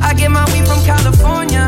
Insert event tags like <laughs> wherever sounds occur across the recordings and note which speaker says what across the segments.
Speaker 1: I get my weed from California.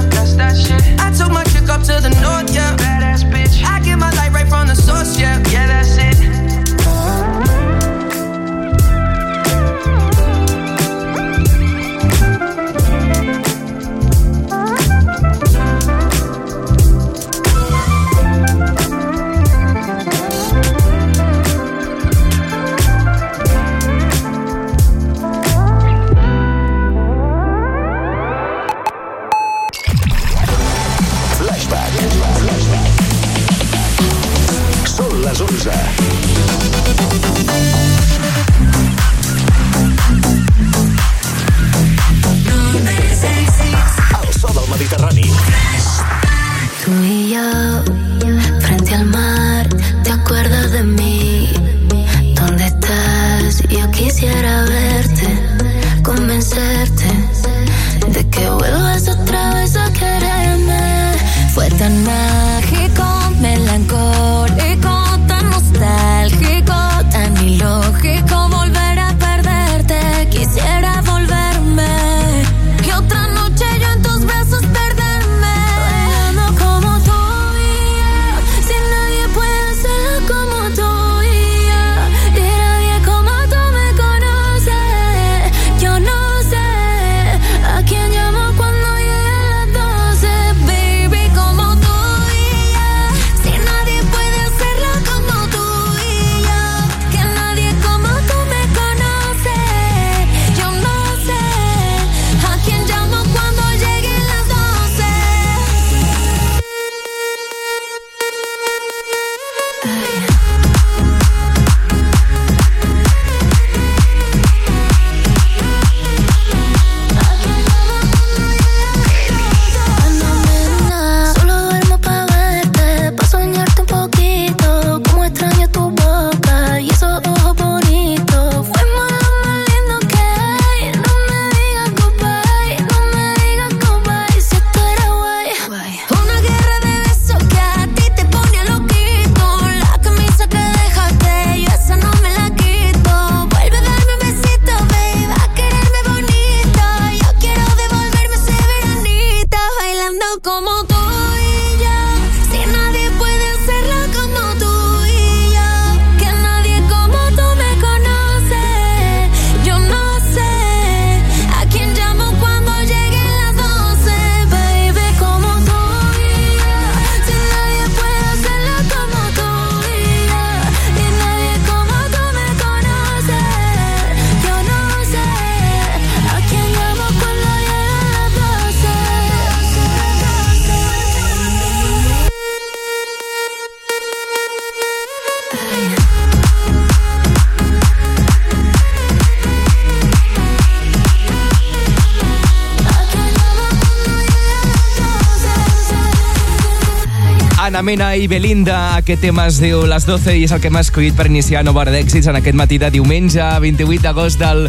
Speaker 2: la
Speaker 3: Mena i Belinda. Aquest tema es diu Les 12 i és el que hem escollit per iniciar Nova Hora d'Èxits en aquest matí de diumenge 28 d'agost del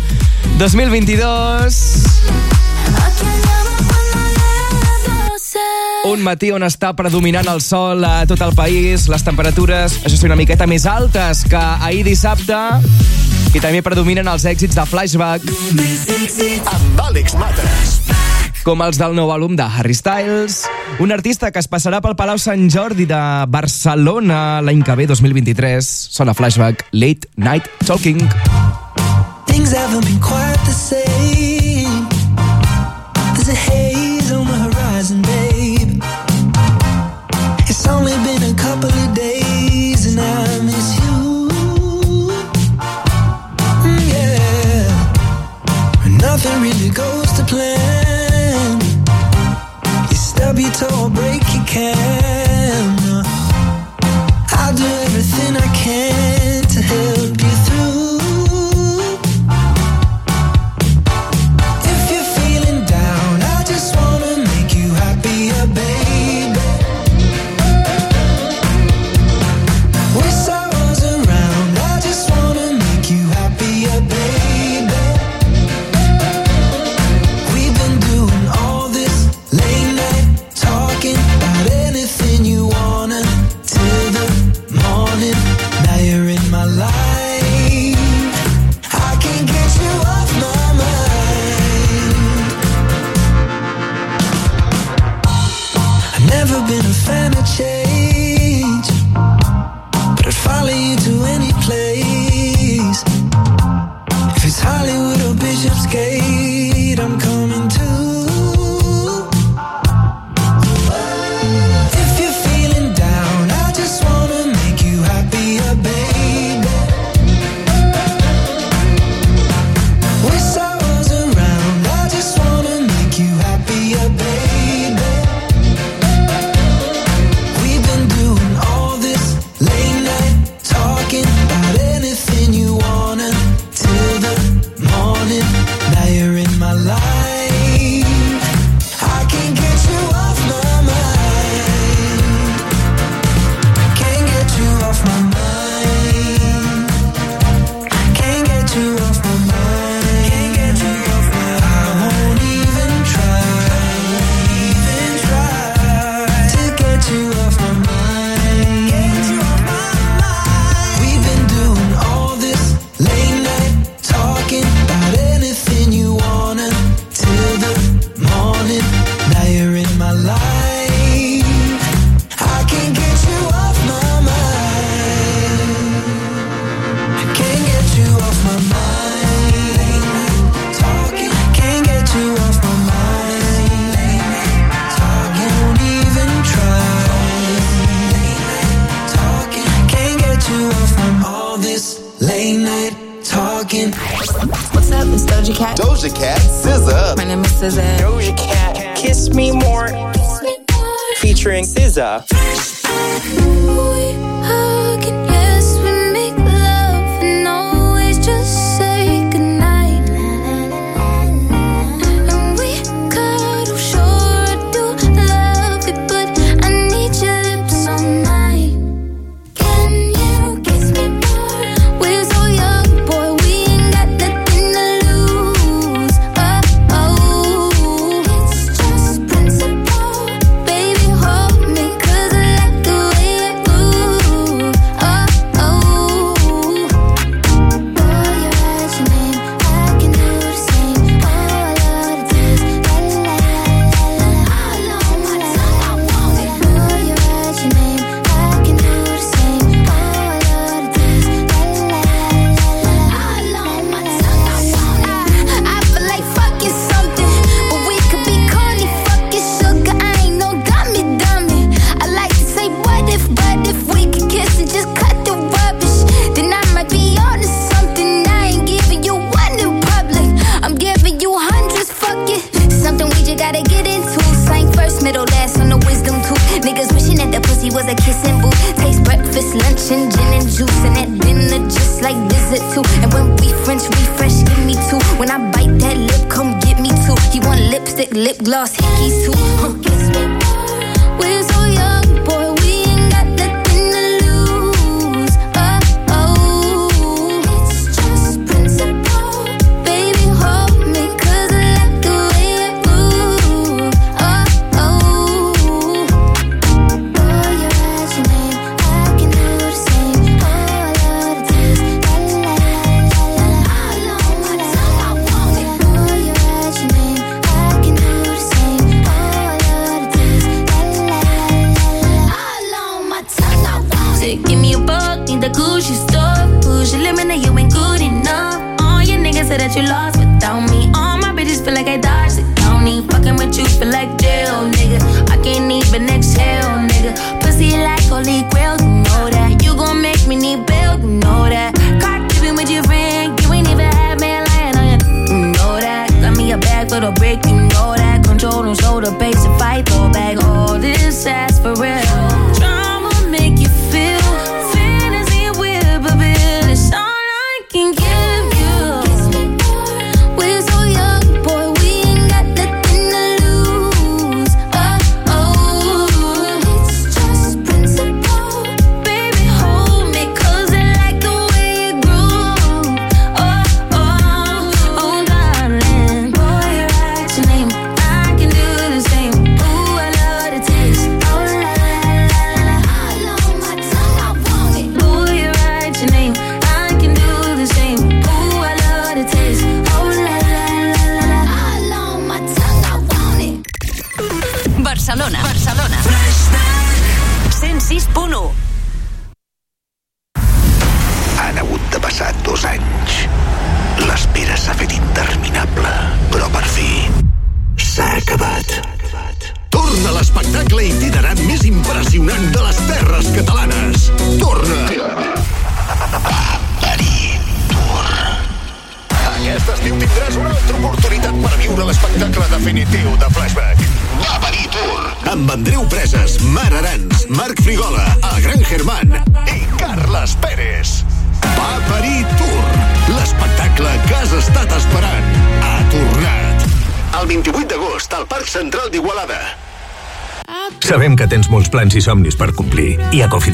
Speaker 3: 2022. Un matí on està predominant el sol a tot el país, les temperatures, això sí, una miqueta més altes que ahir dissabte, i també predominen els èxits de Flashback.
Speaker 4: Amb Àlex Matres.
Speaker 3: Com els del nou àlbum de Harry Styles. Un artista que es passarà pel Palau Sant Jordi de Barcelona l'any que ve, 2023. Sona flashback, Late Night Talking.
Speaker 5: Things haven't been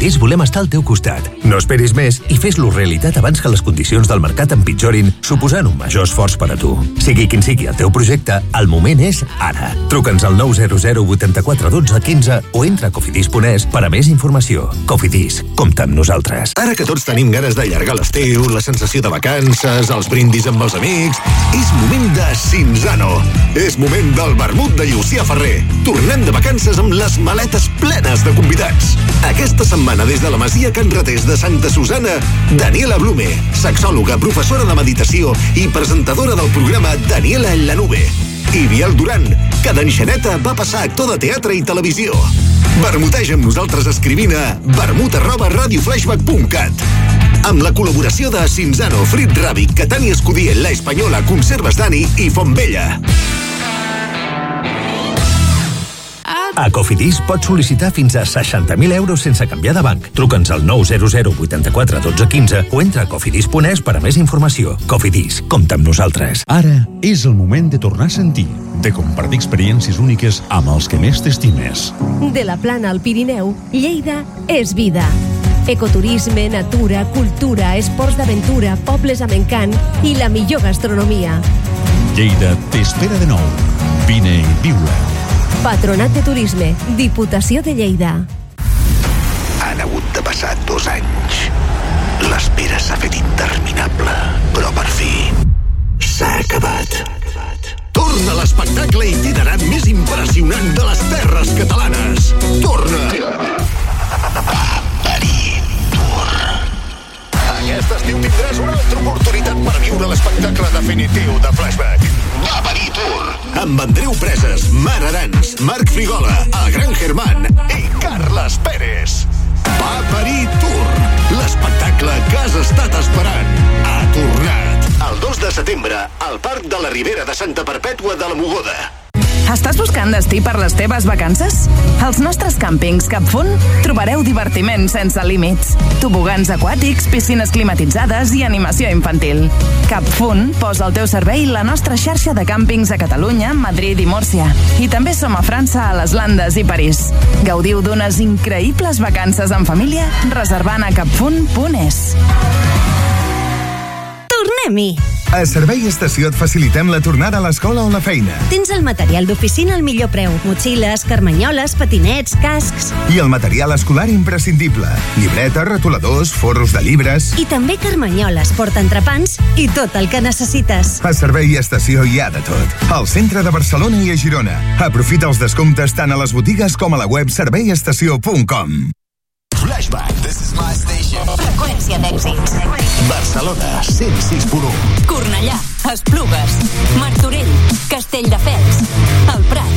Speaker 6: Credís volem estar al teu costat. No esperis més i fes-lo realitat abans que les condicions del mercat empitjorin, suposant un major esforç per a tu. Sigui quin sigui el teu projecte, el moment és ara. Truca'ns al 900 84 12 15 o entra a cofidis.es per a més informació. Cofidis, compta amb nosaltres.
Speaker 4: Ara que tots tenim ganes d'allargar l'estiu, la sensació de vacances, els brindis amb els amics, és moment de Cinzano. És moment del vermut de Llucià Ferrer. Tornem de vacances amb les maletes plenes de convidats. Aquesta setmana des de la Masia Can Ratés de Santa Susana, Daniela Blume, sexòloga, professora de meditació i presentadora del programa Daniela en la Nube. I Vial Duran, que d'enxaneta va passar actor de teatre i televisió. Vermuteja amb nosaltres escrivint a vermut arroba amb la col·laboració de Cinzano, Frit Ràbic, Catani Escudier, La Espanyola, Conserves Dani i Fontvella.
Speaker 6: A Cofidis pots sol·licitar fins a 60.000 euros sense canviar de banc. Truca'ns al 900 84 12 15 o entra a cofidis.es per a més informació. Cofidis, compta amb nosaltres.
Speaker 7: Ara és el moment de tornar a sentir, de compartir experiències úniques amb els que més t'estimes.
Speaker 8: De la plana al Pirineu, Lleida és vida. Ecoturisme, natura, cultura, esports d'aventura, pobles amb encant i la millor gastronomia.
Speaker 7: Lleida t'espera de nou. Vine i viu-la.
Speaker 8: Patronat de Turisme, Diputació de Lleida.
Speaker 4: Han hagut de passar dos anys. L'espera s'ha fet interminable, però per fi s'ha acabat. Torna l'espectacle itinerant més impressionant de les terres catalanes. Torna! Aquest estiu tindràs una altra oportunitat per viure l'espectacle definitiu de Flashback. Aperitur. Amb Andreu Preses, Mar Arans, Marc Frigola, el Gran Germán i Carles Pérez. Aperitur. L'espectacle que has estat esperant ha tornat. El 2 de setembre, al Parc de la Ribera de Santa Perpètua de la Mogoda.
Speaker 9: Estàs buscant destí per les teves vacances? Als nostres càmpings Capfun trobareu divertiment sense límits. Tobogans aquàtics, piscines climatitzades i animació infantil. Capfun posa al teu servei la nostra xarxa de càmpings a Catalunya, Madrid i Múrcia. I també som a França, a les Landes i París. Gaudiu d'unes increïbles vacances en família reservant a capfun.es.
Speaker 10: Tornem-hi!
Speaker 11: A Servei Estació et facilitem la tornada a l'escola o la feina.
Speaker 10: Tens el material d'oficina al millor preu. Motxilles, carmanyoles, patinets, cascs...
Speaker 11: I el material escolar imprescindible. Llibretes, retoladors, forros de llibres...
Speaker 10: I també carmanyoles, portaentrepans i tot el que necessites.
Speaker 11: A Servei Estació hi ha de tot. Al centre de Barcelona i a Girona. Aprofita els descomptes tant a les botigues com a la web serveiestació.com.
Speaker 12: Freqüència d'èxits.
Speaker 4: Barcelona 106.1.
Speaker 12: Cornellà, Esplugues, Martorell, Castelldefels, el Prat.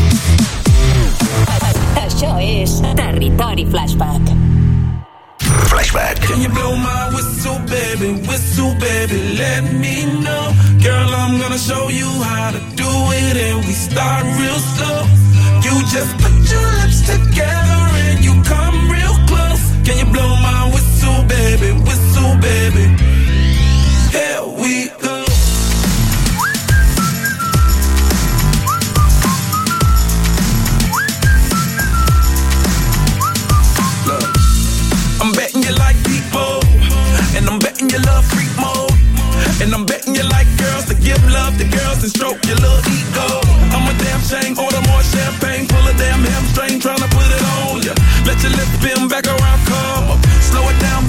Speaker 12: Això és Territori Flashback.
Speaker 4: Flashback.
Speaker 13: Can you blow my whistle, baby? Whistle, baby, let me know. Girl, I'm gonna show you how to do it, and we start real slow. You just put your lips together and you come real close. Can you blow my whistle, baby? Whistle, baby. Here we go. I'm betting you like people, and I'm betting you love freak mode, and I'm betting you like girls to give love to girls and stroke your little ego. I'm a damn shame, order more champagne, damn hamstring, tryna put it on ya. Let your lips back around, come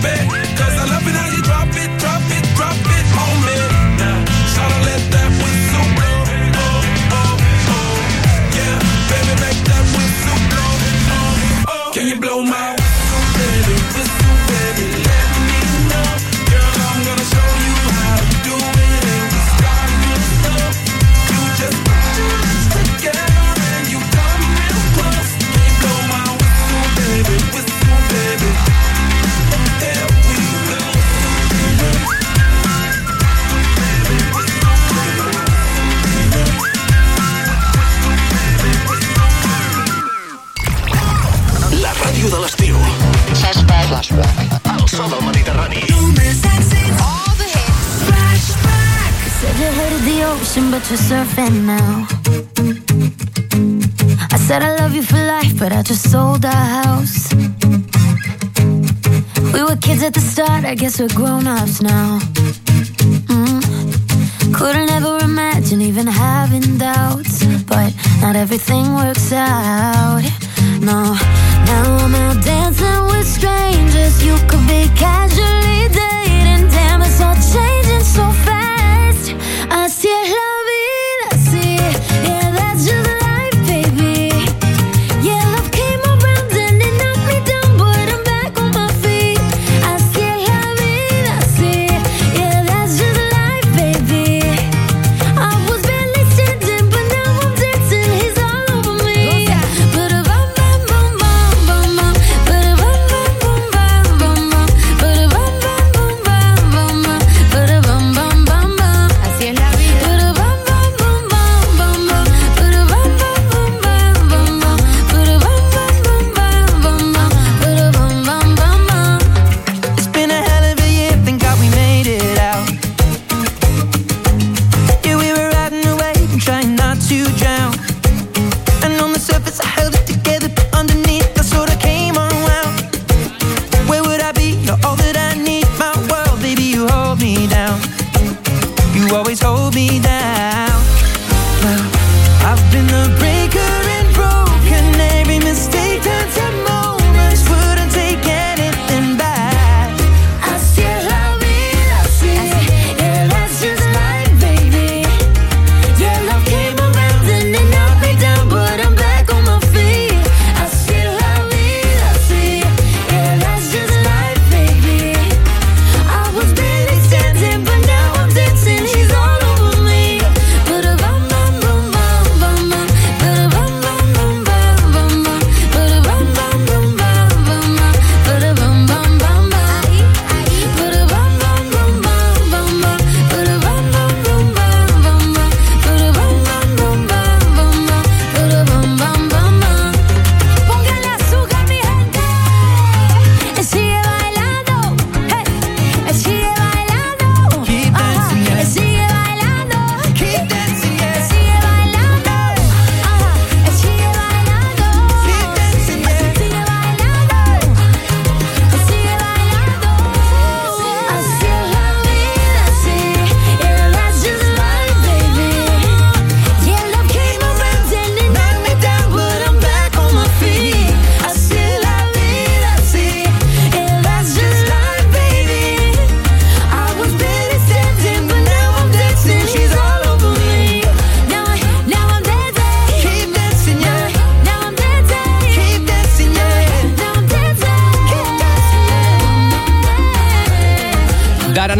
Speaker 13: don't
Speaker 4: flashback. El so del Mediterrani. All the hits. Flashback.
Speaker 14: Said you hated the ocean, but you're surfing now. I said I love you for life, but I just sold our house. We were kids at the start, I guess we're grown ups now. Mm. Couldn't even having doubts, but not everything works out.
Speaker 15: No casually dating. Damn, it's all changing so fast. I
Speaker 16: see it.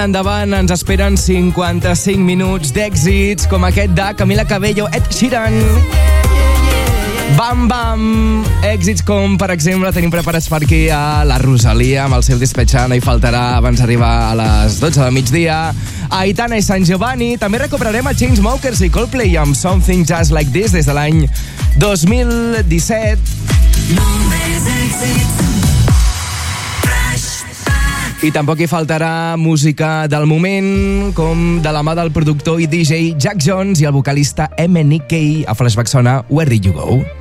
Speaker 17: endavant ens esperen 55 minuts d'èxits com aquest de Camila Cabello, Ed Sheeran. Bam, bam! Èxits com, per exemple, tenim preparats per aquí a la Rosalia amb el seu despatxant i faltarà abans d'arribar a les 12 del migdia. A Itana i Sant Giovanni també recuperarem a Chainsmokers i Coldplay amb Something Just Like This des de l'any 2017. Només èxits i tampoc hi faltarà música del moment, com de la mà del productor i DJ Jack Jones i el vocalista MNK a Flashback Sona Where Did You Go?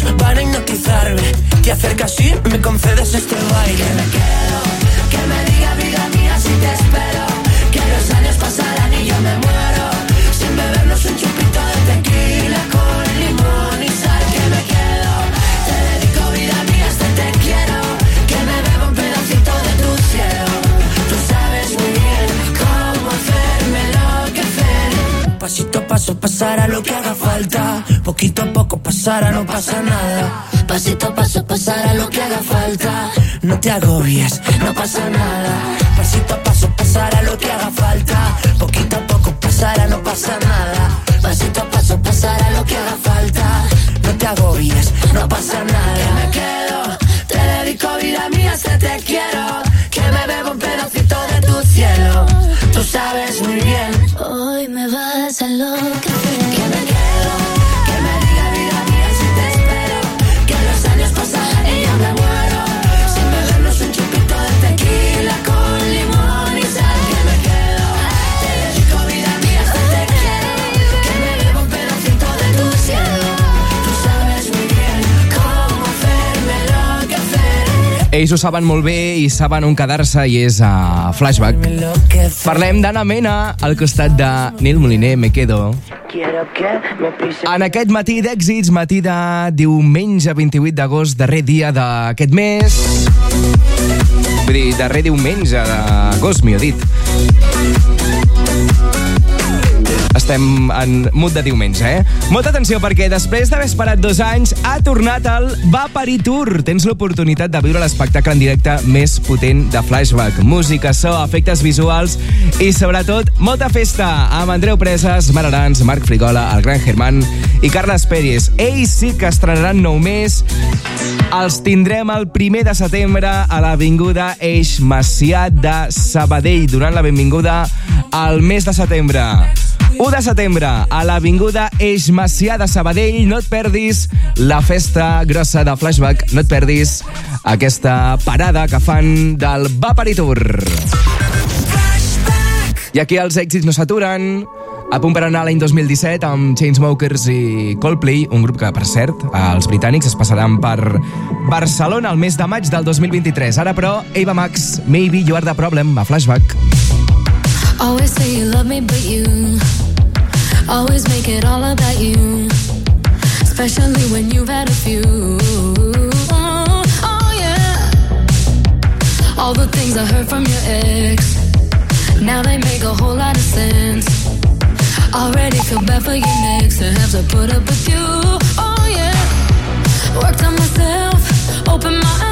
Speaker 18: labios van a hipnotizarme. Te acercas y me concedes este baile. Que me quedo, que me diga vida mía si te espero. Paso pasará lo que haga falta. Poquito a poco pasará, no pasa nada. Pasito a paso pasará lo que haga falta. No te agobies, no pasa nada. Pasito a paso pasará lo que haga falta. Poquito a poco pasará, no pasa nada. Pasito a paso pasará lo que haga falta. No te agobies, no pasa nada. Me quedo, te dedico vida mía, se te quiero. Que me bebo un pedacito de tu cielo. Tú sabes muy bien.
Speaker 14: Hoy me vas a enloquecer.
Speaker 18: Que me
Speaker 3: Ells ho saben molt bé i saben on quedar-se i és a Flashback. Parlem d'Anna Mena al costat de Nil Moliner, Me Quedo. En aquest matí d'èxits, matí de diumenge 28 d'agost, darrer dia d'aquest mes... Vull dir, darrer diumenge d'agost, millor dit. Estem en mood de diumenge, eh? Molta atenció perquè després d'haver esperat dos anys ha tornat el Va Parir Tour. Tens l'oportunitat de viure l'espectacle en directe més potent de Flashback. Música, so, efectes visuals i sobretot molta festa amb Andreu Preses, Mar Arans, Marc Frigola, el Gran Germán i Carles Pérez. Ells sí que estrenaran nou mes. Els tindrem el primer de setembre a l'Avinguda Eix Macià de Sabadell, donant la benvinguda al mes de setembre. 1 de setembre, a l'Avinguda Eix Macià de Sabadell. No et perdis la festa grossa de Flashback. No et perdis aquesta parada que fan del Va Parir Tour. I aquí els èxits no s'aturen. A punt per anar l'any 2017 amb Chainsmokers i Coldplay, un grup que, per cert, els britànics es passaran per Barcelona el mes de maig del 2023. Ara, però, Ava Max, Maybe You Are The Problem, a Flashback.
Speaker 19: Always say you love me, but you always make it all about you. Especially when you've had a few. Oh, oh, yeah. All the things I heard from your ex. Now they make a whole lot of sense. Already feel bad for your next to have to put up with you. Oh, yeah. Worked on myself, open my eyes.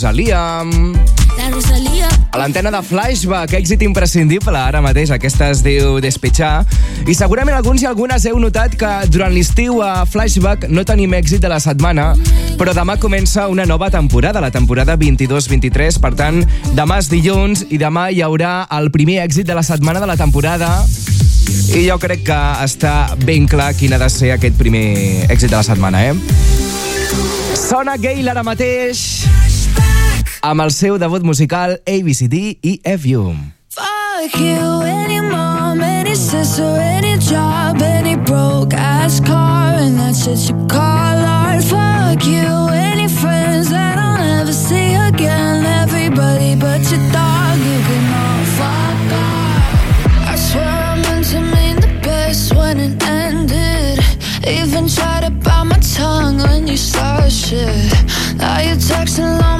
Speaker 19: La
Speaker 3: Rosalia.
Speaker 20: La Rosalía.
Speaker 3: A l'antena de Flashback, èxit imprescindible ara mateix, aquesta es diu Despitxar. I segurament alguns i algunes heu notat que durant l'estiu a Flashback no tenim èxit de la setmana, però demà comença una nova temporada, la temporada 22-23. Per tant, demà és dilluns i demà hi haurà el primer èxit de la setmana de la temporada i jo crec que està ben clar quin ha de ser aquest primer èxit de la setmana, eh? Sona Gale ara mateix amb el seu debut musical ABCD i FU.
Speaker 20: Fuck you, any mom, any sister, any job, any broke ass car, and that's shit you call art. Fuck you, any friends that I'll never see again. Everybody but your dog, you can all fuck off. I swear I meant to mean the best when it ended. Even tried to bite my tongue when you started shit. Now you're texting all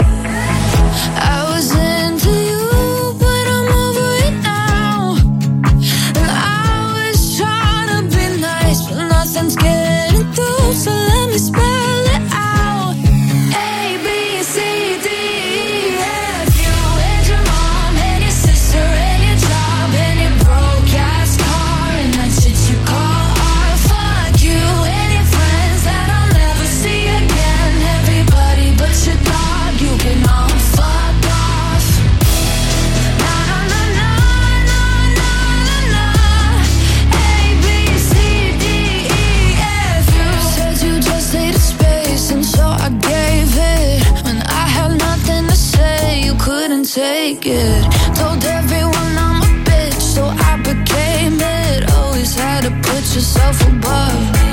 Speaker 20: Yourself above me.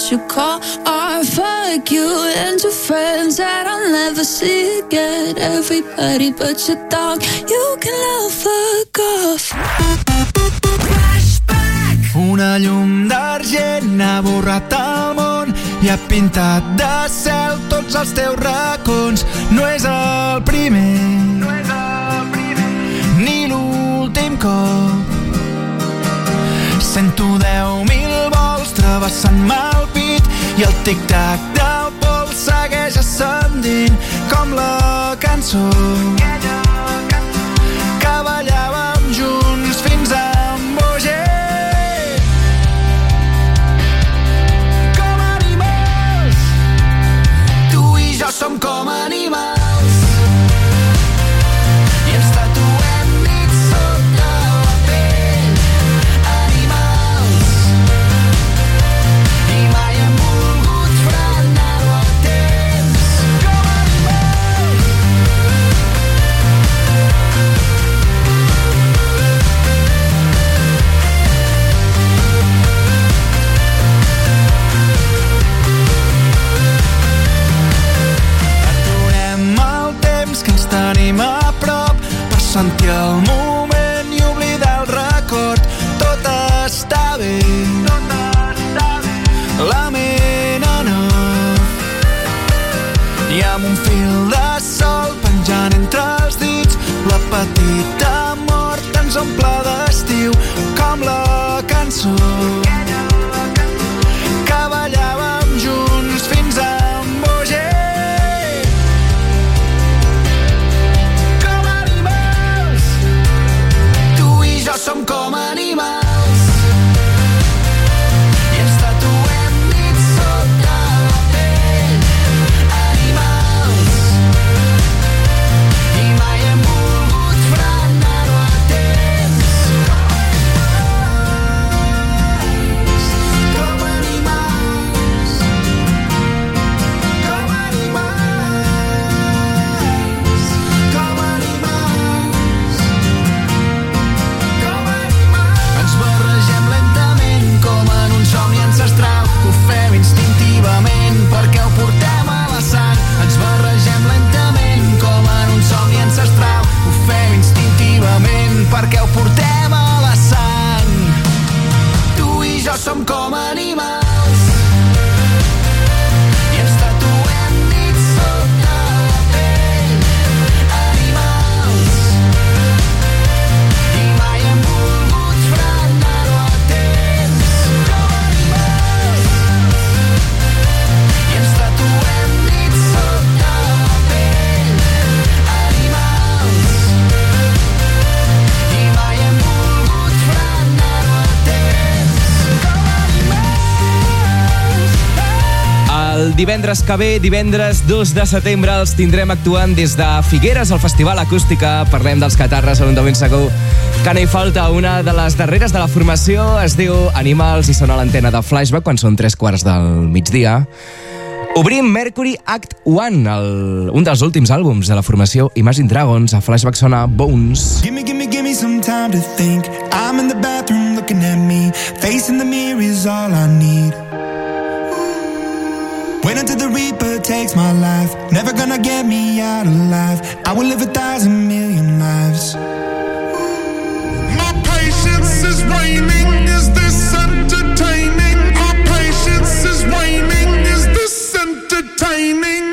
Speaker 20: Shit you call art. Fuck you and your friends that I'll never see again. Everybody but your dog, you can love fuck off.
Speaker 21: Una llum d'argent ha borrat el món i ha pintat de cel tots els teus racons. No és el primer, no és el primer, ni l'últim cop. Sento deu mil vols travessant-me el pit
Speaker 22: i el tic-tac del pols segueix ascendint com la cançó. que petita mort ens omple d'estiu com la cançó
Speaker 3: Divendres que ve, divendres 2 de setembre, els tindrem actuant des de Figueres, al Festival Acústica. Parlem dels Catarres, on de ben segur que no hi falta. Una de les darreres de la formació es diu Animals i sona l'antena de Flashback quan són tres quarts del migdia. Obrim Mercury Act 1, el, un dels últims àlbums de la formació Imagine Dragons. A Flashback sona Bones.
Speaker 23: Gimme, gimme, gimme some time to think. I'm in the bathroom looking at me. Facing the mirror is all I need. Reaper takes my life. Never gonna get me out alive. I will live a thousand million lives.
Speaker 24: My patience is waning. Is this entertaining? My patience is waning. Is this entertaining?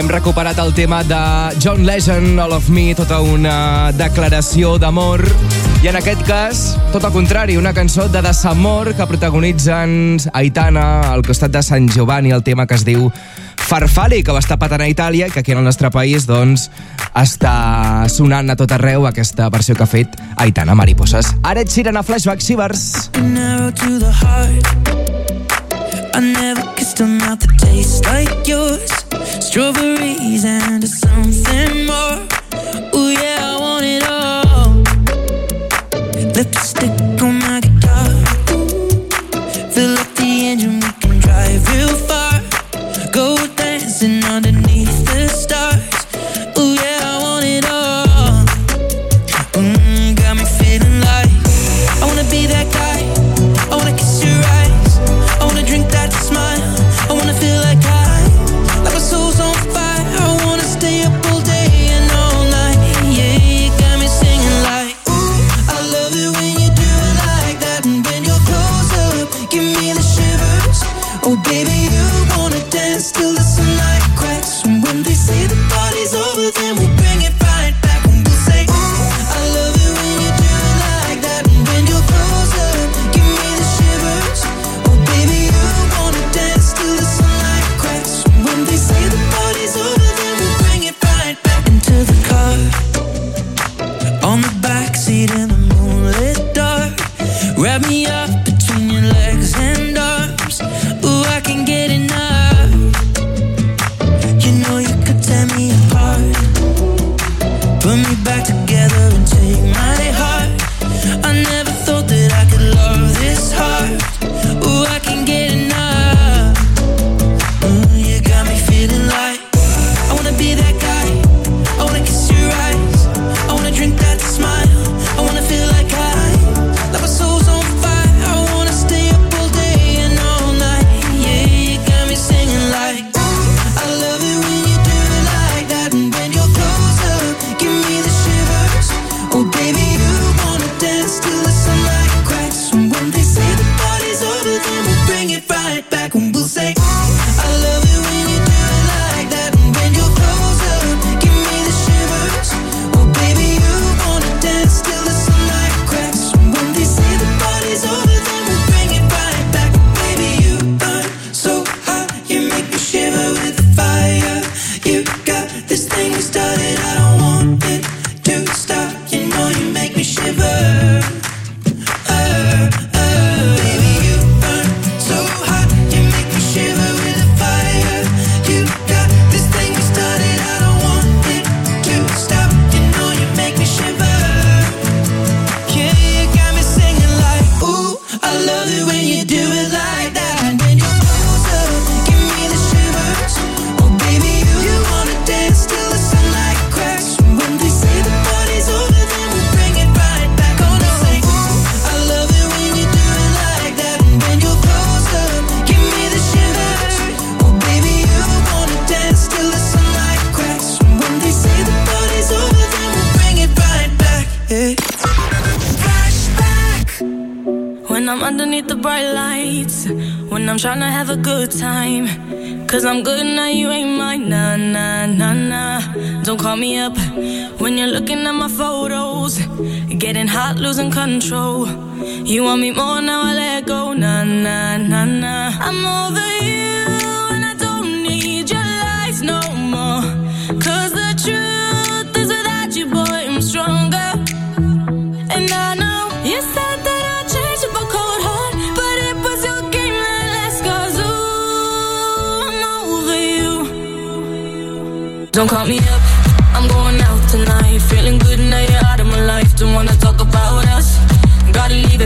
Speaker 3: hem recuperat el tema de John Legend, All of Me, tota una declaració d'amor. I en aquest cas, tot al contrari, una cançó de desamor que protagonitzen Aitana al costat de Sant Giovanni, el tema que es diu Farfali, que va estar patant a Itàlia i que aquí en el nostre país doncs, està sonant a tot arreu aquesta versió que ha fet Aitana Mariposas. Ara et giren a Flashback Shivers.
Speaker 16: Narrow to the heart I never kissed a mouth that tastes like yours. Strawberries and something more. Ooh, yeah, I want it all. Lipstick on
Speaker 25: control. You want me more now, I let go. Nah, nah, nah, nah. I'm over you, and I don't need your lies no more. Cause the truth is, without you, boy, I'm stronger. And I know you said that I'd change up a cold heart, but it was your game that last. Cause ooh, I'm over you. Don't call me up, I'm going out tonight. Feeling good now, you're out of my life. Don't wanna talk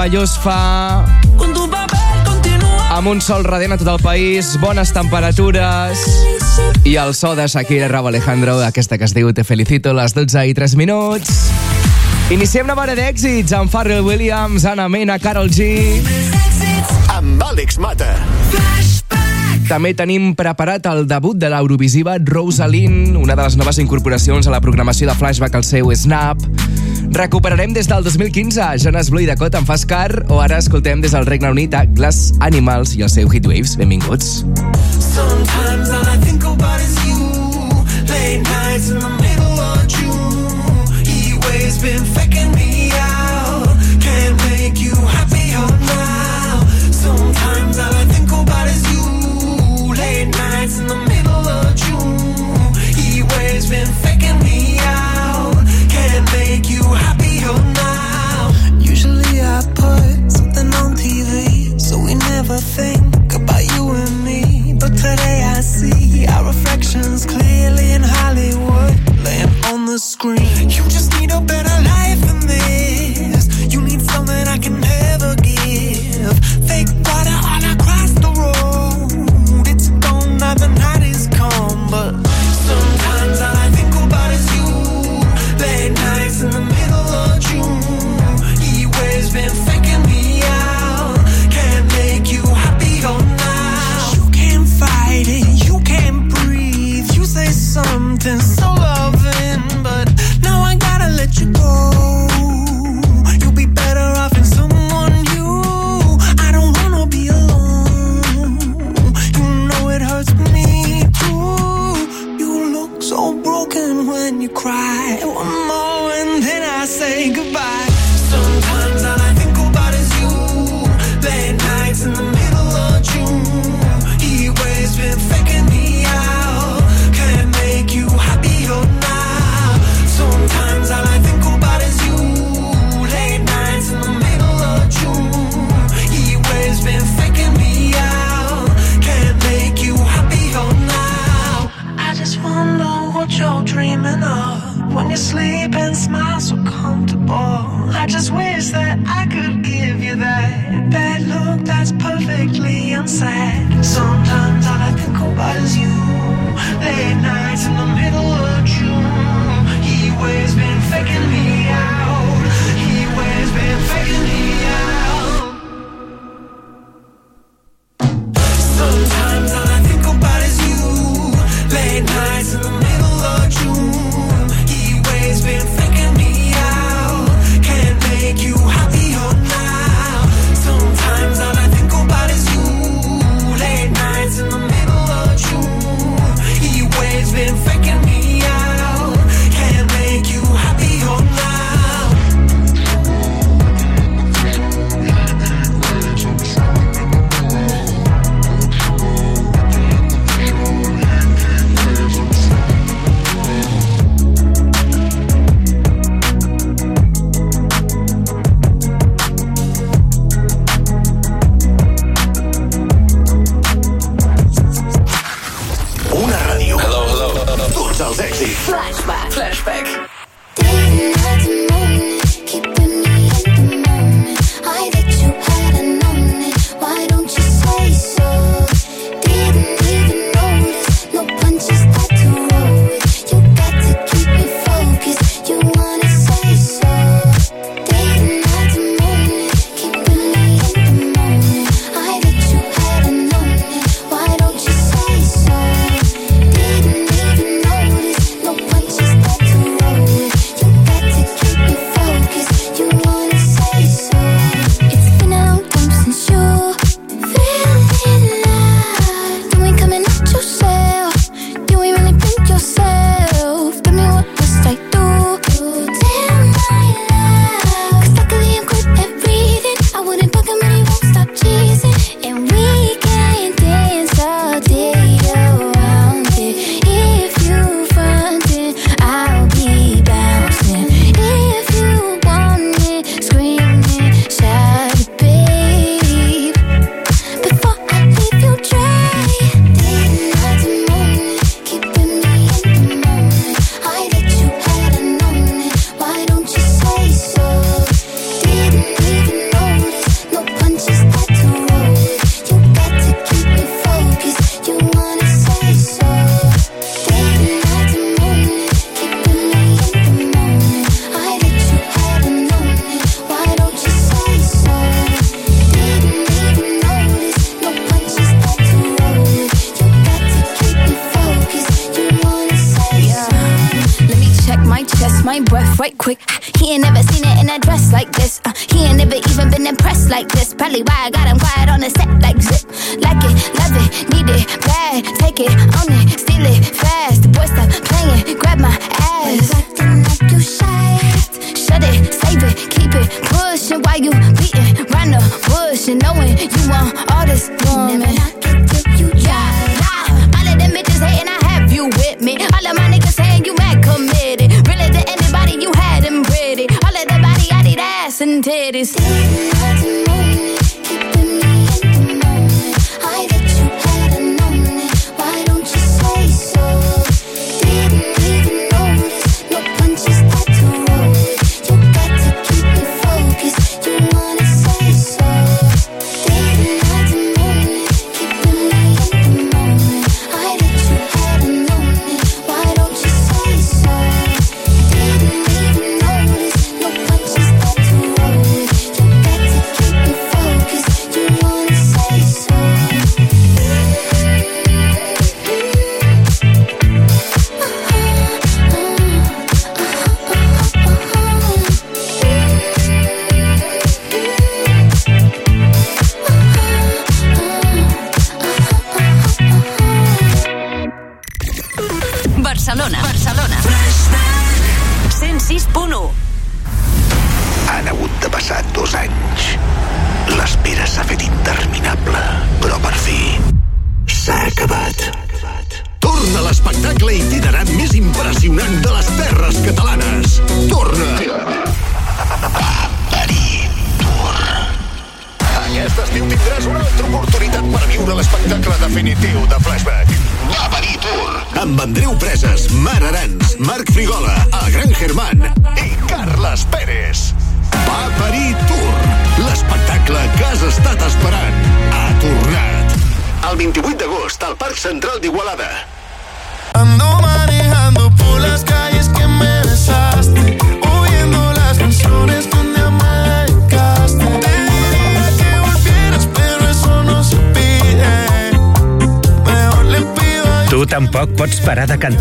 Speaker 3: Cavallós fa... Amb un sol radent a tot el país, bones temperatures i el so de Shakira Rau Alejandro, aquesta que es diu Te felicito, les 12 i 3 minuts. Iniciem una mare d'èxits amb Farrell Williams, Anna Mena, Carol G...
Speaker 4: Amb Àlex Mata.
Speaker 3: També tenim preparat el debut de l'eurovisiva Rosalind, una de les noves incorporacions a la programació de Flashback al seu Snap. Recuperarem des del 2015 a Jonas Blue i Dakota en Fast Car o ara escoltem des del Regne Unit a Glass Animals i el seu Heatwaves. Benvinguts.
Speaker 26: Sometimes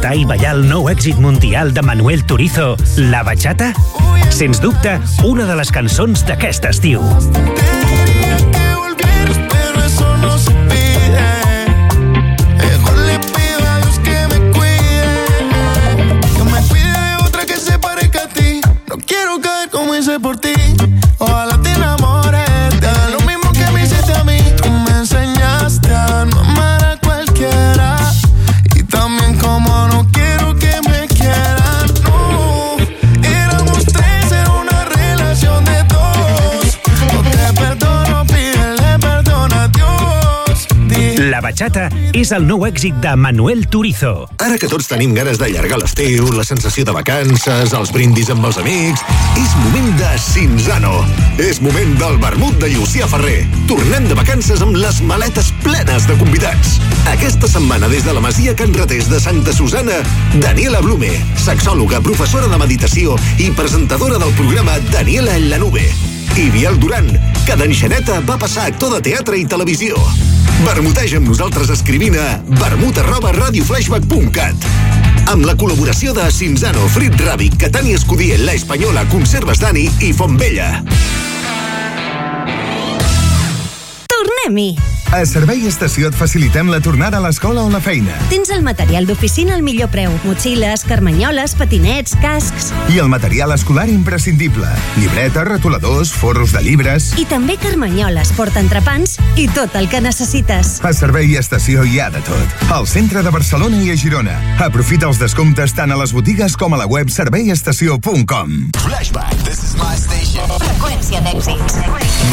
Speaker 27: cantar i ballar el nou èxit mundial de Manuel Turizo, La Bachata? Sens dubte, una de les cançons d'aquest estiu. Bachata és el nou èxit de Manuel Turizo.
Speaker 4: Ara que tots tenim ganes d'allargar l'estiu, la sensació de vacances, els brindis amb els amics, és moment de Cinzano. És moment del vermut de Llucià Ferrer. Tornem de vacances amb les maletes plenes de convidats. Aquesta setmana, des de la Masia Can Ratés de Santa Susana, Daniela Blume, sexòloga, professora de meditació i presentadora del programa Daniela en la Nube. I Biel Duran, que d'enxaneta va passar actor de teatre i televisió. Vermuteja amb nosaltres escrivint a vermut arroba radioflashback.cat amb la col·laboració de Cinzano, Frit Ràbic, Catània Escudier, La Espanyola, Conserves Dani i Fontvella.
Speaker 10: Tornem-hi!
Speaker 11: A Servei Estació et facilitem la tornada a l'escola o la feina.
Speaker 10: Tens el material d'oficina al millor preu. Motxilles, carmanyoles, patinets, cascs...
Speaker 11: I el material escolar imprescindible. Llibretes, retoladors, forros de llibres...
Speaker 10: I també carmanyoles, portaentrepans i tot el que necessites.
Speaker 11: A Servei Estació hi ha de tot. Al centre de Barcelona i a Girona. Aprofita els descomptes tant a les botigues com a la web serveiestació.com.
Speaker 4: Flashback. This is my station.
Speaker 28: Freqüència d'èxits.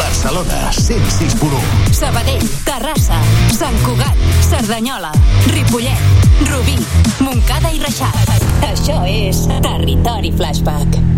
Speaker 4: Barcelona, 106.1.
Speaker 28: Sabadell, Terrassa, Sant Cugat, Cerdanyola, Ripollet, Rubí, Montcada i Reixac. Això és Territori. Flashback.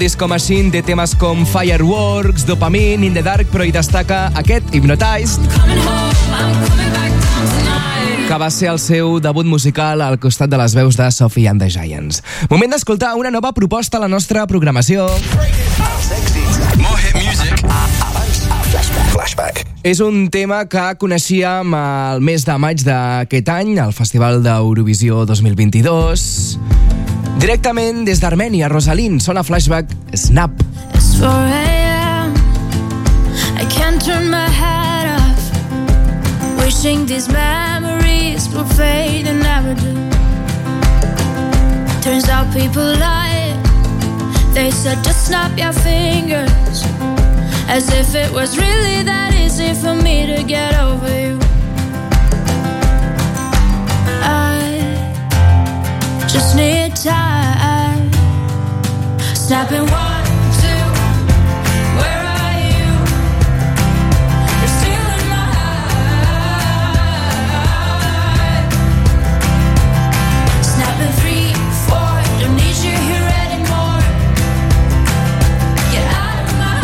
Speaker 17: disco machine
Speaker 3: de temes com Fireworks, Dopamine, In the Dark, però hi destaca aquest, Hypnotized, que va ser el seu debut musical al costat de les veus de Sophie and the Giants. Moment d'escoltar una nova proposta a la nostra programació.
Speaker 29: Flashback.
Speaker 3: És un tema que coneixíem el mes de maig d'aquest any, al Festival d'Eurovisió 2022. Directament des d'Armènia, Rosalín, sona flashback Snap.
Speaker 20: It's 4 a.m. I can't turn my head off Wishing these memories will fade and never do Turns out people lie They said just snap your fingers As if it was really that easy for me to get over you. I just need time. One, two, where are you? You're my heart. Three, four, don't need you here anymore. Get out of my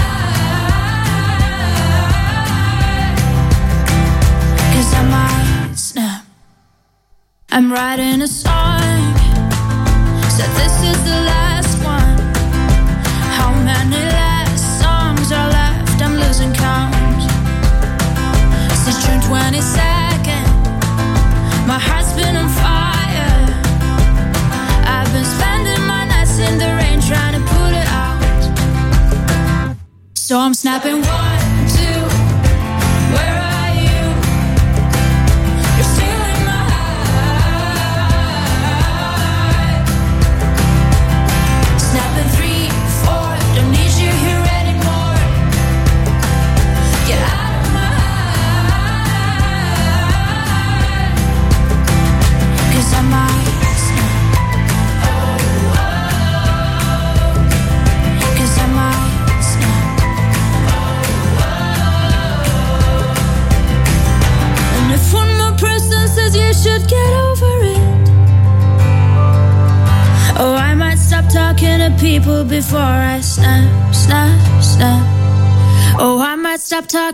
Speaker 20: I might snap. I'm writing a song.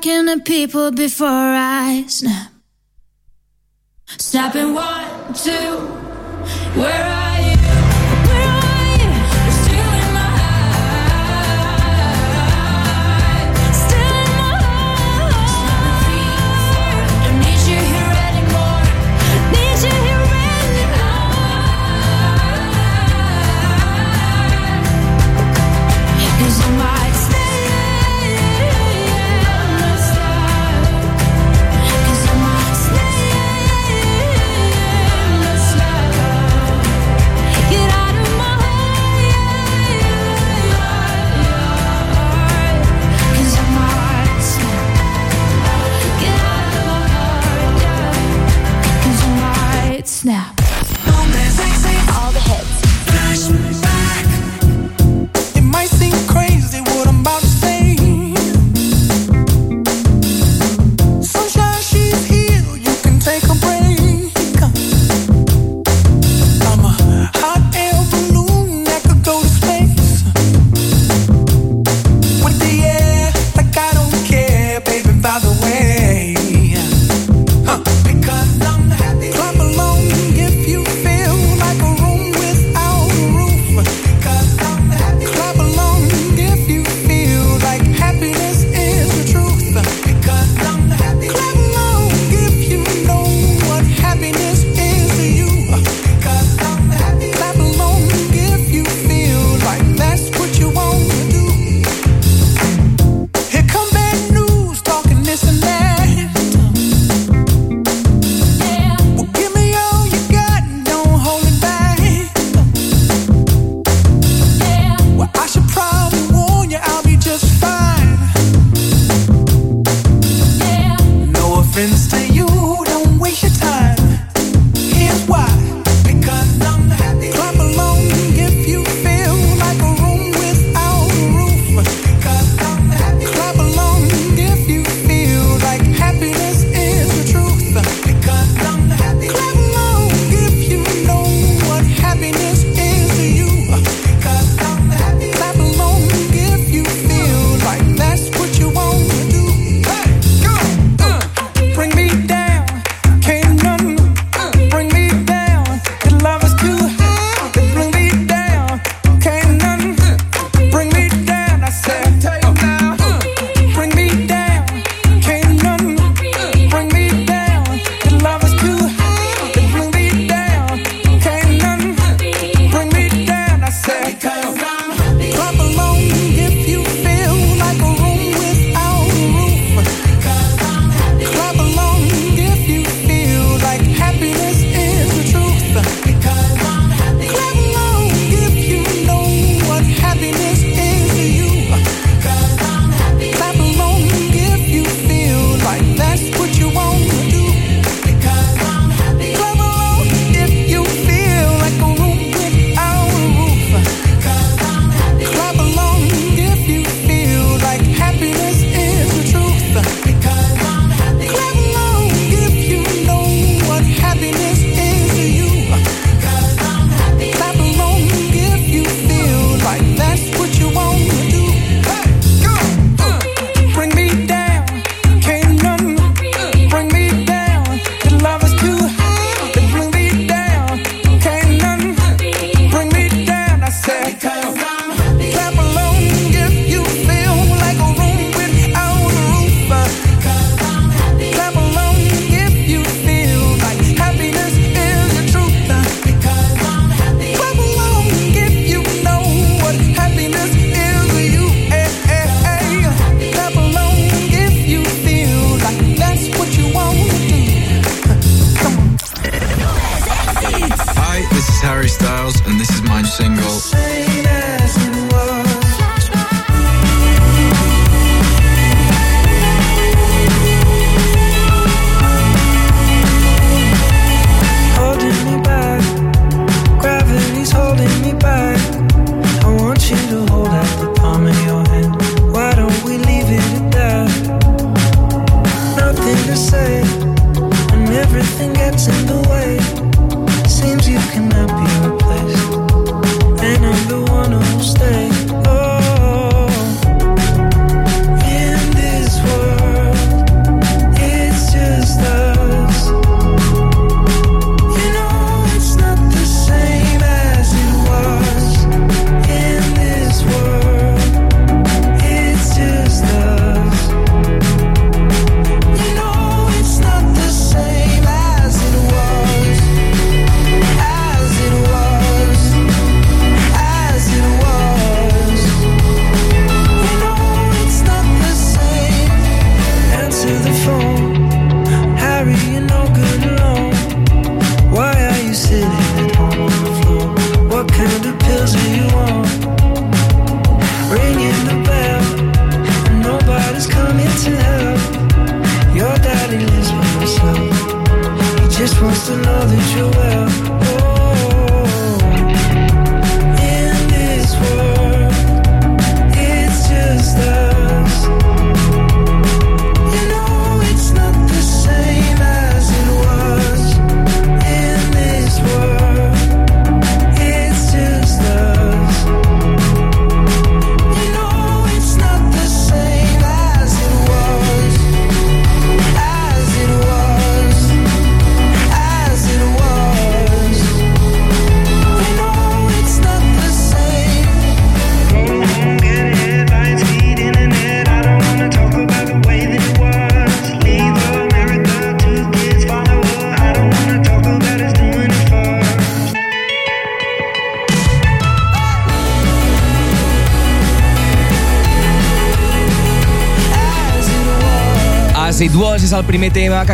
Speaker 30: talking to people before I snap. Snapping one, two, where are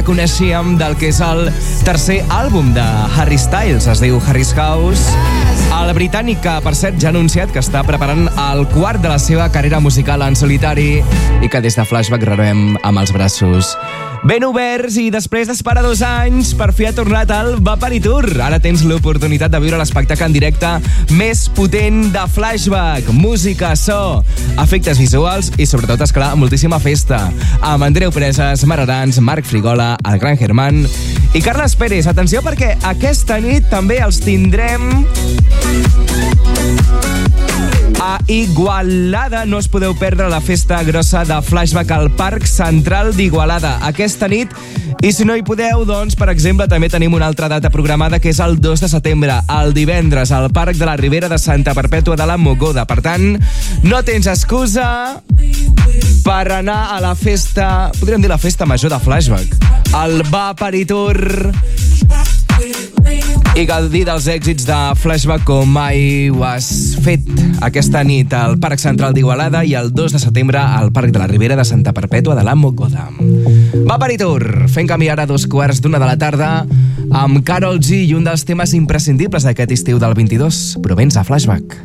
Speaker 15: coneixíem del que és el tercer àlbum de Harry Styles. Es diu Harry's House. El britànic que, per cert, ja ha anunciat que està preparant el quart de la seva carrera musical en solitari i que des de Flashback rebem amb els braços ben oberts i després d'esperar dos anys per fi ha tornat al Vapari Tour. Ara tens l'oportunitat de viure l'espectacle en directe més potent de Flashback. Música, so, efectes visuals i sobretot, esclar, moltíssima festa. Amb Andreu Preses, Mararans, Marc Frigola, el Gran Germán i Carles Pérez. Atenció perquè aquesta nit també els tindrem a Igualada. No us podeu perdre la festa grossa de Flashback al Parc Central d'Igualada aquesta nit. I si no hi podeu, doncs, per exemple, també tenim una altra data programada que és el 2 de setembre, el divendres, al Parc de la Ribera de Santa Perpètua de la Mogoda. Per tant, no tens excusa per anar a la festa, podríem dir la festa major de Flashback, el Vaparitur i gaudir dels èxits de Flashback com mai ho has fet aquesta nit al Parc Central d'Igualada i el 2 de setembre al Parc de la Ribera de Santa Perpètua de la Mogoda. Va per tour, fent camí ara dos quarts d'una de la tarda amb Carol G i un dels temes imprescindibles d'aquest estiu del 22, provens a Flashback.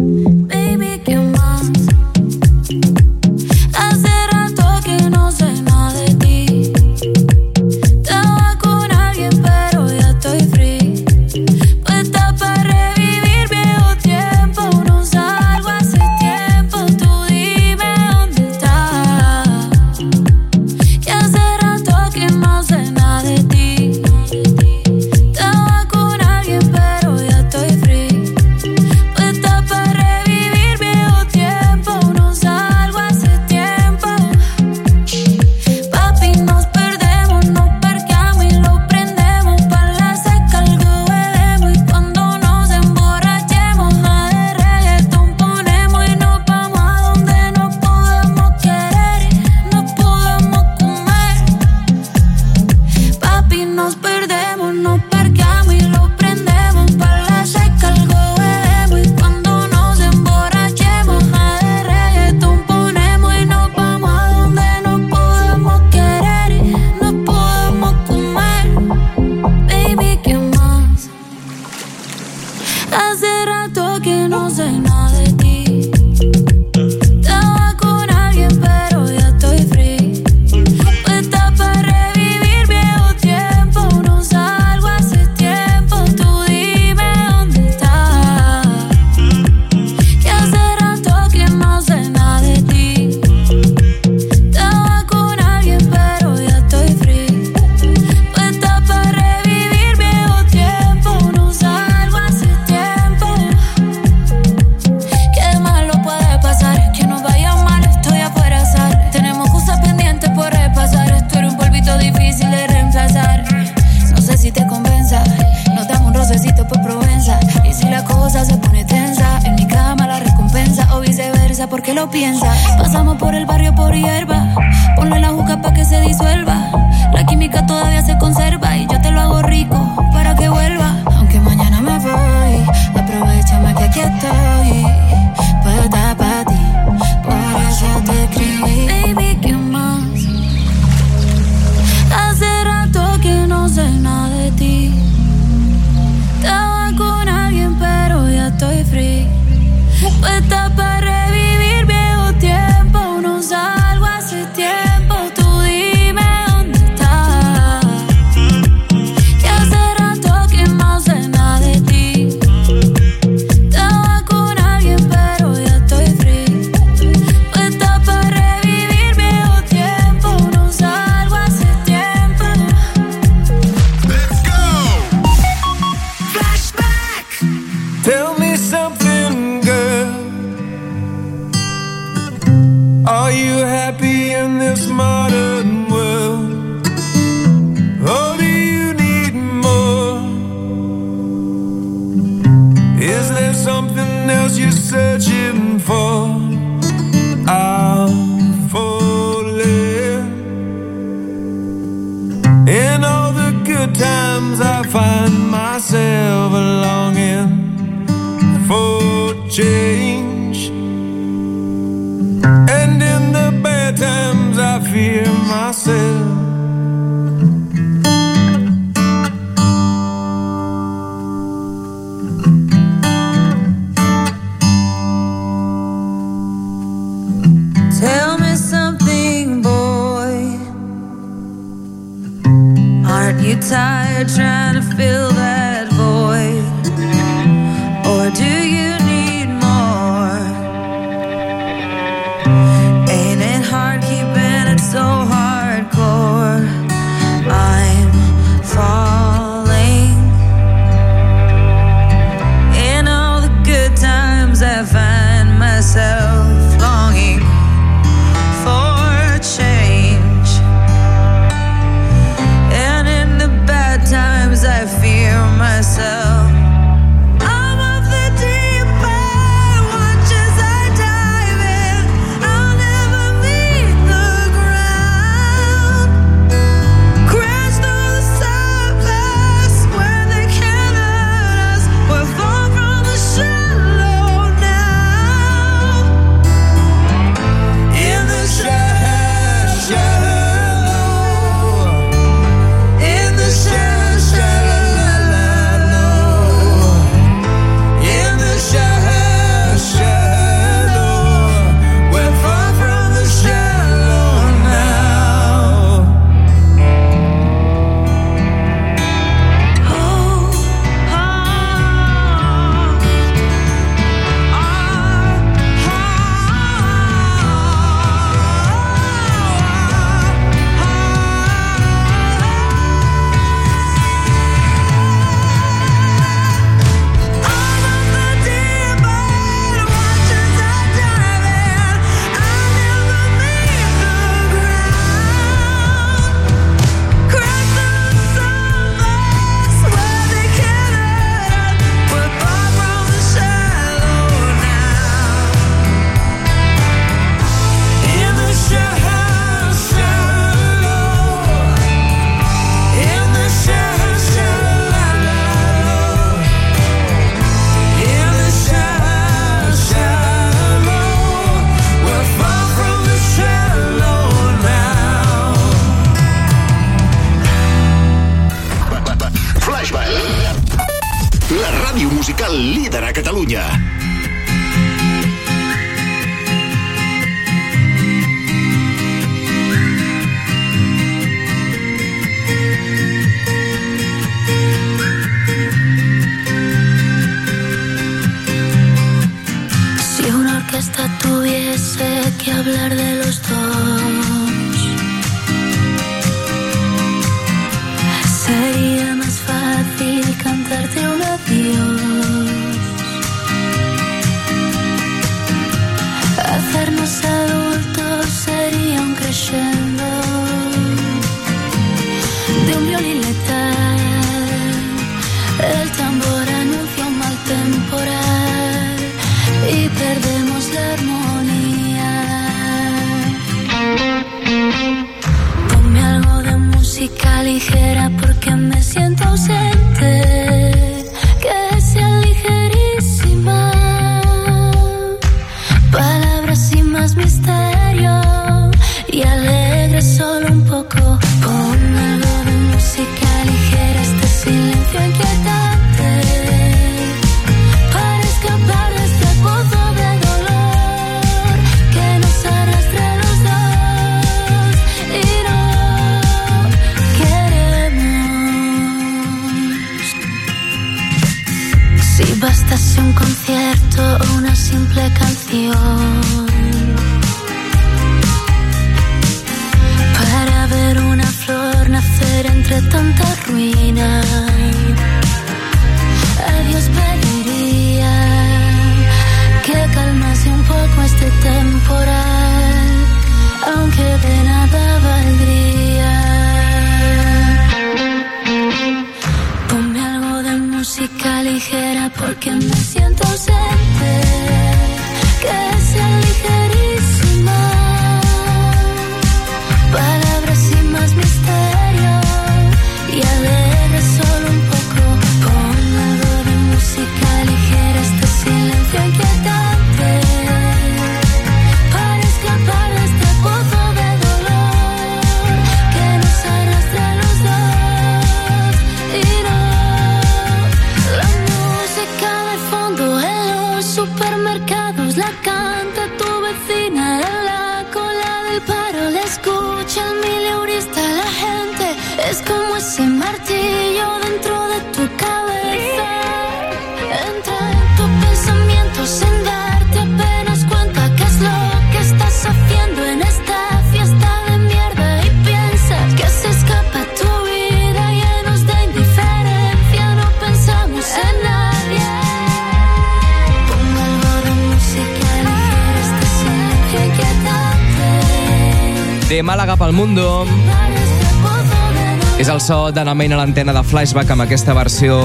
Speaker 31: so d'Anna Main a
Speaker 3: l'antena de Flashback amb aquesta versió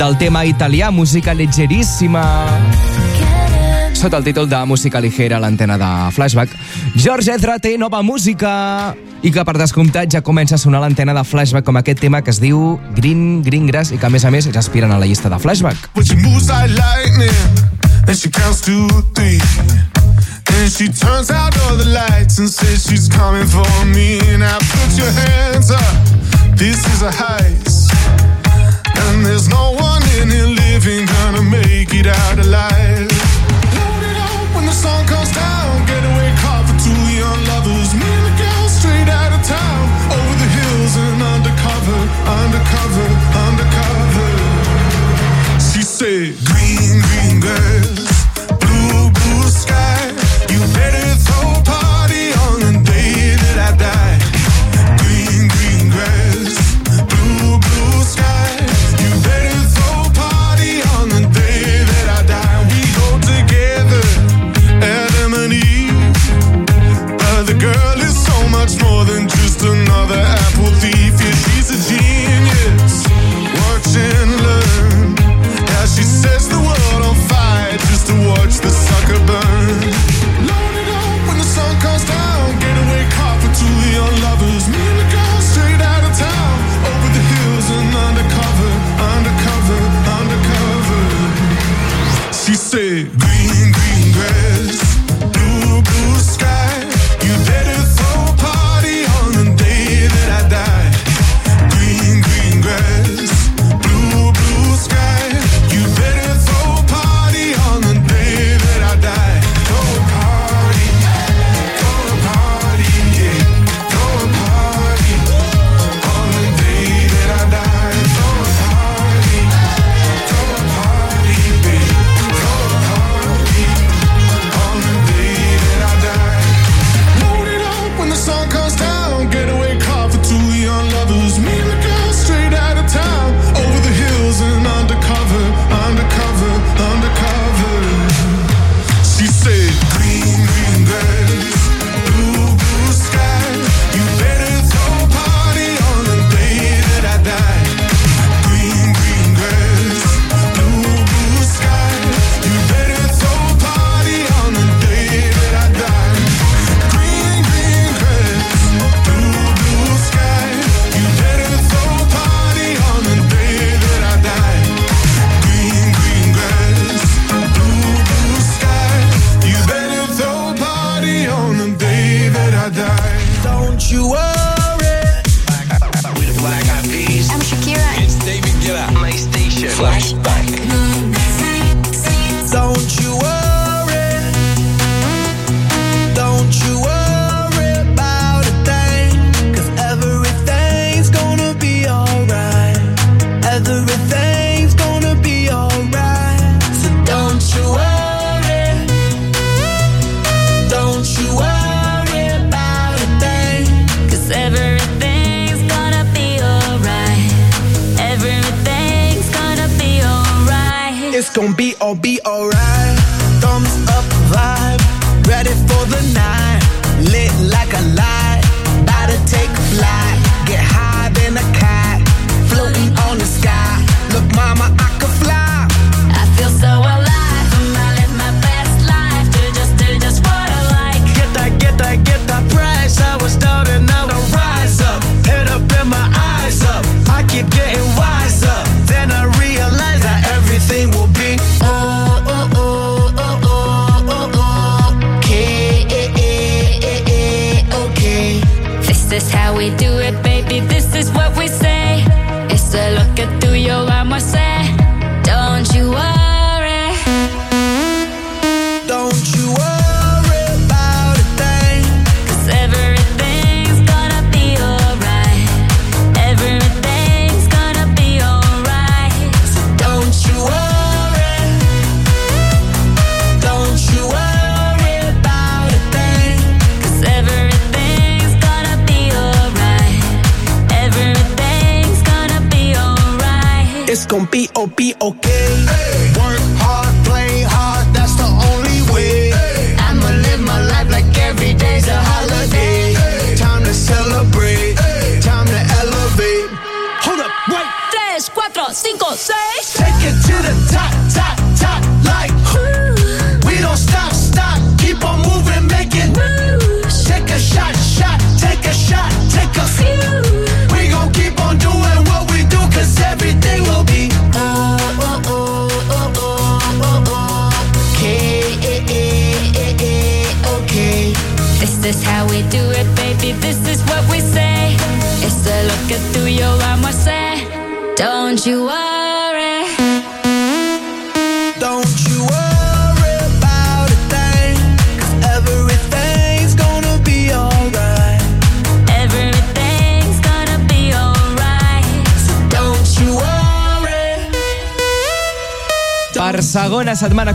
Speaker 3: del tema italià, música leggeríssima sota el títol de Música Ligera l'antena de Flashback. George Ezra té nova música i que per descomptat ja comença a sonar l'antena de Flashback com aquest tema que es diu Green Green Grass i que a més a més ja aspiren a la llista de Flashback.
Speaker 17: But she moves like lightning and she counts to three And she turns out all the lights and says she's coming for me And I put your hands up This is a heist, and there's no one in here living gonna make it out alive. Load it up when the sun comes down, getaway car for two young lovers.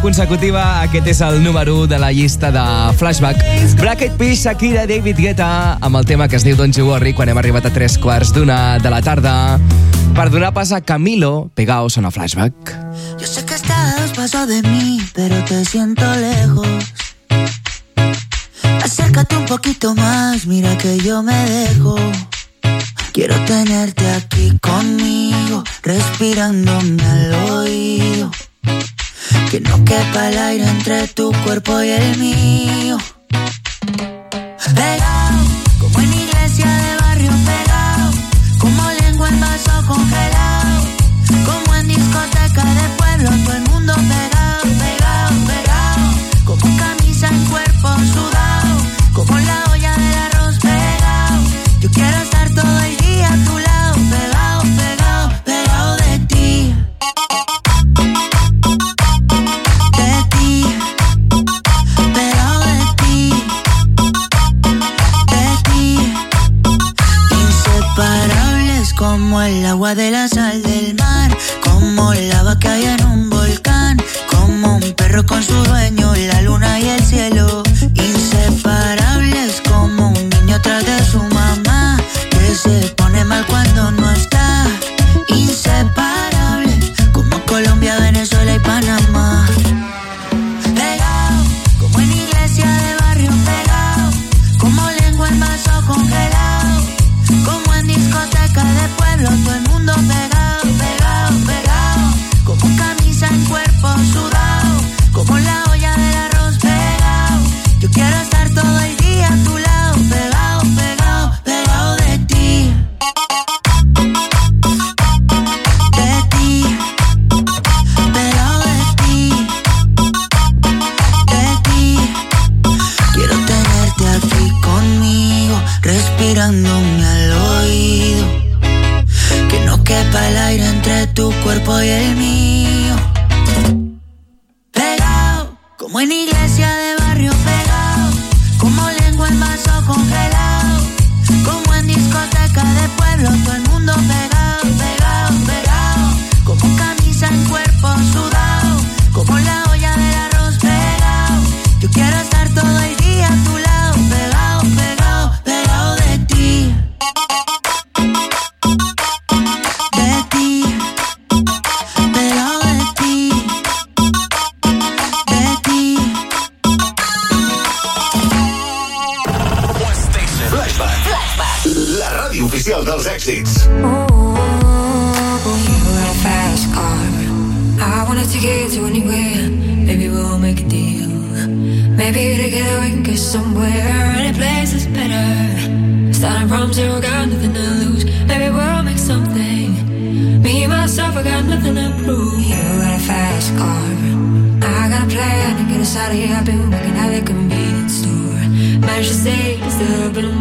Speaker 3: consecutiva aquest és el número 1 de la llista de Flashback. Bracket P, Shakira, David Guetta, amb el tema que es diu Don't You Worry, quan hem arribat a tres quarts d'una de la tarda, per donar pas a Camilo, pegaos en a Flashback.
Speaker 32: Yo sé que estás paso de mí, pero te siento lejos. Acércate un poquito más, mira que yo me dejo. Quiero tenerte aquí conmigo, respirándome al oído. que no quepa el aire entre tu cuerpo y el mío.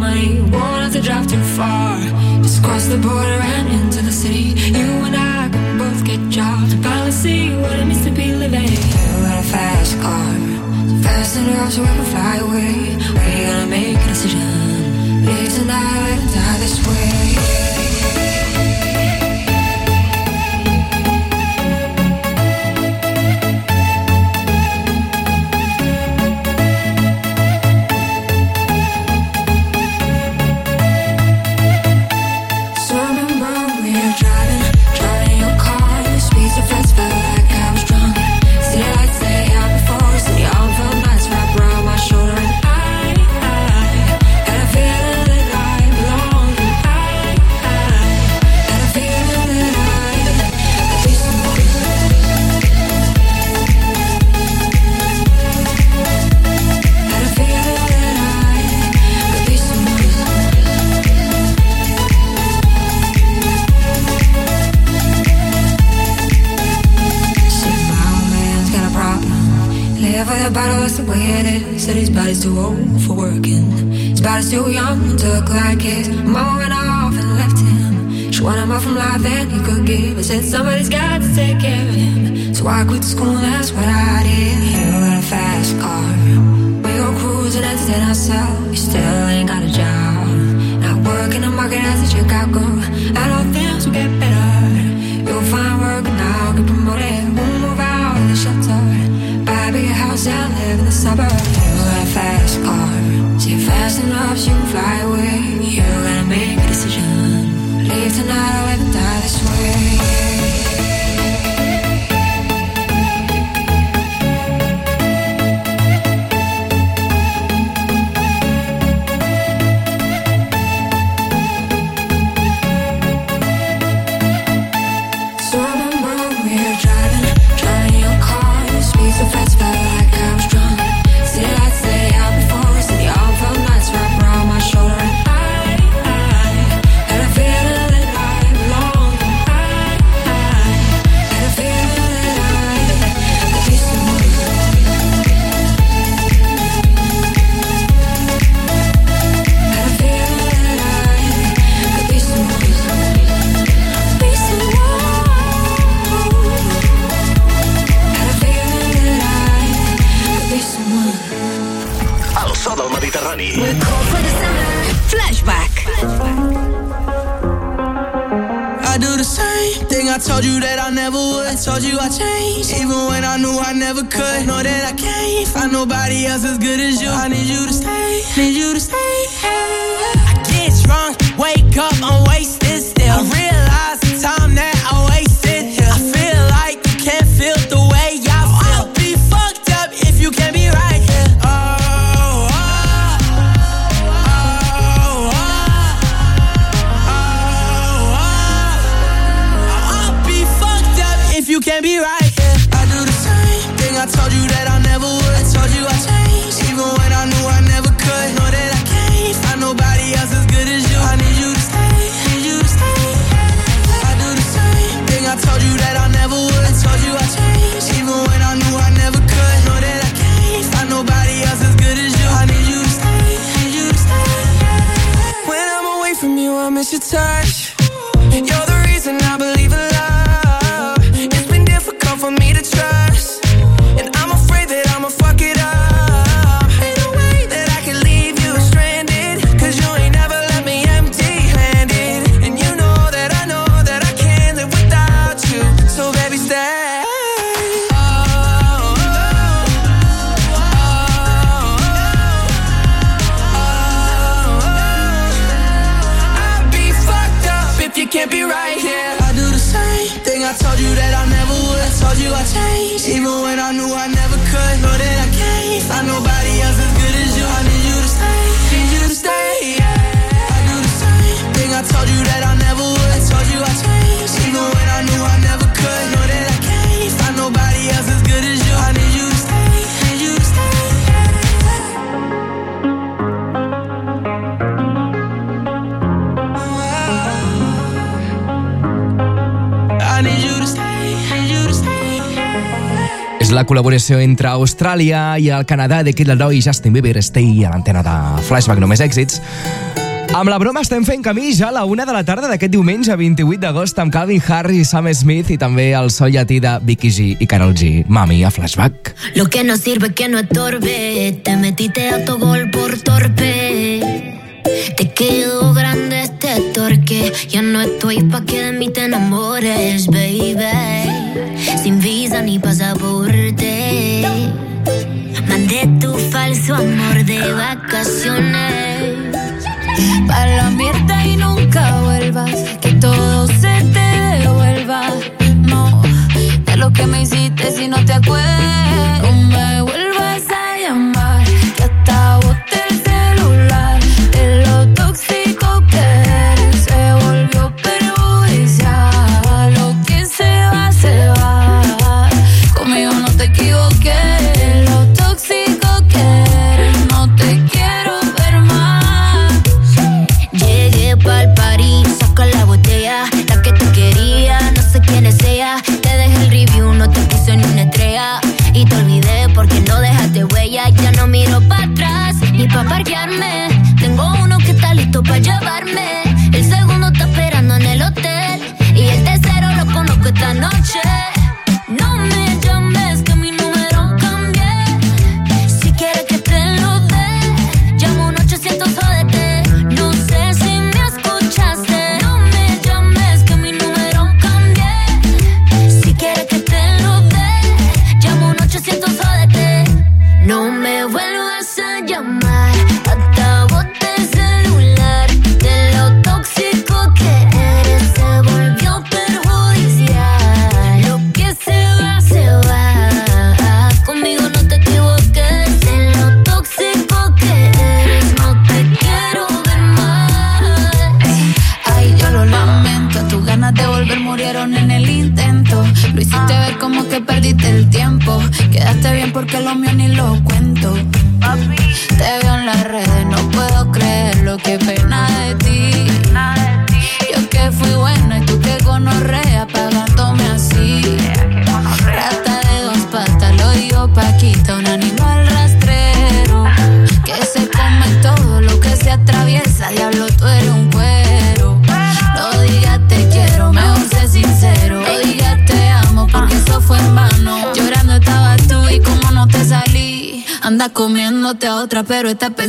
Speaker 33: line Won't have to drive too far. Just cross the border and into the city. You and I could both get jobs Finally see what it means to be living. You got a fast car so Fast enough so I can fly away. We're gonna make a decision Live tonight, die this way.
Speaker 3: col·laboració entre Austràlia i el Canadà de Kid Laroi i Justin Bieber Stay a l'antena de Flashback Només Èxits. Amb la broma estem fent camí ja a la una de la tarda d'aquest diumenge 28 d'agost amb Calvin Harris, Sam Smith i també el so llatí de Vicky G i Carol G. Mami, a flashback.
Speaker 14: Lo que no sirve que no estorbe Te metiste a tu gol por torpe Te quedo grande este torque Ya no estoy pa' que de mí te enamores, baby Sin vida sonrisa ni pasa por ti. Mandé tu falso amor de vacaciones.
Speaker 15: Para la mierda y nunca vuelvas. Que todo se te devuelva. No, de lo que me hiciste si no te acuerdas.
Speaker 14: está
Speaker 15: pensando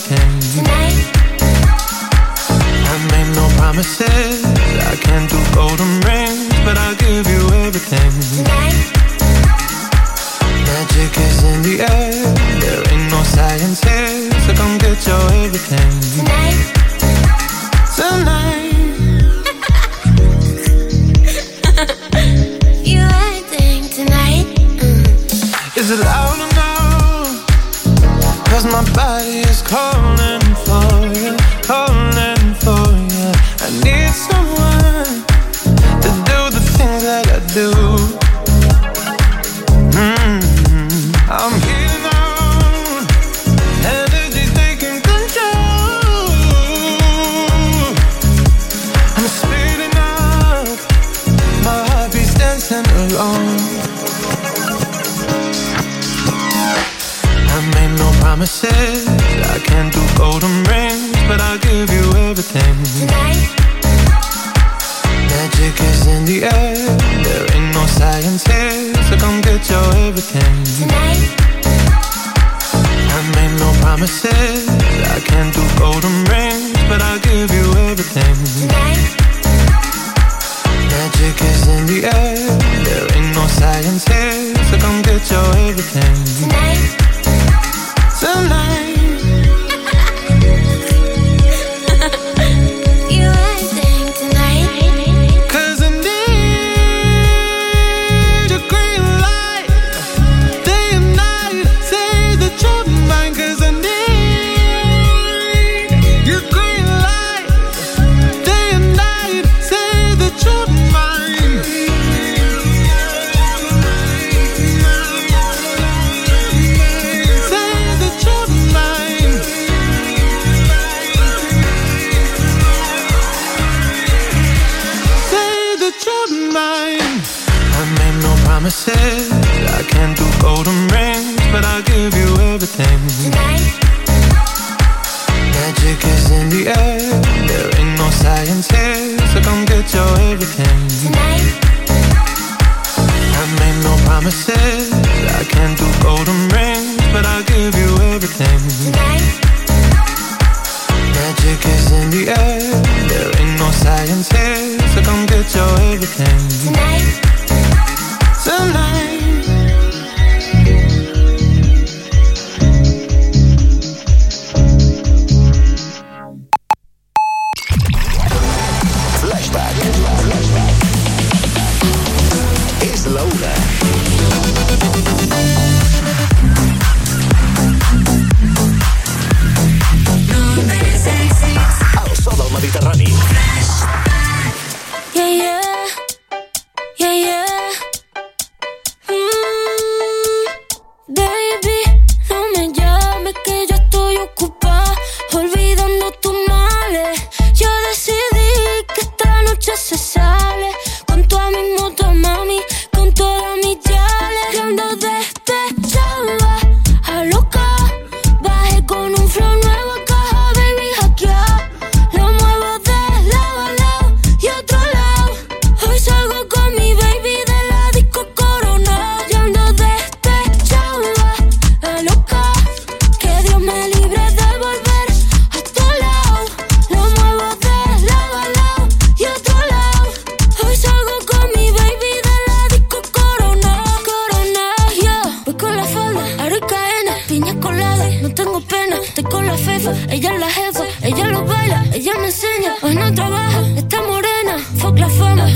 Speaker 34: pretend Tonight. I
Speaker 4: made no promises. I can't do golden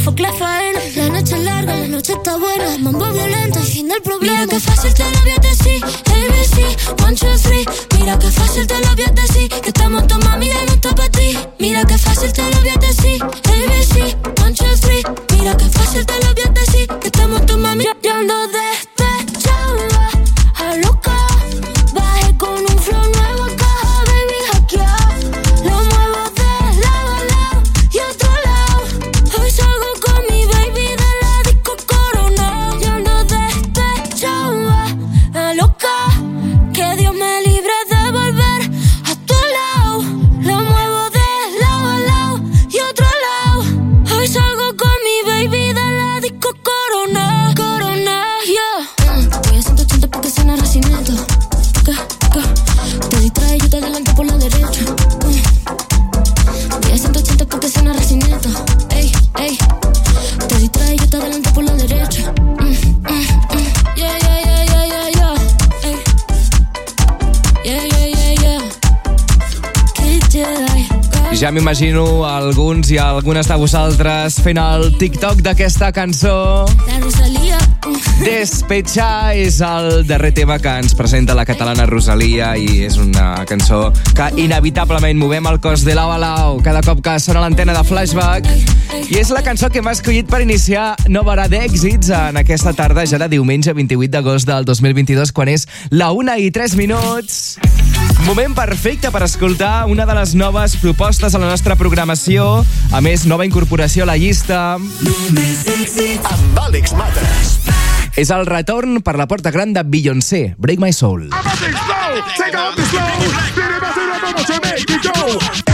Speaker 35: foc la
Speaker 36: faena. La noche es larga, la noche está buena. Mambo violento, el fin del problema. Mira que fácil te lo voy a decir. ABC, one, two, three. Mira que fácil te lo voy a decir. Que estamos tomando mami, ya no está para ti. Mira que fácil te lo voy decir.
Speaker 3: m'imagino alguns i algunes de vosaltres fent el TikTok d'aquesta cançó. Despecha és el darrer tema que ens presenta la catalana Rosalia i és una cançó que inevitablement movem el cos de lau a lau cada cop que sona l'antena de Flashback. I és la cançó que m'ha escollit per iniciar nova hora d'èxits en aquesta tarda ja de diumenge 28 d'agost del 2022 quan és la 1 i 3 minuts. Moment perfecte per escoltar una de les noves propostes a la nostra programació. A més, nova incorporació a la llista.
Speaker 35: Només Àlex
Speaker 3: És el retorn per la porta gran de Beyoncé, Break My Soul.
Speaker 37: I'm a big take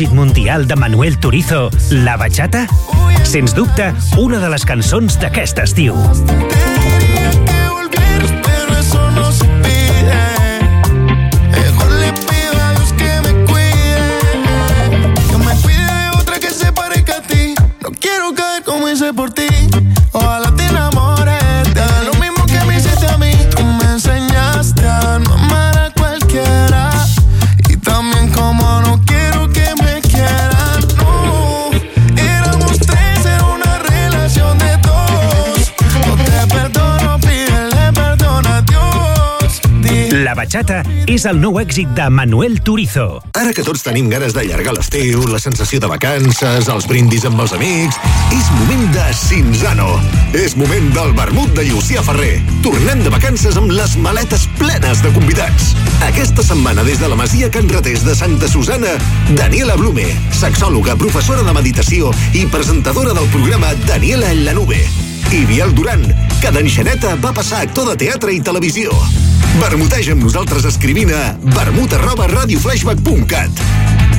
Speaker 6: èxit mundial de Manuel Turizo, La Bachata? Sens dubte, una de les cançons d'aquest estiu. Bachata és el nou èxit de Manuel Turizo.
Speaker 4: Ara que tots tenim ganes d'allargar l'estiu, la sensació de vacances, els brindis amb els amics, és moment de Cinzano. És moment del vermut de Llucià Ferrer. Tornem de vacances amb les maletes plenes de convidats. Aquesta setmana, des de la Masia Can Ratés de Santa Susana, Daniela Blume, sexòloga, professora de meditació i presentadora del programa Daniela en la nube. I Biel Duran, que d'enxaneta va passar actor de teatre i televisió. Vermuteja amb nosaltres escrivint a vermut arroba radioflashback.cat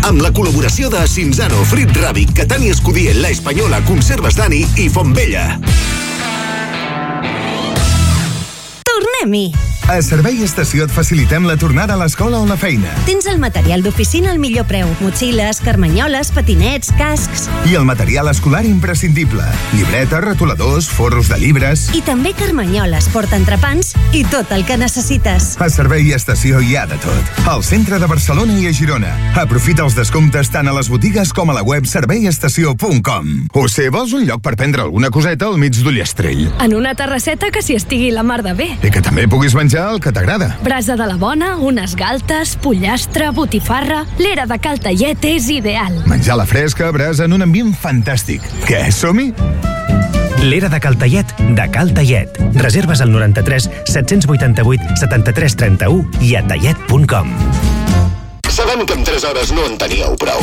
Speaker 4: amb la col·laboració de Cinzano, Frit Ràbic, Catània Escudier, La Espanyola, Conserves Dani i Fontvella.
Speaker 10: Tornem-hi!
Speaker 11: A Servei Estació et facilitem la tornada a l'escola o la feina.
Speaker 10: Tens el material d'oficina al millor preu. Motxilles, carmanyoles, patinets, cascs...
Speaker 11: I el material escolar imprescindible. Llibretes, retoladors, forros de llibres...
Speaker 10: I també carmanyoles, portaentrepans i tot el que necessites.
Speaker 11: A Servei Estació hi ha de tot. Al centre de Barcelona i a Girona. Aprofita els descomptes tant a les botigues com a la web serveiestació.com. O si vols un lloc per prendre alguna coseta al mig d'Ullastrell.
Speaker 38: En una terrasseta que s'hi estigui la mar de bé.
Speaker 11: I que també puguis menjar el que t'agrada.
Speaker 38: Brasa de la bona, unes galtes, pollastre, botifarra... L'era de Cal Tallet és ideal.
Speaker 11: Menjar a la fresca, brasa en un ambient fantàstic. Què, som-hi?
Speaker 6: L'era de Caltallet, de Cal Tallet. Reserves al 93 788 73 31 i a tallet.com.
Speaker 4: Sabem que en 3 hores no en teníeu prou.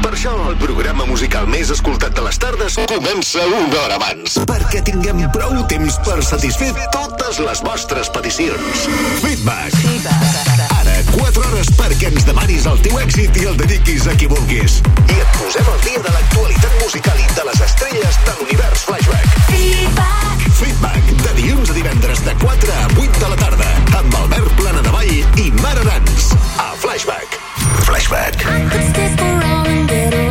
Speaker 4: Per això el programa musical més escoltat de les tardes comença una hora abans. Perquè tinguem prou temps per satisfer totes les vostres peticions. Feedback. Ara, 4 hores perquè ens demanis el teu èxit i el dediquis a qui vulguis. I et posem al dia de l'actualitat musical i de les estrelles de l'univers Flashback. Feedback. Feedback, de dilluns a divendres de 4 a 8 de la tarda, amb Albert Plana de Vall i Mar Arans. A Flashback. Flashback.
Speaker 14: Don't get too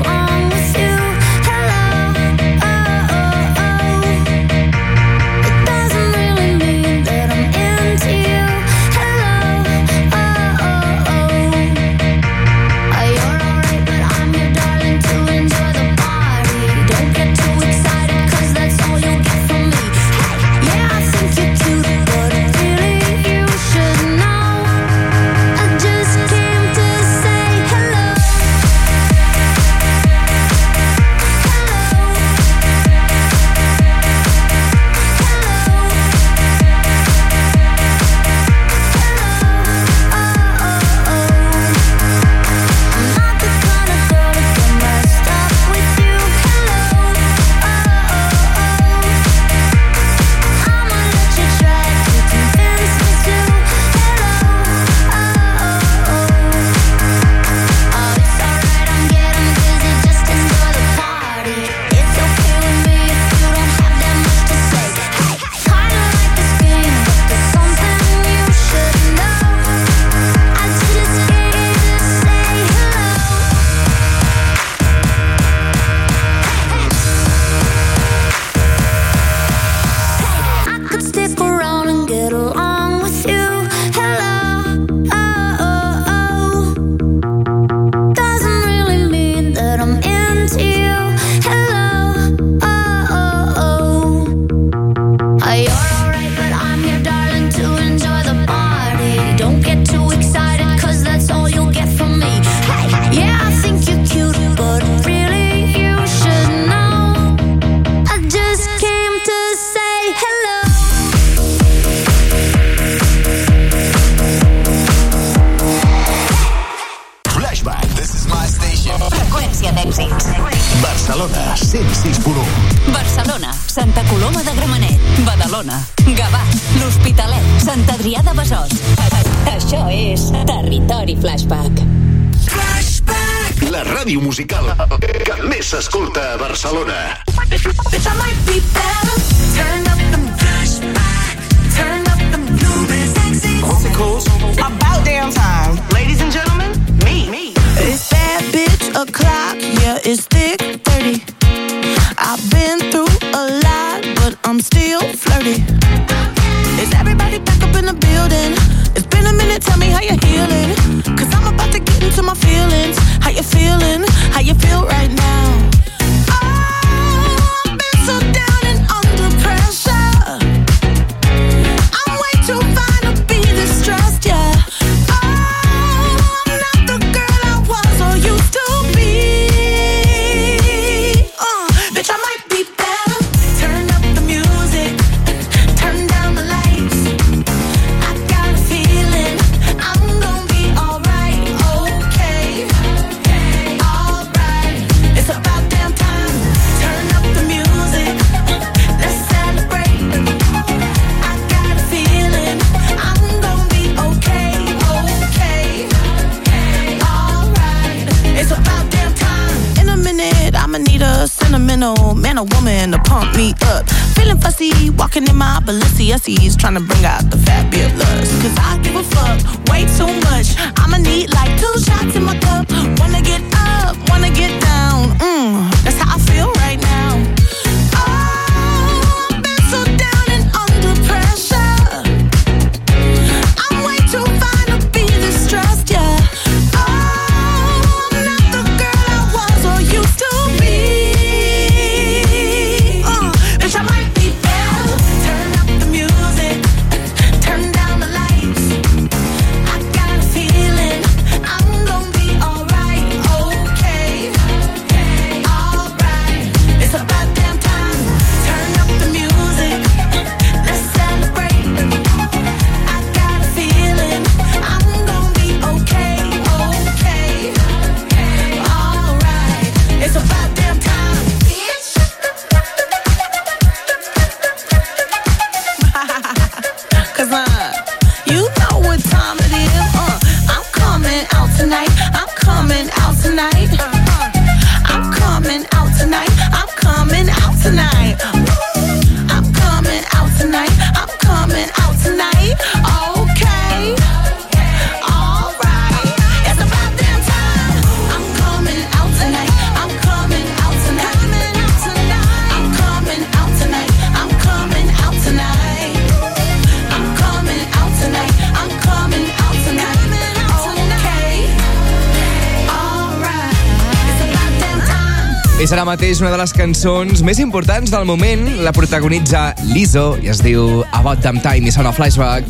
Speaker 3: mateix una de les cançons més importants del moment. La protagonitza Lizzo i es diu About Damn Time i sona flashback.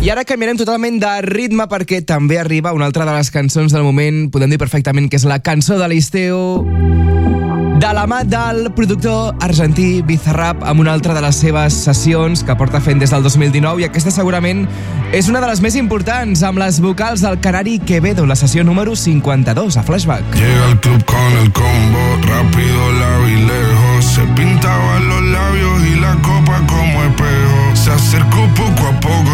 Speaker 3: I ara canviarem totalment de ritme perquè també arriba una altra de les cançons del moment, podem dir perfectament que és la cançó de l'Isteo de la mà del productor argentí Bizarrap amb una altra de les seves sessions que porta fent des del 2019 i aquesta segurament és una de les més importants amb les vocals del Canari Quevedo, la sessió número 52 a Flashback.
Speaker 39: Llega el club con el combo, rápido la lejos. Se pintaban los labios y la copa como espejo. Se acercó poco a poco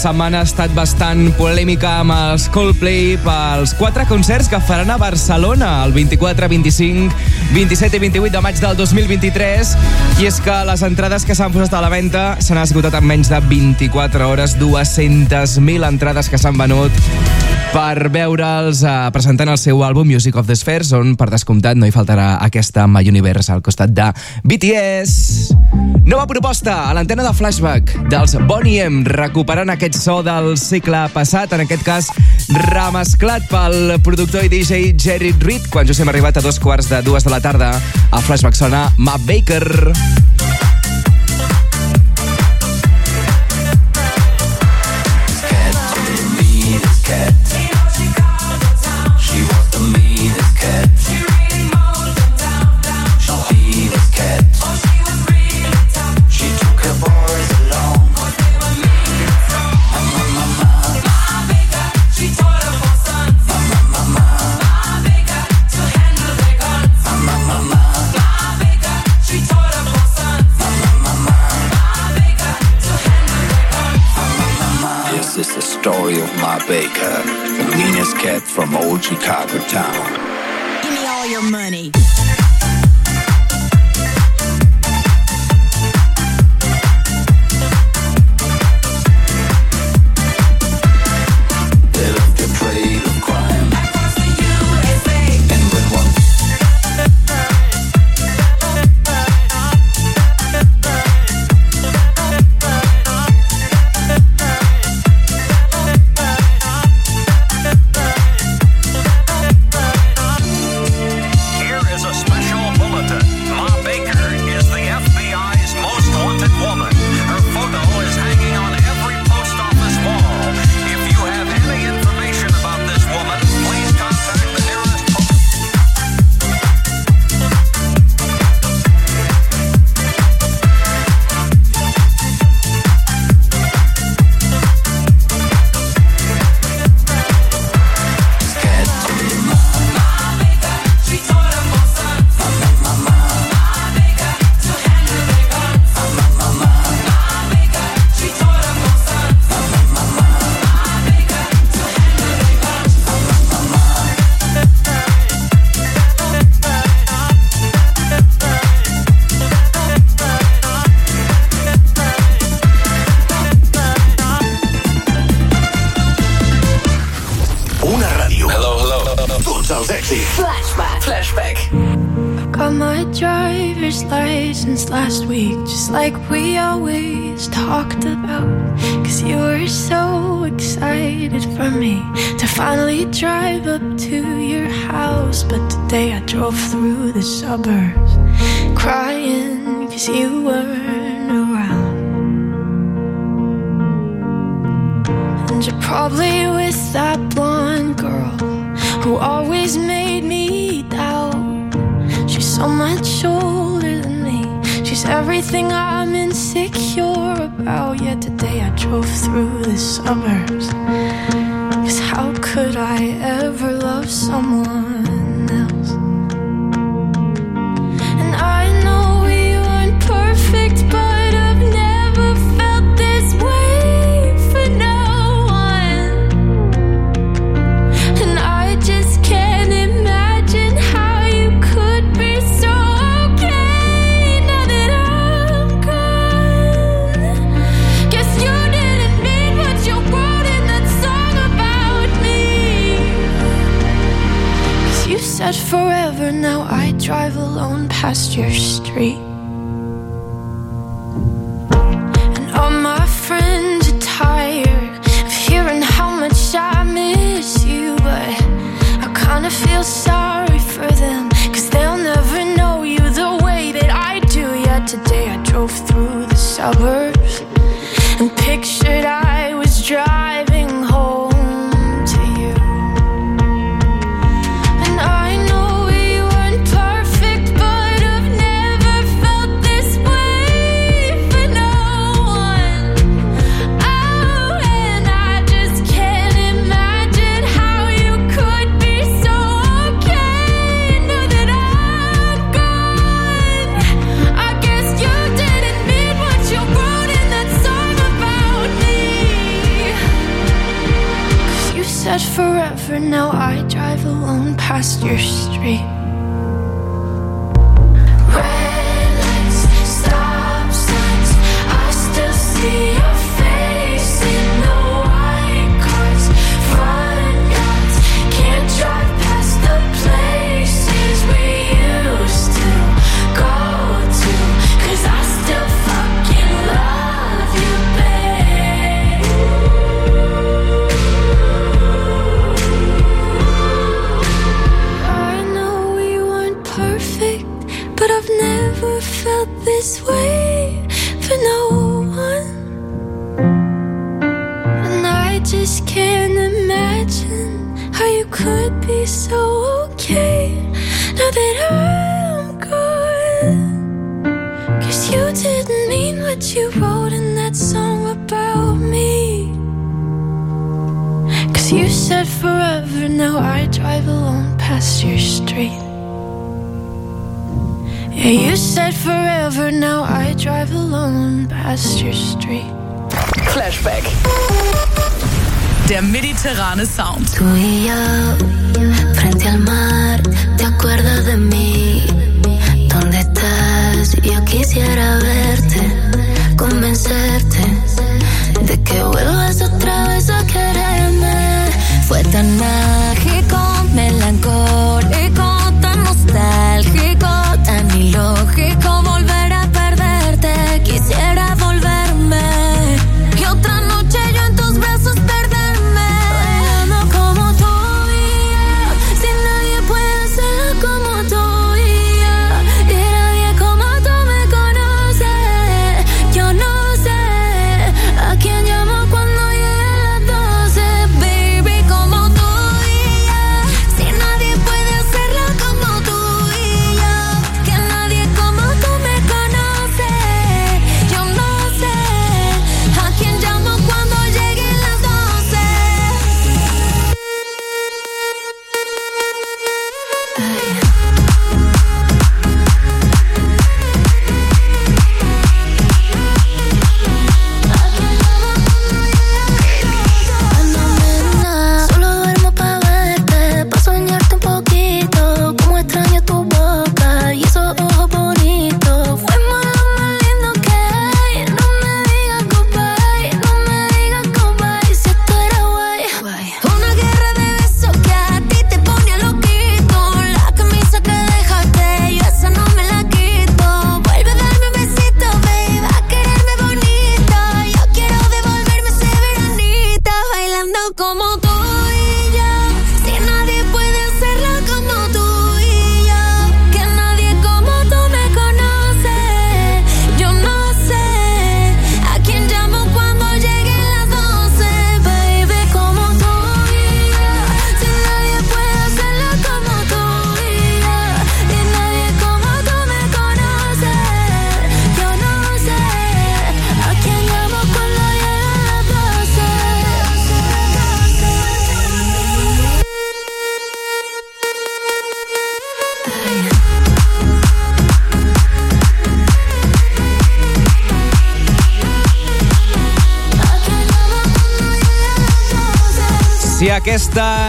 Speaker 3: setmana ha estat bastant polèmica amb els Coldplay pels quatre concerts que faran a Barcelona el 24, 25, 27 i 28 de maig del 2023 i és que les entrades que s'han posat a la venda s'han esgotat en menys de 24 hores 200.000 entrades que s'han venut per veure'ls uh, presentant el seu àlbum Music of the Spheres on per descomptat no hi faltarà aquesta My Universe al costat de BTS. Nova proposta a l'antena de flashback dels Bonnie M, recuperant aquest so del segle passat, en aquest cas remesclat pel productor i DJ Jerry Reed, quan just hem arribat a dos quarts de dues de la tarda. A flashback sona Matt Baker.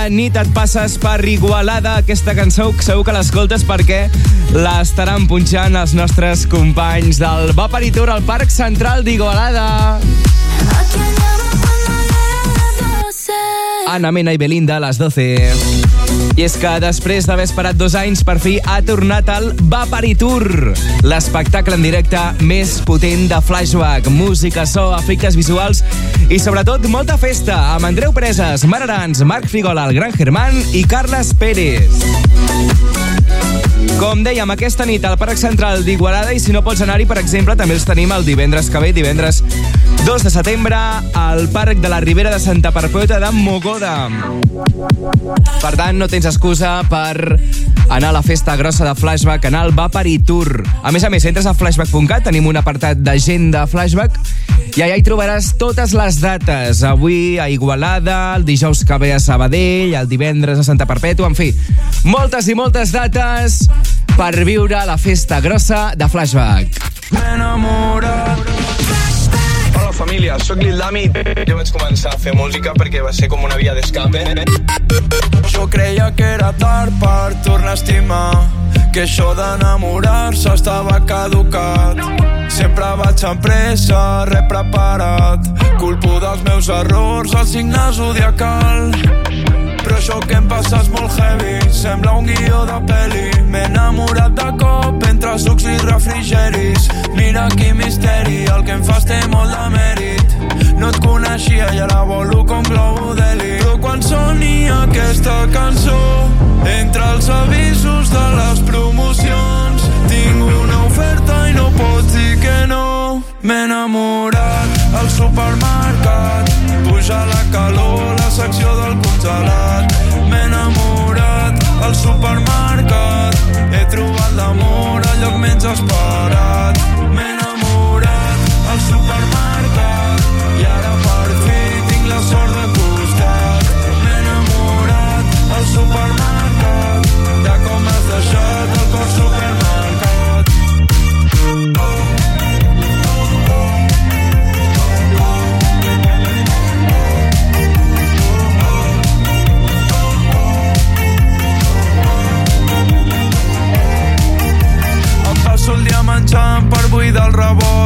Speaker 3: Nit et passes per Igualada, aquesta cançó segur que l'escoltes perquè l'estaran punxant els nostres companys del Va Tour al Parc Central d'Igualada. Ana Mena i Belinda a les 12. I és que després d'haver esperat dos anys, per fi ha tornat el Vapari Tour, l'espectacle en directe més potent de Flashback. Música, so, efectes visuals i sobretot molta festa amb Andreu Preses, Mar Arans, Marc Figola, el Gran Germán i Carles Pérez. Com dèiem, aquesta nit al Parc Central d'Igualada i si no pots anar-hi, per exemple, també els tenim el divendres que ve, divendres 2 de setembre, al Parc de la Ribera de Santa Perpètua de Mogoda. Per tant, no tens excusa per anar a la festa grossa de Flashback, anar al Vapari Tour. A més a més, entres a flashback.cat, tenim un apartat d'agenda Flashback i allà hi trobaràs totes les dates. Avui a Igualada, el dijous que ve a Sabadell, el divendres a Santa Perpètua, en fi, moltes i moltes dates per viure la festa grossa de Flashback.
Speaker 34: Hola família, sóc Lil Dami Jo vaig començar a fer música perquè va ser com una via d'escape
Speaker 21: Jo creia que era tard per tornar a estimar que això d'enamorar-se estava caducat Sempre vaig amb pressa, res preparat. Culpo dels meus errors, el signe zodiacal. Però això que em passa és molt heavy Sembla un guió de peli M'he enamorat de cop entre sucs i refrigeris. Mira quin misteri El que em fas té molt de mèrit. No et coneixia i ara volo com globo d'heli Però quan soni aquesta cançó Entre els avisos de les promocions Tinc una oferta i no pots dir que no. M'he enamorat al supermercat. Puja la calor, la secció del congelat. M'he enamorat al supermercat. He trobat l'amor al lloc menys esperat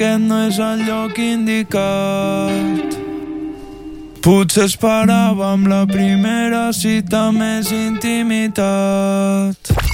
Speaker 21: aquest no és el lloc indicat. Potser esperàvem la primera cita més intimitat.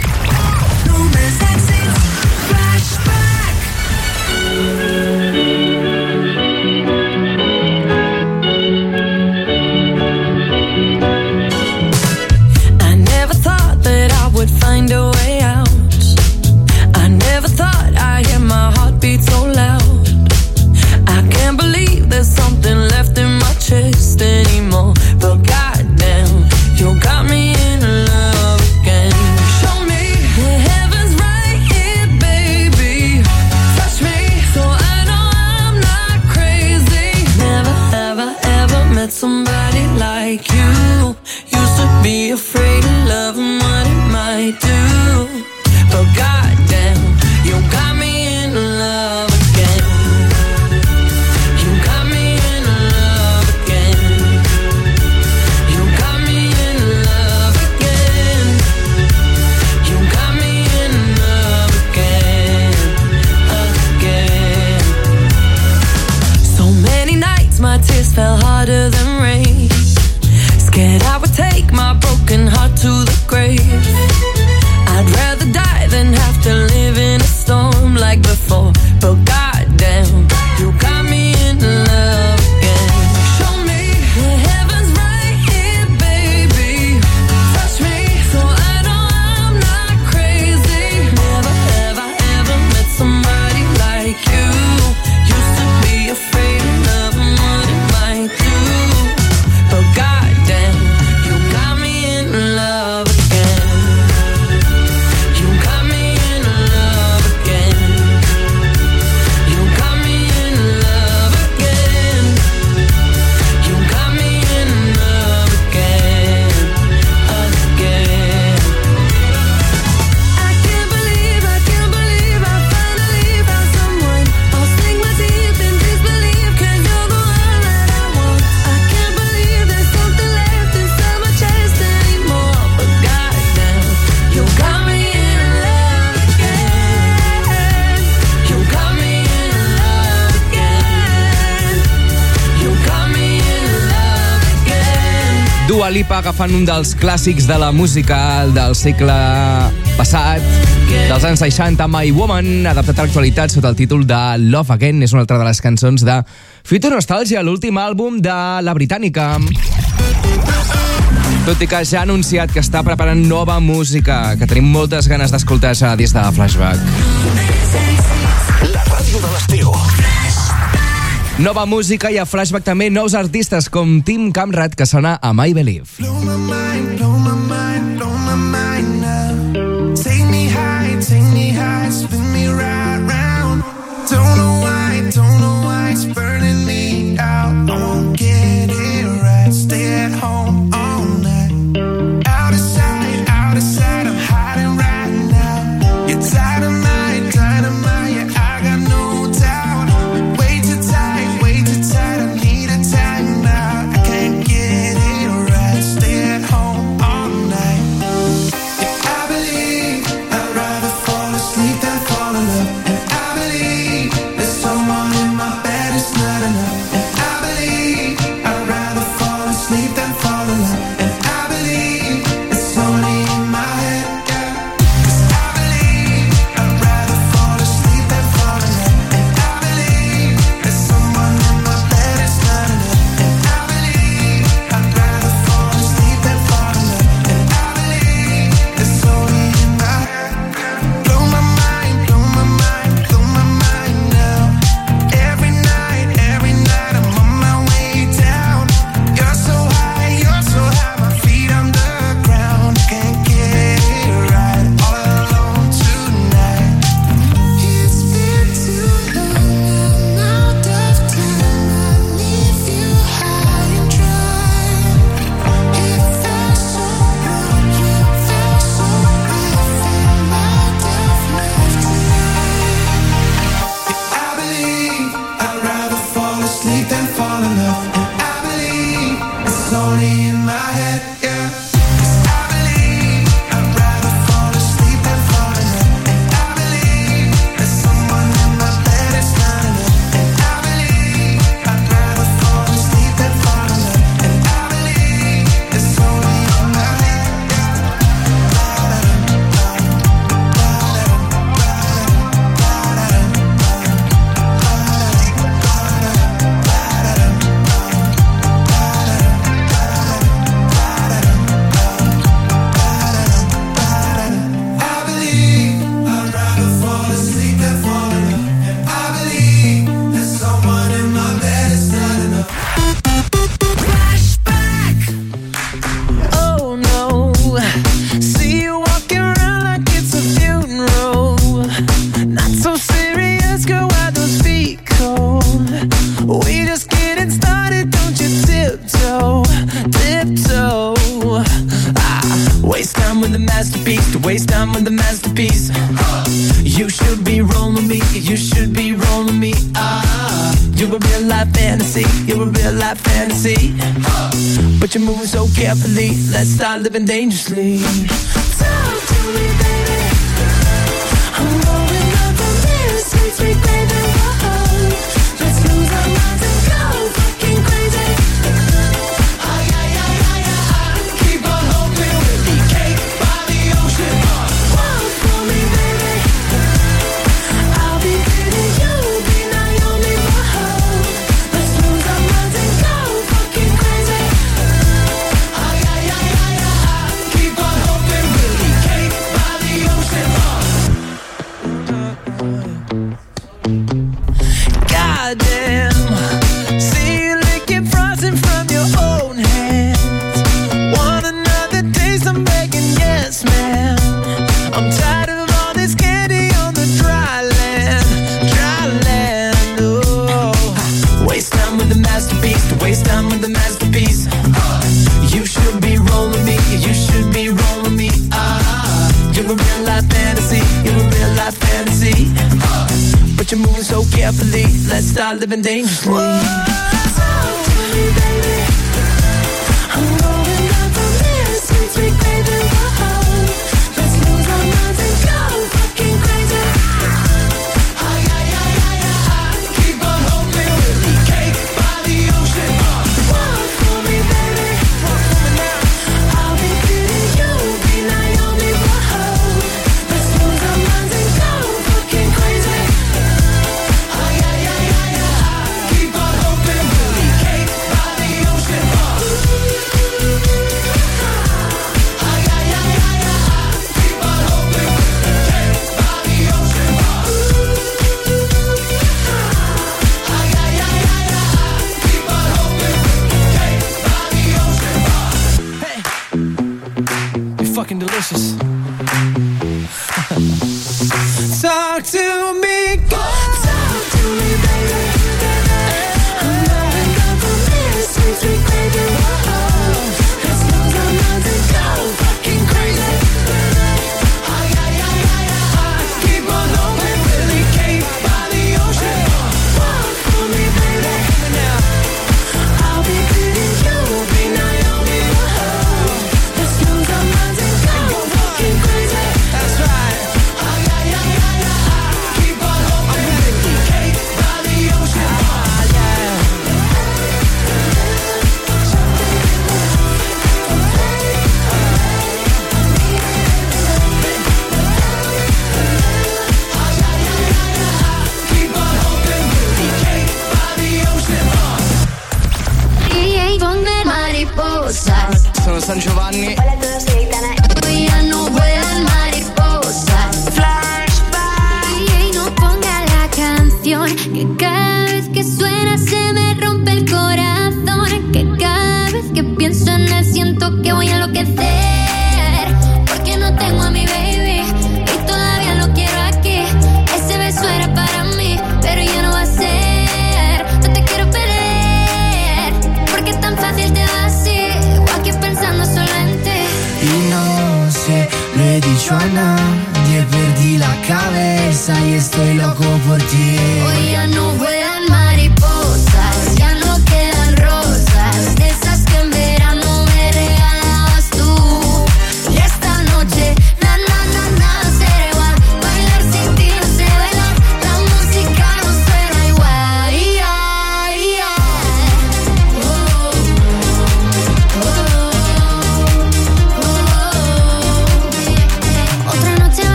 Speaker 3: agafant un dels clàssics de la música del segle passat, dels anys 60, My Woman, adaptat a l'actualitat sota el títol de Love Again. És una altra de les cançons de Future Nostalgia, l'últim àlbum de la britànica. Tot i que ja ha anunciat que està preparant nova música, que tenim moltes ganes d'escoltar ja des de Flashback.
Speaker 4: La ràdio de l'estiu
Speaker 3: Nova música i a Flashback també nous artistes com Tim Camrat, que sona a My Believe.
Speaker 17: Take me high, take me high, spin me right round. Don't know why, don't know why, it's burning.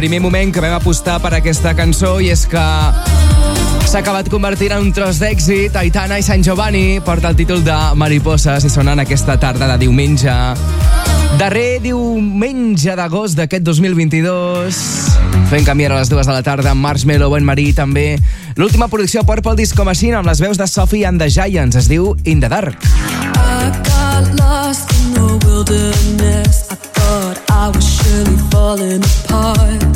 Speaker 3: primer moment que vam apostar per aquesta cançó i és que s'ha acabat convertint en un tros d'èxit. Aitana i Sant Giovanni porta el títol de Mariposas i sonen aquesta tarda de diumenge. Darrer diumenge d'agost d'aquest 2022. Fent canviar a les dues de la tarda amb Marshmallow en Marí també. L'última producció Purple com Machine amb les veus de Sophie and the Giants. Es diu In the Dark.
Speaker 16: I got lost in the wilderness I thought I was surely falling apart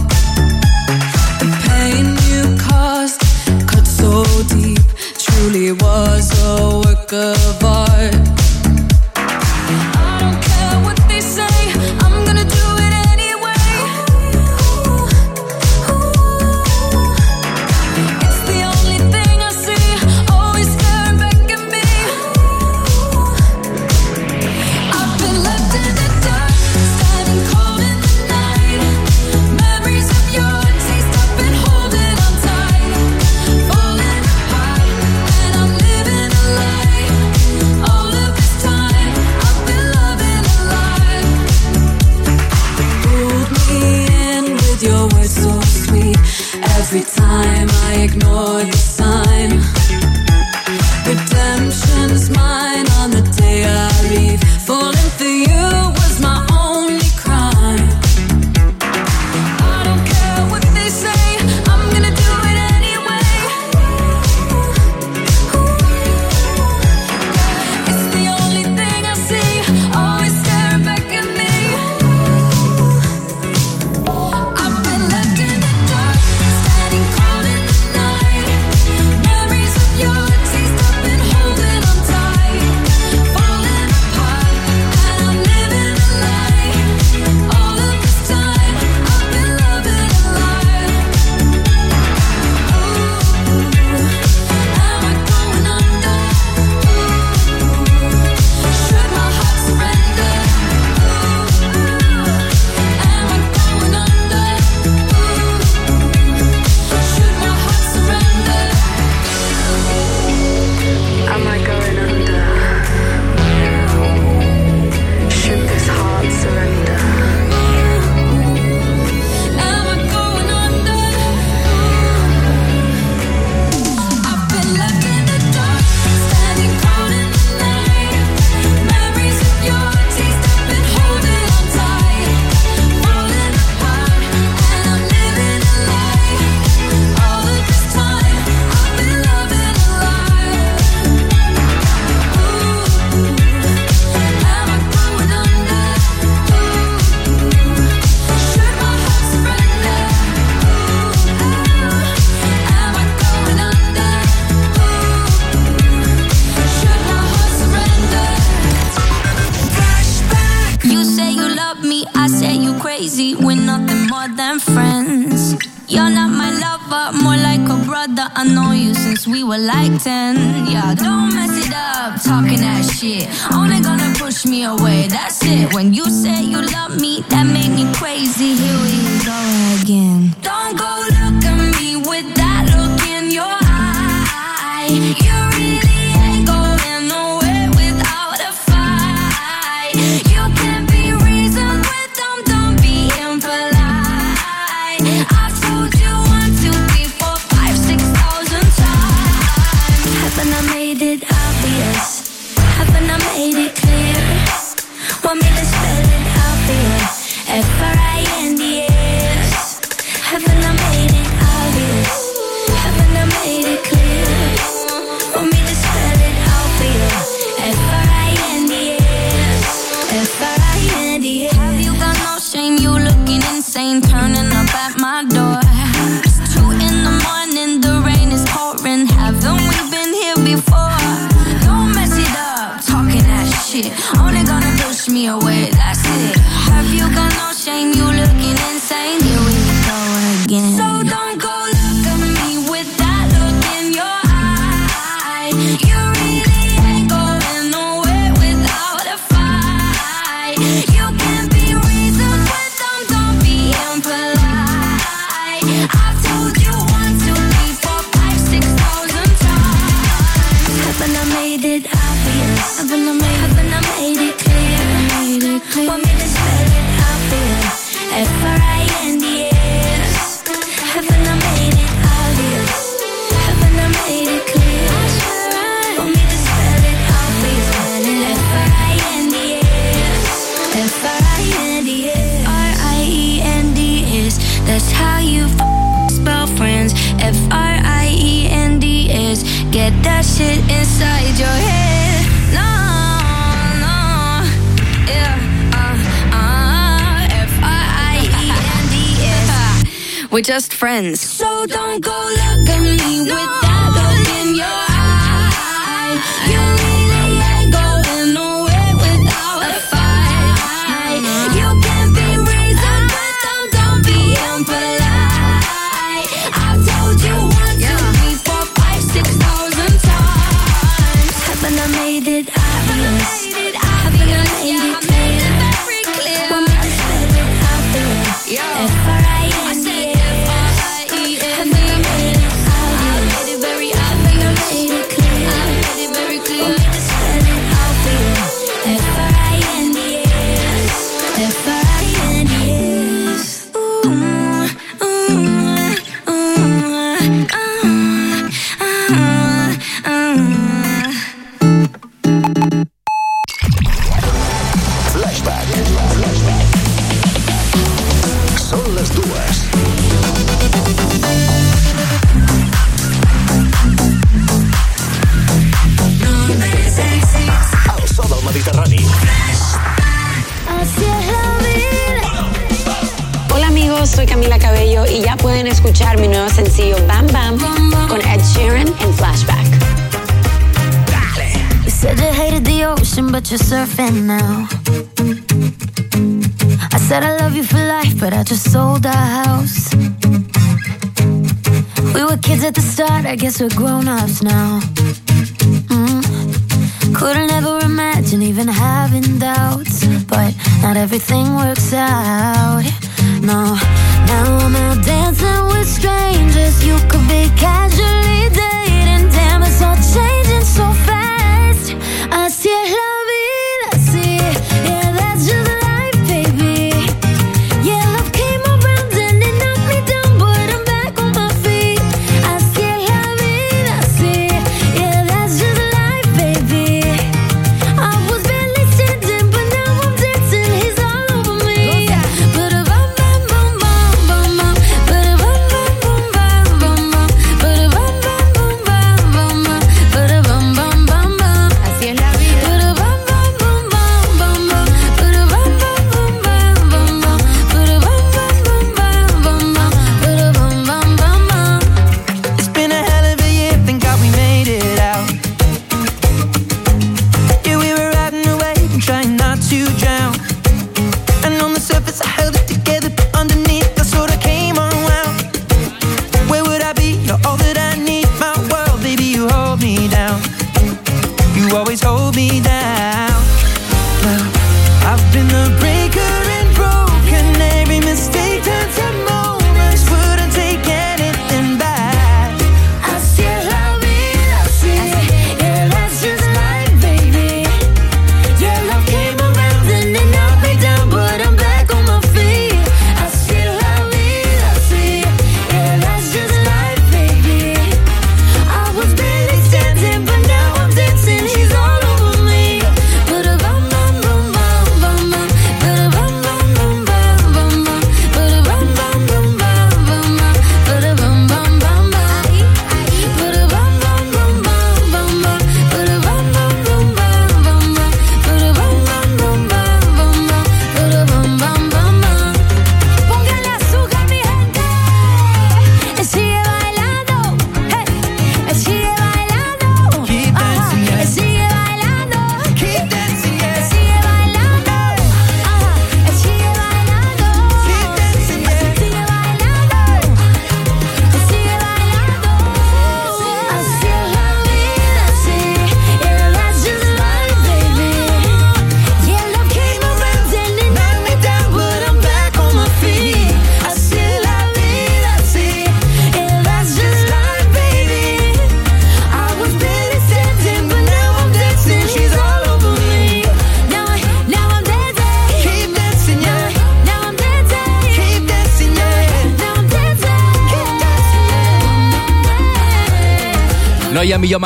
Speaker 16: now.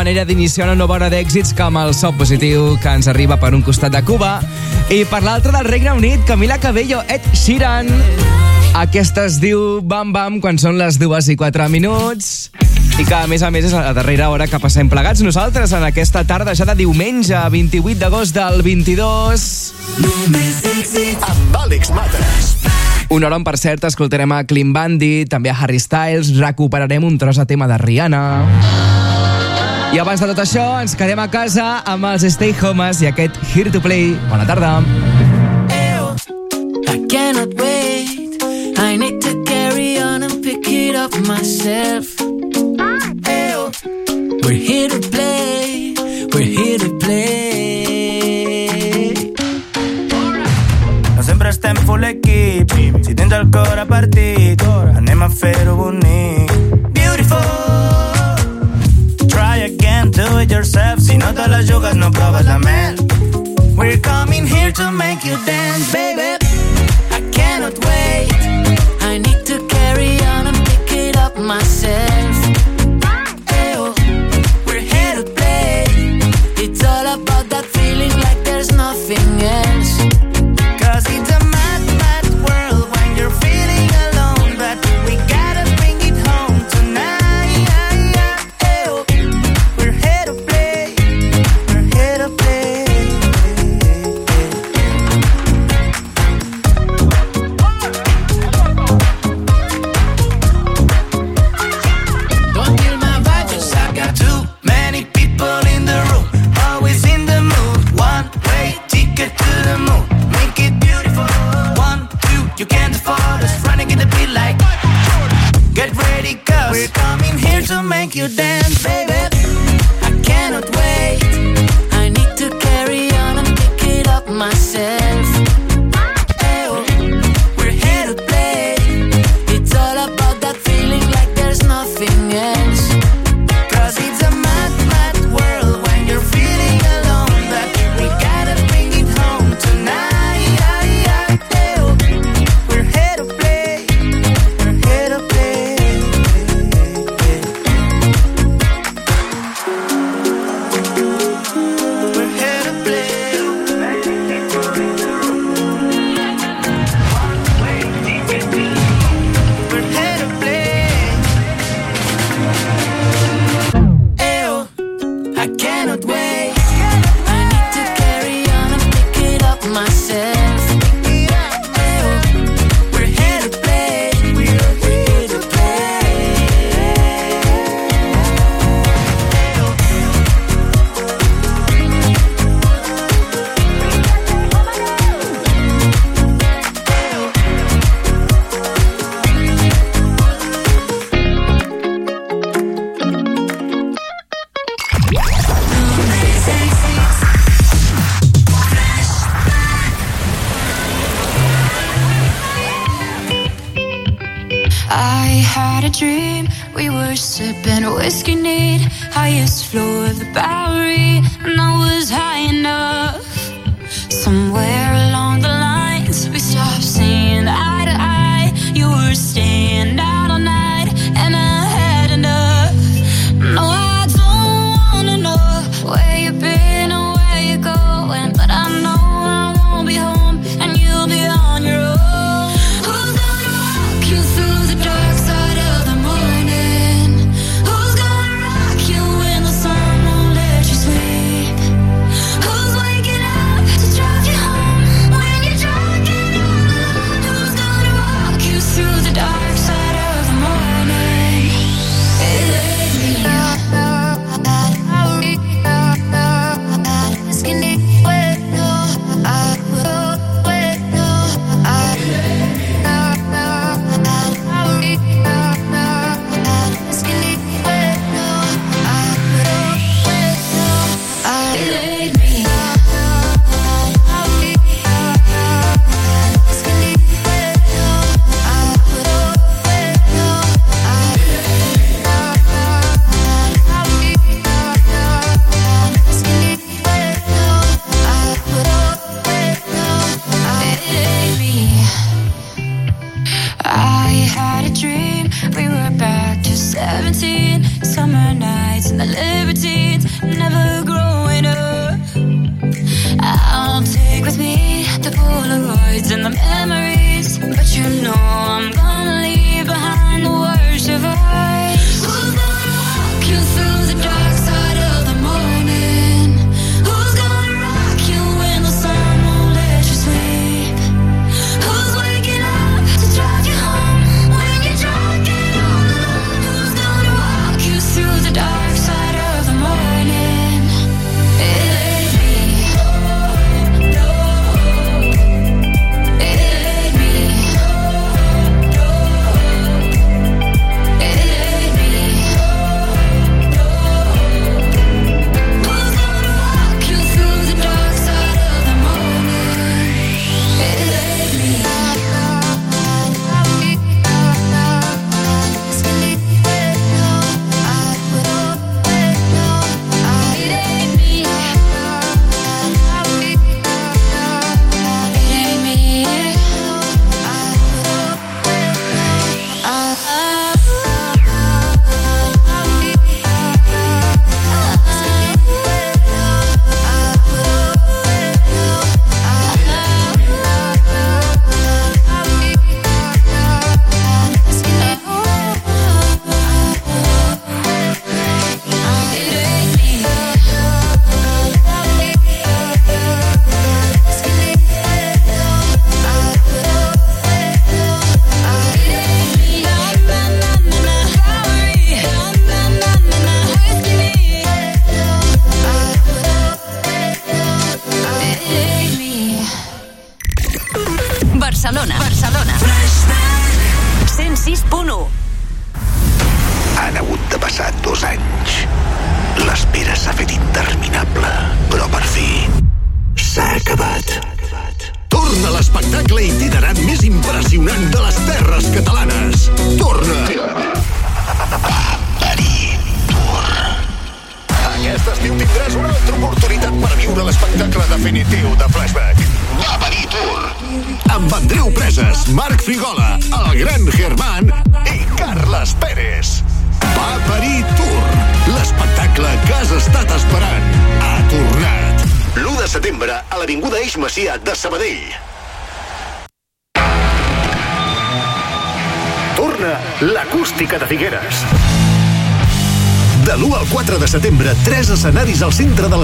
Speaker 3: manera d'iniciar una nova hora d'èxits com el so positiu que ens arriba per un costat de Cuba i per l'altre del Regne Unit, Camila Cabello, Ed Sheeran. Aquesta es diu Bam Bam quan són les dues i quatre minuts i que, a més a més, és la darrera hora que passem plegats nosaltres en aquesta tarda ja de diumenge, 28 d'agost del 22.
Speaker 4: Amb Àlex Matres.
Speaker 3: Una hora per cert, escoltarem a Clean Bandit, també a Harry Styles, recuperarem un tros de tema de Rihanna... I abans de tot això, ens quedem a casa amb els Stay Homes i aquest Here to Play. Bona tarda.
Speaker 40: I cannot wait I need to carry on and pick it up myself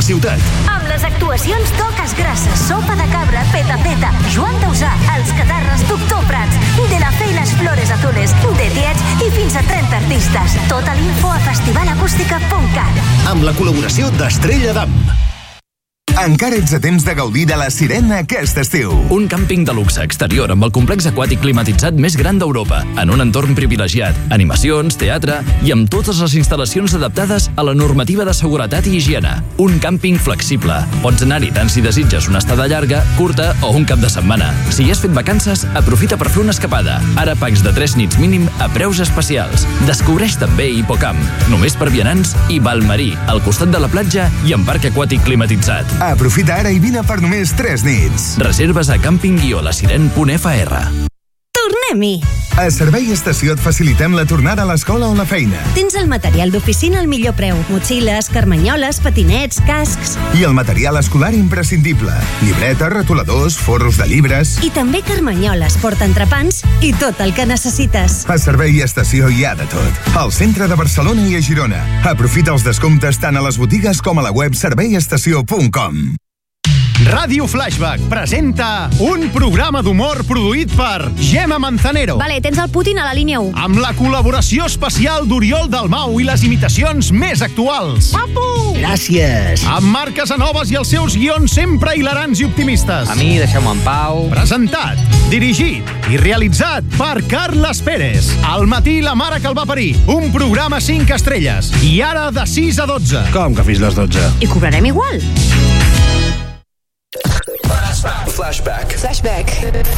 Speaker 4: ciutat.
Speaker 11: Encara ets a temps de gaudir de la sirena aquest estiu.
Speaker 41: Un càmping de luxe exterior amb el complex aquàtic climatitzat més gran d'Europa, en un entorn privilegiat, animacions, teatre i amb totes les instal·lacions adaptades a la normativa de seguretat i higiene. Un càmping flexible. Pots anar-hi tant si desitges una estada llarga, curta o un cap de setmana. Si has fet vacances, aprofita per fer una escapada. Ara pags de 3 nits mínim a preus especials. Descobreix també Hipocamp, només per vianants, i Valmarí, al costat de la platja i amb parc aquàtic climatitzat.
Speaker 11: Aprofita ara i vine per només 3 nits.
Speaker 41: Reserves a camping-lasiren.fr.
Speaker 42: Tornem-hi!
Speaker 11: A Servei Estació et facilitem la tornada a l'escola o la feina.
Speaker 42: Tens el material d'oficina al millor preu. Motxilles, carmanyoles, patinets, cascs...
Speaker 11: I el material escolar imprescindible. Llibretes, retoladors, forros de llibres...
Speaker 42: I també carmanyoles, portaentrepans i tot el que necessites.
Speaker 11: A Servei Estació hi ha de tot. Al centre de Barcelona i a Girona. Aprofita els descomptes tant a les botigues com a la web serveiestació.com.
Speaker 43: Ràdio Flashback presenta un programa d'humor produït per Gemma Manzanero.
Speaker 44: Vale, tens el Putin a la línia 1.
Speaker 43: Amb la col·laboració especial d'Oriol Dalmau i les imitacions més actuals. Papu!
Speaker 45: Gràcies.
Speaker 43: Amb Marc Casanovas i els seus guions sempre hilarants i optimistes.
Speaker 45: A mi, deixeu-me en pau.
Speaker 43: Presentat, dirigit i realitzat per Carles Pérez. Al matí la mare que el va parir. Un programa 5 estrelles. I ara de 6 a 12.
Speaker 45: Com que fins les 12?
Speaker 44: I cobrarem igual.
Speaker 4: Flashback.
Speaker 44: Flashback.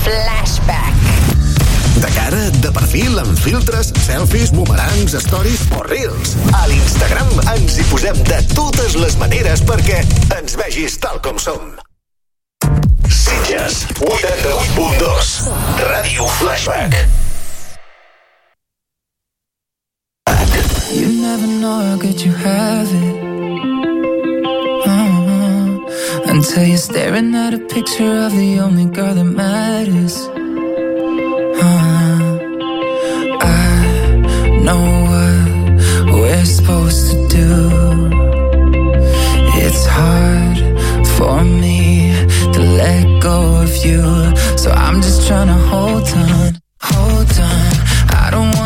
Speaker 44: Flashback.
Speaker 4: De cara, de perfil, amb filtres, selfies, boomerangs, stories o reels. A l'Instagram ens hi posem de totes les maneres perquè ens vegis tal com som. Sitges, 88.2. Ràdio Flashback.
Speaker 22: You never know how good you have it. Until you're staring at a picture of the only girl that matters. Uh-huh. I know what we're supposed to do. It's hard for me to let go of you. So I'm just trying to hold on, hold on. I don't wanna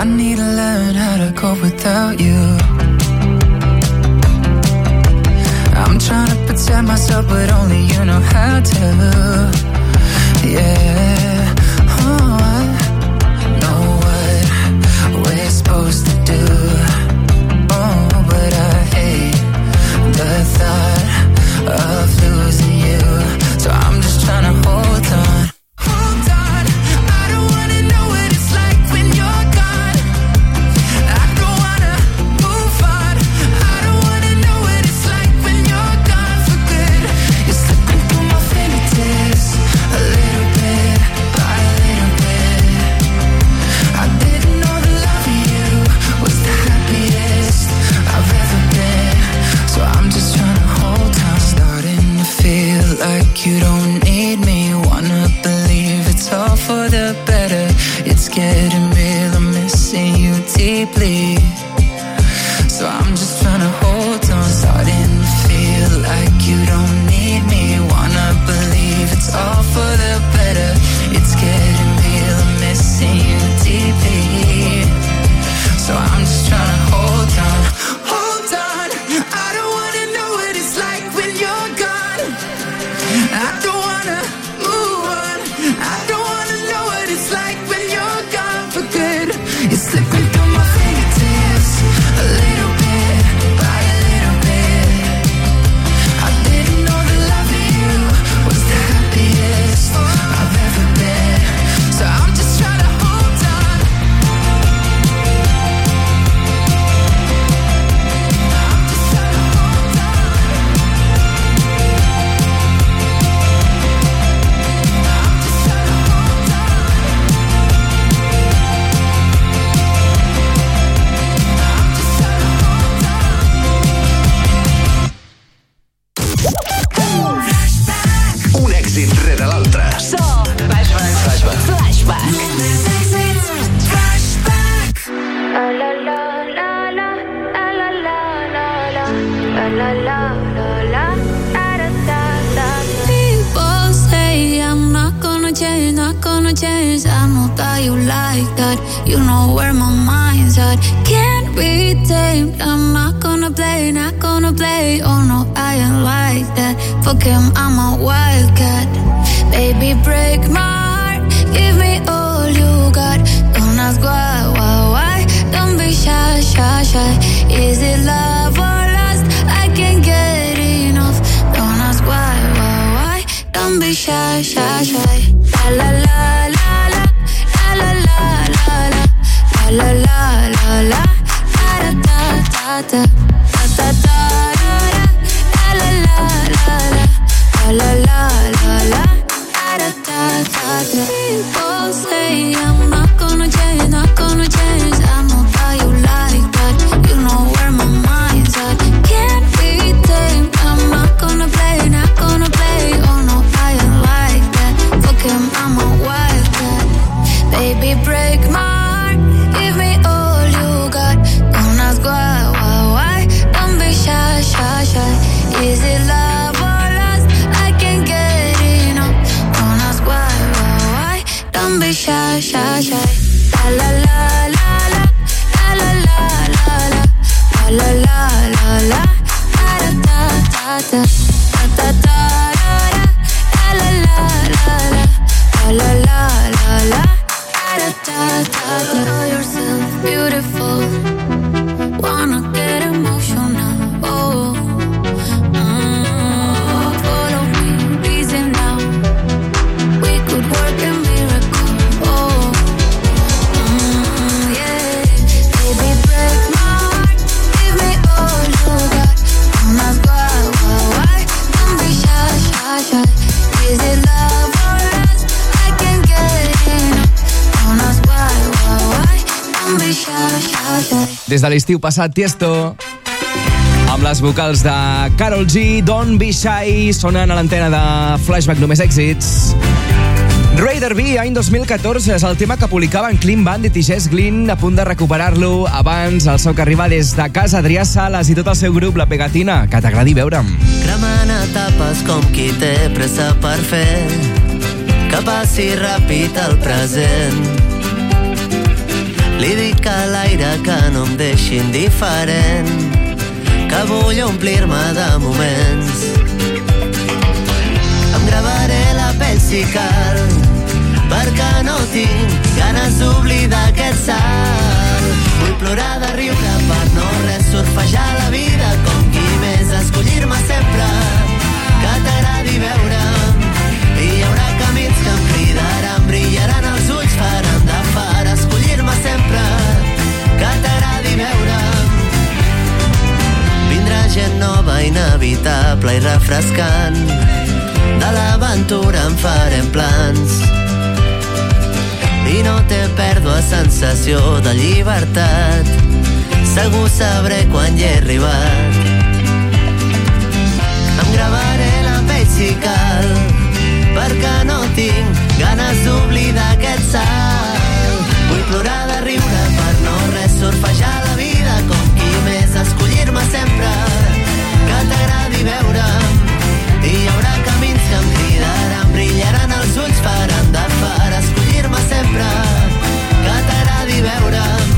Speaker 22: I need to learn how to cope without you. I'm trying to protect myself, but only you know how to. Yeah.
Speaker 3: L'estiu passat, Tiesto amb les vocals de Carol G, Don't Be Shy, sonen a l'antena de Flashback Només Èxits. Raider B, any 2014, és el tema que publicaven Clean Bandit i Jess Glynn, a punt de recuperar-lo abans el so que arriba des de casa Adrià Sales i tot el seu grup, La Pegatina, que t'agradi veure'm.
Speaker 46: Cremant etapes com qui té pressa per fer que passi ràpid el present. Li dic a l'aire que no em deixi indiferent, que vull omplir-me de moments. Em gravaré la pell si cal, perquè no tinc ganes d'oblidar aquest salt. Vull plorar de riure per no res surfejar la vida com qui gent nova inevitable i refrescant. De l'aventura en farem plans. I no té pèrdua sensació de llibertat. Segur sabré quan hi he arribat. Em gravaré la pell si cal perquè no tinc ganes d'oblidar aquest salt. Vull plorar de riure per no res surfejar la vida com qui més escollir-me sempre t'agradi veure'm i hi haurà camins que em cridaran brillaran els ulls faran de far escollir-me sempre que t'agradi veure'm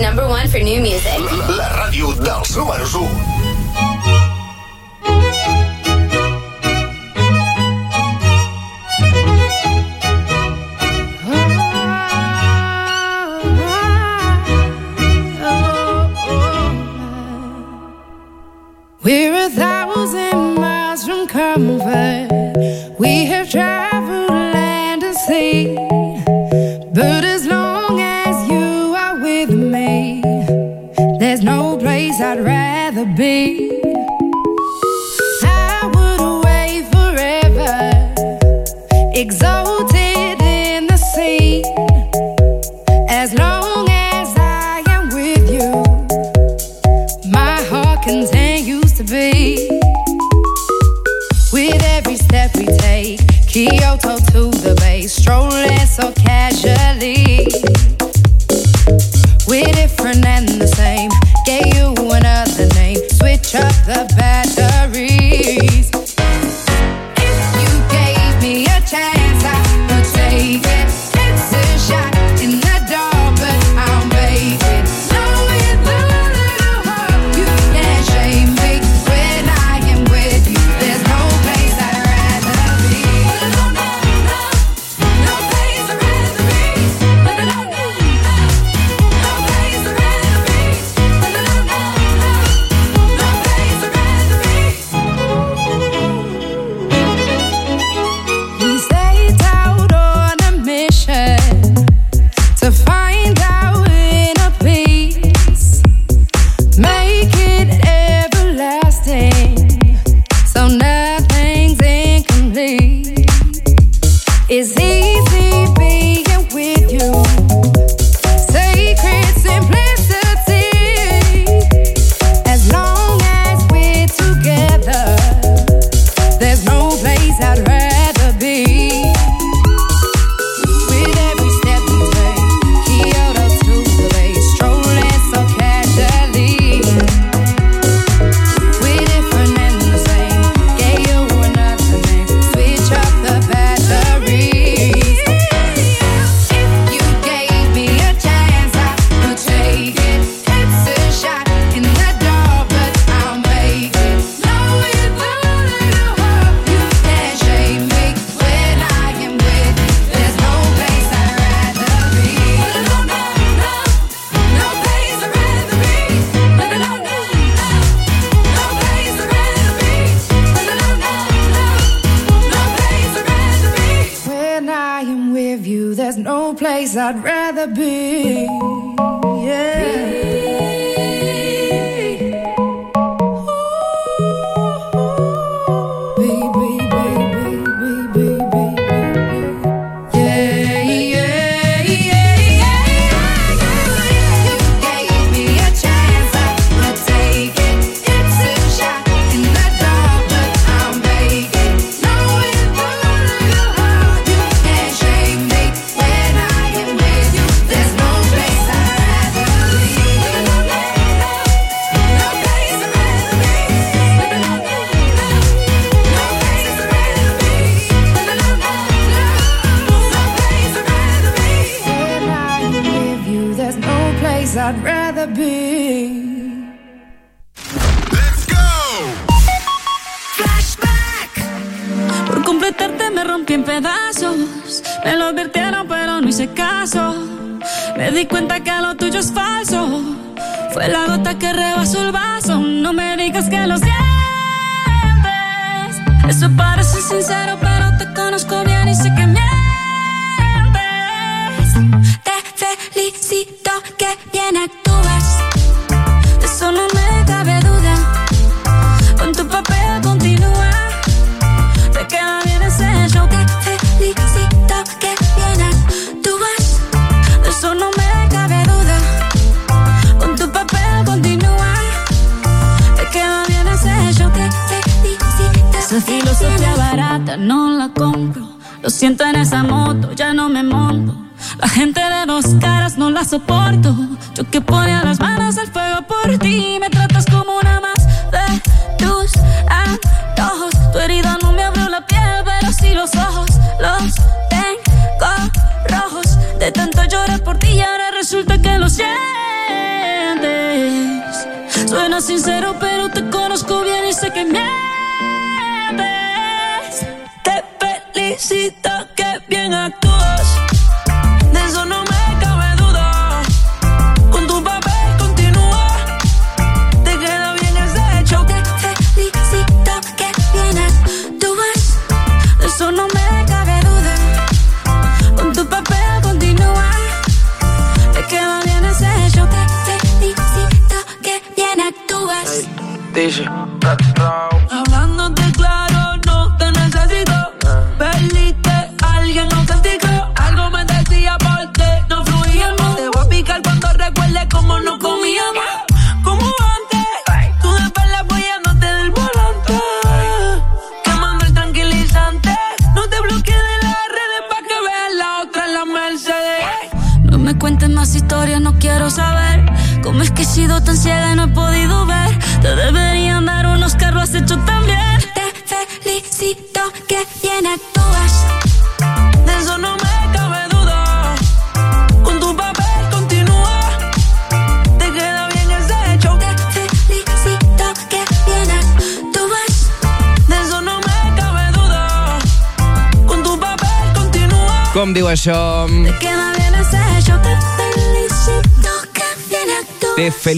Speaker 46: number one for new music.
Speaker 4: La,
Speaker 47: la ràdio
Speaker 4: dels números 1.
Speaker 48: We're a thousand miles from comfort. We have traveled land and sea, but. be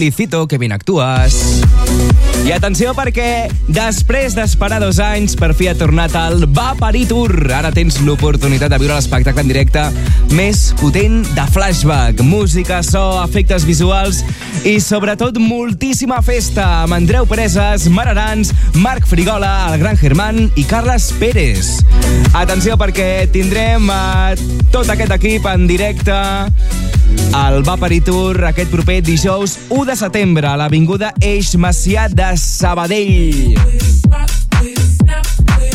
Speaker 3: felicito, que ben actues. I atenció perquè després d'esperar dos anys per fi ha tornat el Va Parir Tour. Ara tens l'oportunitat de viure l'espectacle en directe més potent de flashback. Música, so, efectes visuals i sobretot moltíssima festa amb Andreu Preses, Mararans, Marc Frigola, el Gran Germán i Carles Pérez. Atenció perquè tindrem a tot aquest equip en directe al Va Parir Tour aquest proper dijous 1 de setembre a l'Avinguda Eix Macià de Sabadell.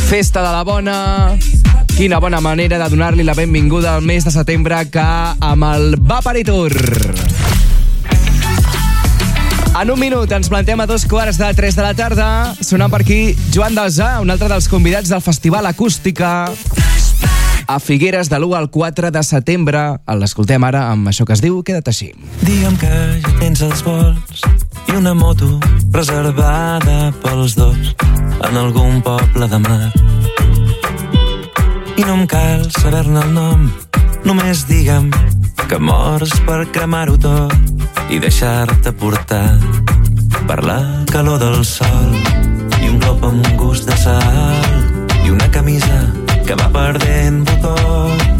Speaker 3: Festa de la bona. Quina bona manera de donar-li la benvinguda al mes de setembre que amb el Va Parir Tour. En un minut ens plantem a dos quarts de tres de la tarda. Sonant per aquí Joan Dalzà, un altre dels convidats del Festival Acústica a Figueres de l'1 al 4 de setembre. L'escoltem ara amb això que es diu Queda't així.
Speaker 49: Digue'm que ja tens els vols i una moto reservada pels dos en algun poble de mar. I no em cal saber-ne el nom, només digue'm que mors per cremar-ho tot i deixar-te portar per la calor del sol i un cop amb un gust de sal i una camisa que va perdent botons.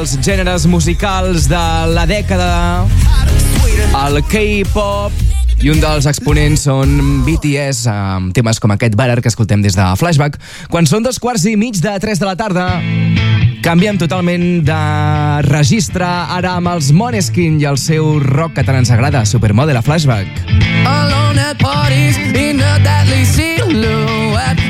Speaker 3: dels gèneres musicals de la dècada, el K-pop, i un dels exponents són BTS, amb temes com aquest Baller que escoltem des de Flashback, quan són dos quarts i mig de 3 de la tarda. Canviem totalment de registre ara amb els Moneskin i el seu rock que tant ens agrada, Supermodel a Flashback.
Speaker 50: Alone at parties in a deadly silhouette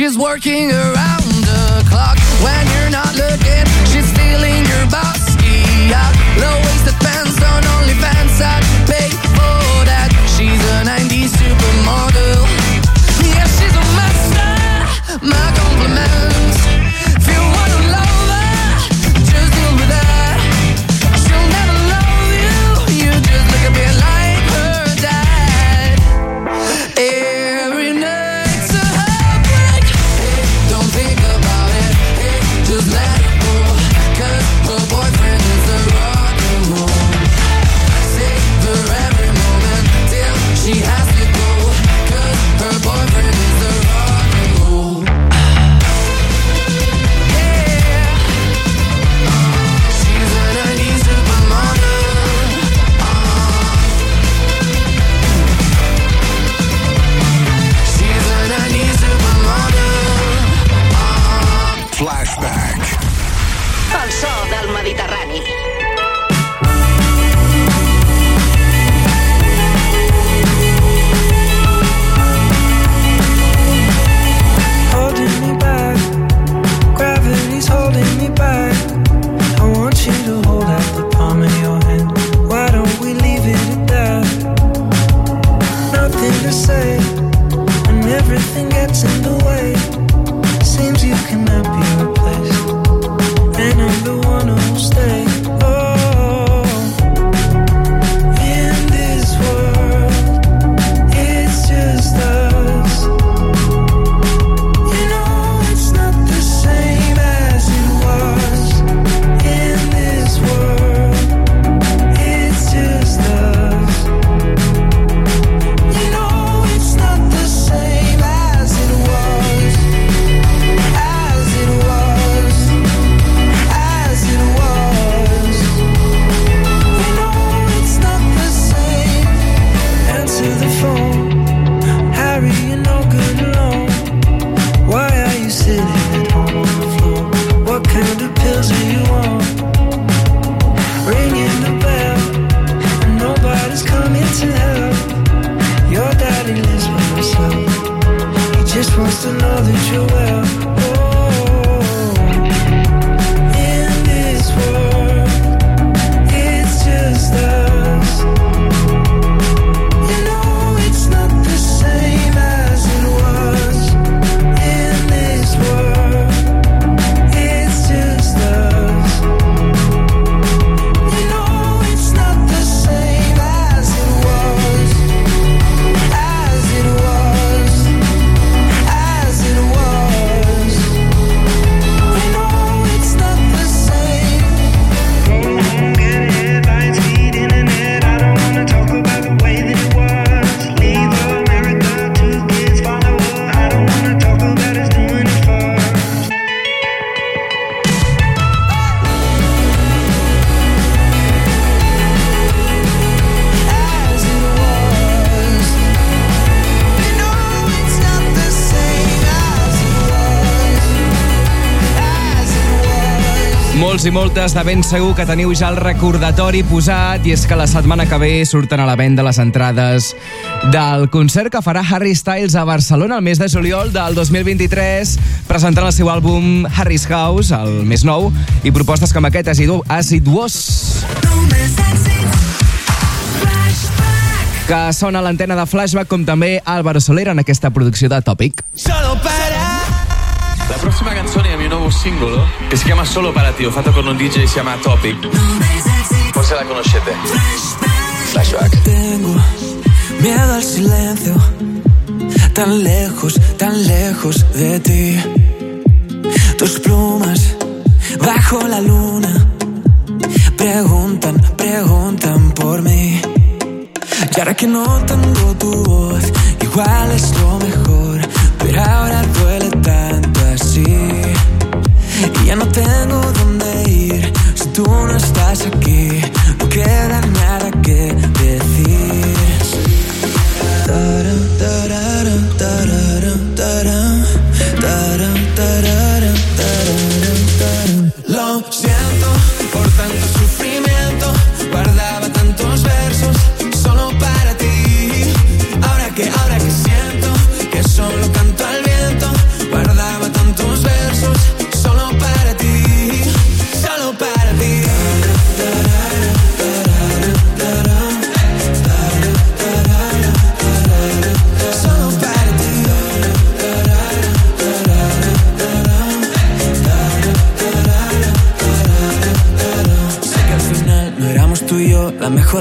Speaker 5: She's working around the clock when you're not looking. She's stealing your boss key. Low
Speaker 3: molts i moltes de ben segur que teniu ja el recordatori posat i és que la setmana que ve surten a la venda les entrades del concert que farà Harry Styles a Barcelona el mes de juliol del 2023 presentant el seu àlbum Harry's House, el més nou, i propostes com aquest, Acidu Aciduós. que sona l'antena de Flashback com també Álvaro Soler en aquesta producció de Tòpic.
Speaker 47: singolo che si chiama Solo para ti, ho fatto con un DJ che si chiama Topic.
Speaker 51: Forse la conoscete. Flashback.
Speaker 47: Tengo miedo al silencio, tan lejos, tan lejos de ti. Tus plumas bajo la luna preguntan, preguntan por mí. Y ahora que no tengo tu voz, igual es lo mejor, pero ahora duele tanto así. Y ya no tengo dónde ir. Si tú no estás aquí, no queda nada que decir.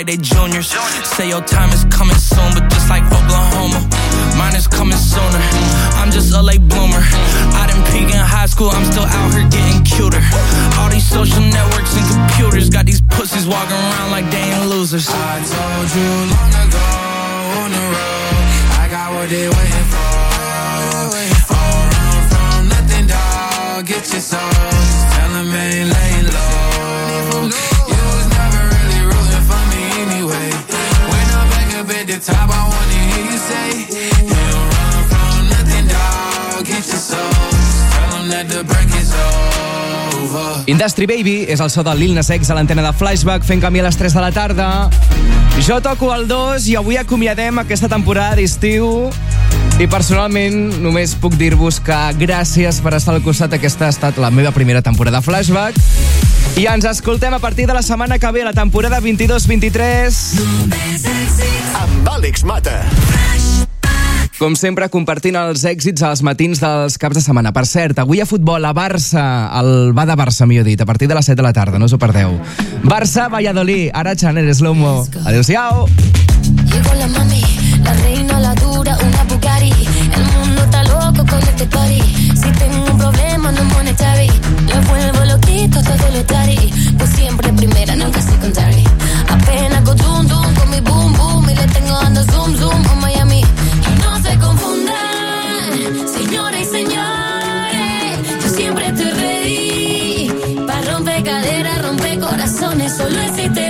Speaker 20: like
Speaker 47: they
Speaker 3: Industry Baby és el so del Lil Nas X a l'antena de Flashback fent camí a les 3 de la tarda. Jo toco el 2 i avui acomiadem aquesta temporada d'estiu i personalment només puc dir-vos que gràcies per estar al costat. Aquesta ha estat la meva primera temporada de Flashback i ens escoltem a partir de la setmana que ve, la temporada 22-23.
Speaker 4: Amb Àlex Mata
Speaker 3: com sempre, compartint els èxits als matins dels caps de setmana. Per cert, avui a futbol, a Barça, el va de Barça, millor dit, a partir de les 7 de la tarda, no us ho perdeu. Barça, Valladolid, ara Chanel Slomo. Adéu-siau.
Speaker 14: Llego la mami, la reina, la dura, una bugari, El mundo está loco con este party. Si tengo un problema, no monetari. Lo vuelvo loquito, todo lo tari. Pues siempre primera, nunca secondary. Apenas con zoom, zoom, con mi boom, boom. Y le tengo dando zoom, zoom, solo existe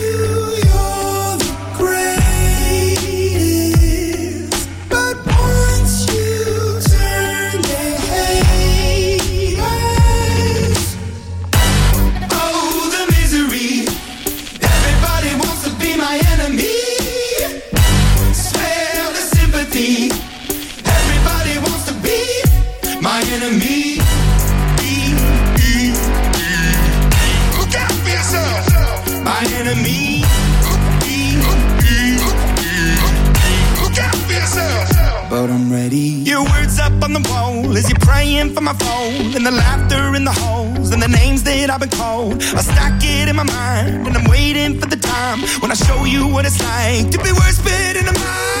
Speaker 24: Wall as you're praying for my phone. And the laughter in the halls and the names that I've been called. I stack it in my mind and I'm waiting for the time when I show you what it's like to be worse fit in the mind.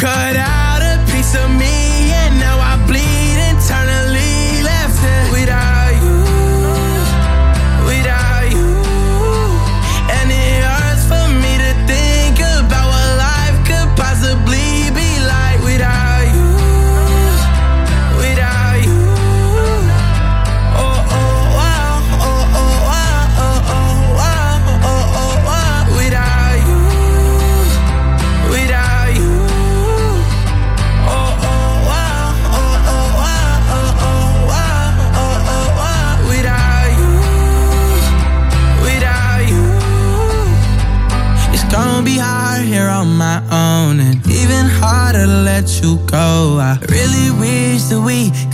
Speaker 5: cut out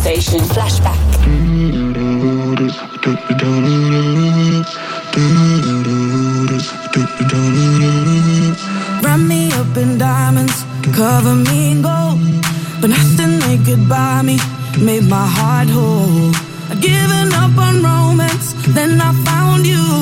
Speaker 52: station. Flashback.
Speaker 48: Wrap me up in diamonds, cover me in gold. But nothing they could buy me made my heart whole. I'd given up on romance, then I found
Speaker 16: you.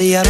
Speaker 16: somebody I
Speaker 36: don't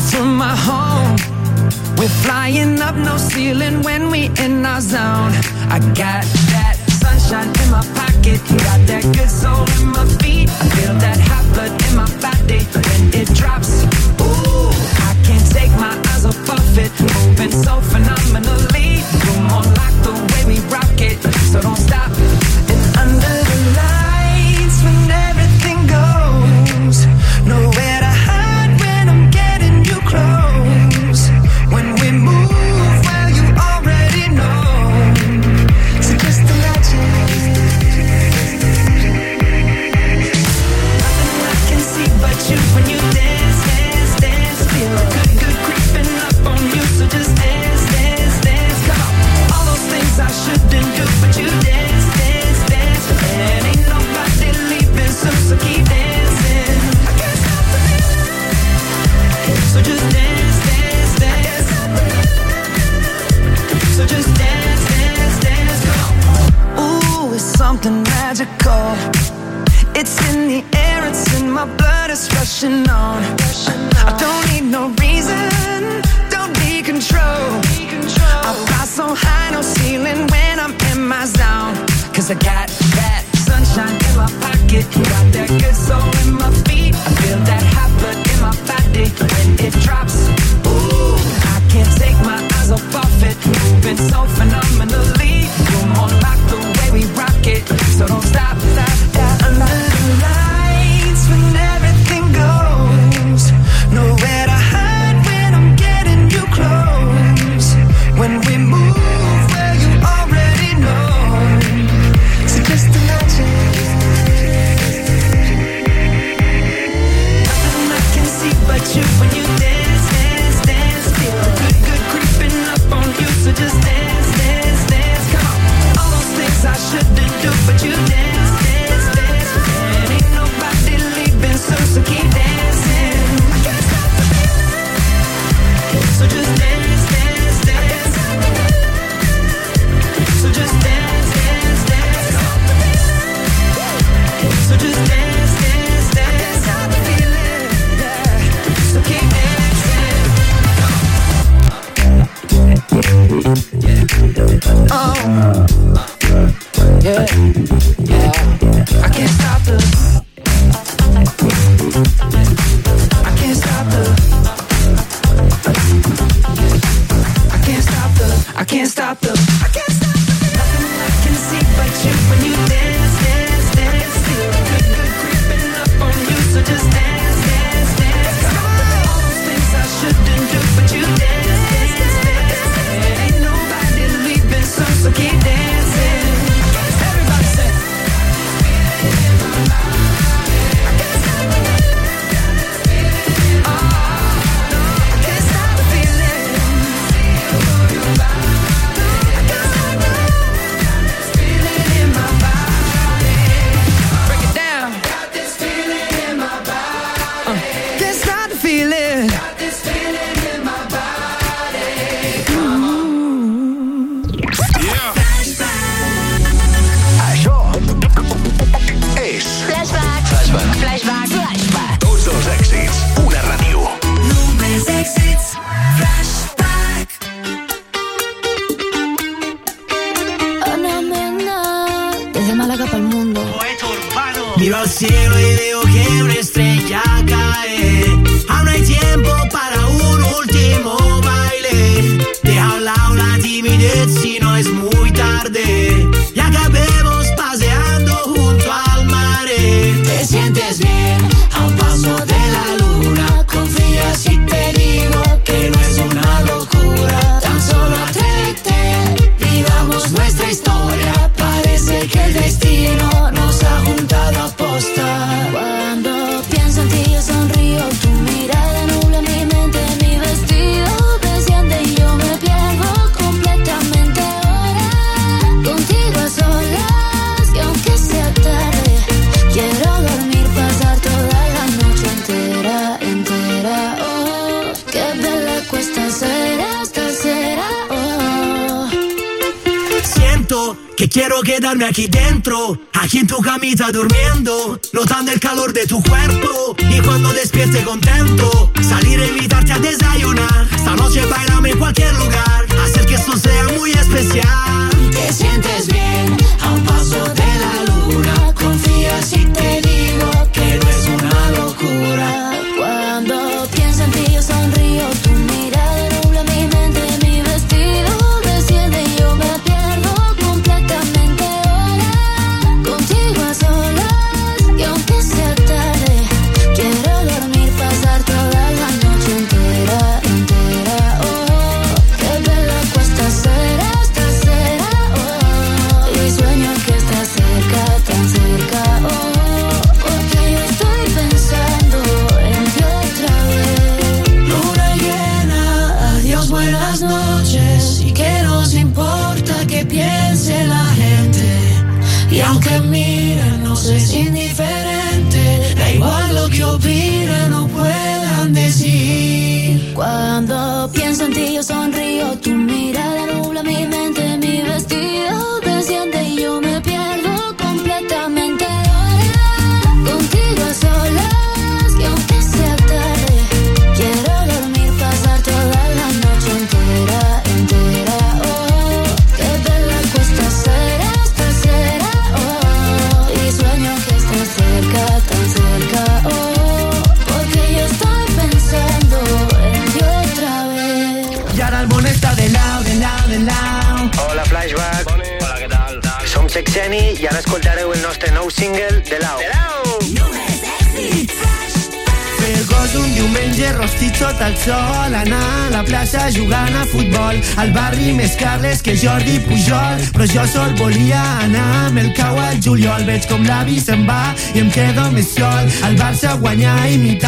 Speaker 36: from my
Speaker 53: home. We're flying up no ceiling when we in our zone. I got that sunshine in my pocket, got that good soul in my feet. I feel that happy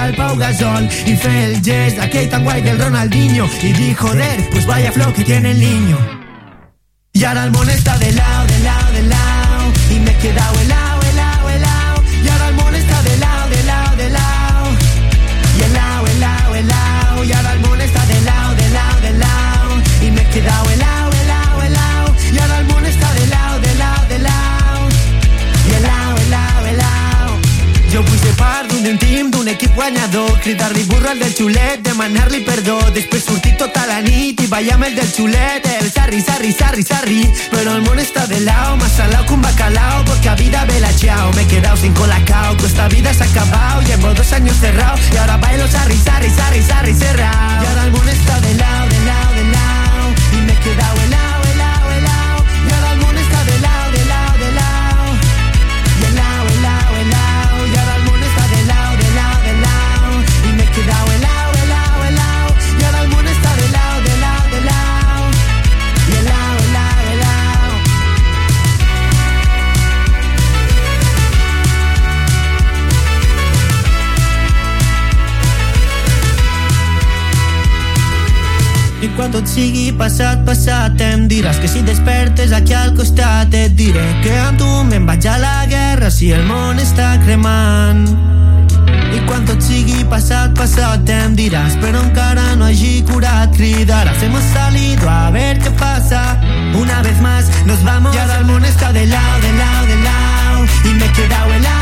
Speaker 53: el
Speaker 54: Pau Gasol y fue el la Kate and White del Ronaldinho y dijo, joder, pues vaya flow que tiene el niño. llama el del chulete, el sarri, sarri, sarri, sarri. Pero el mono está de lado, más al lado que un bacalao, porque a vida vela chao. Me he quedado sin colacao, que esta vida se ha acabado. Llevo dos años cerrado, y ahora bailo sarri, sarri, sarri, sarri, cerrado. Y ahora el mono está de lado. sigui passat, passat, em que si despertes aquí al costat et diré que amb tu me'n vaig a la guerra si el món està cremant.
Speaker 55: I quan tot sigui passat, passat, em diràs però encara no hagi curat, cridaràs hemos salido a ver qué pasa una vez más nos vamos. Y ahora el món está de lado, de lado, de lado y me he quedado helado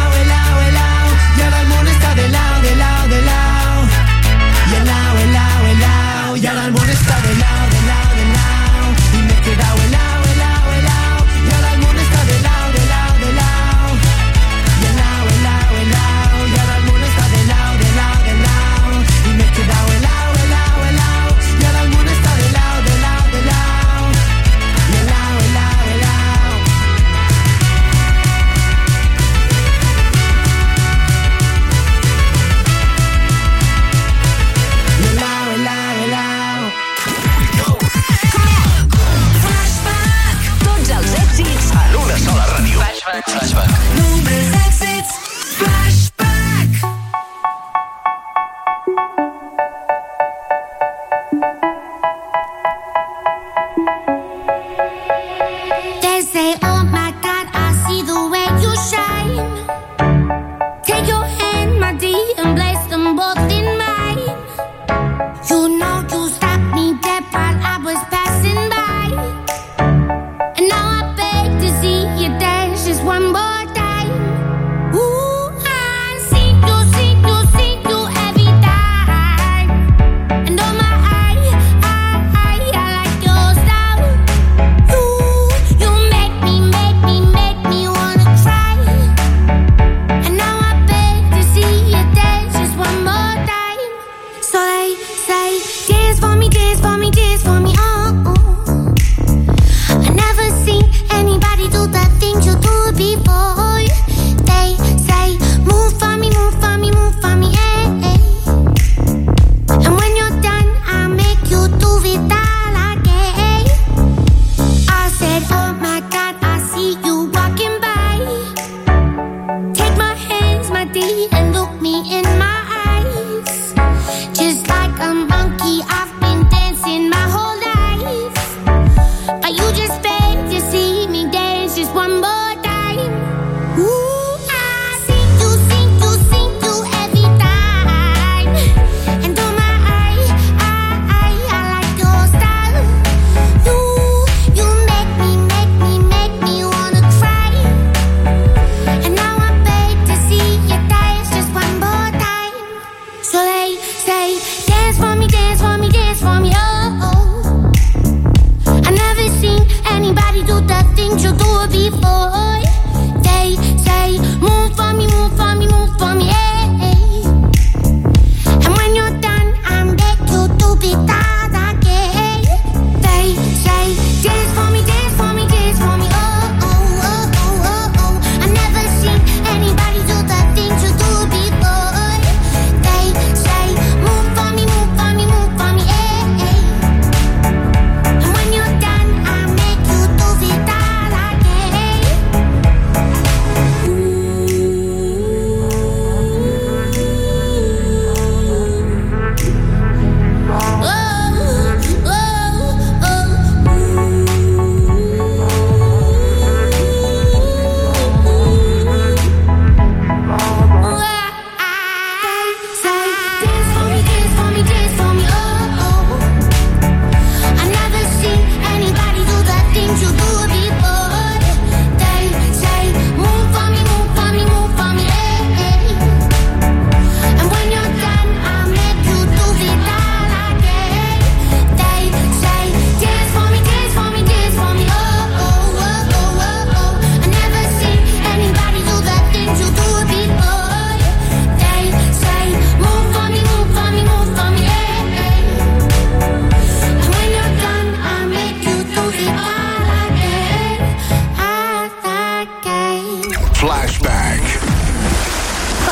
Speaker 56: Flashback.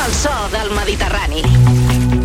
Speaker 56: El so del Mediterrani.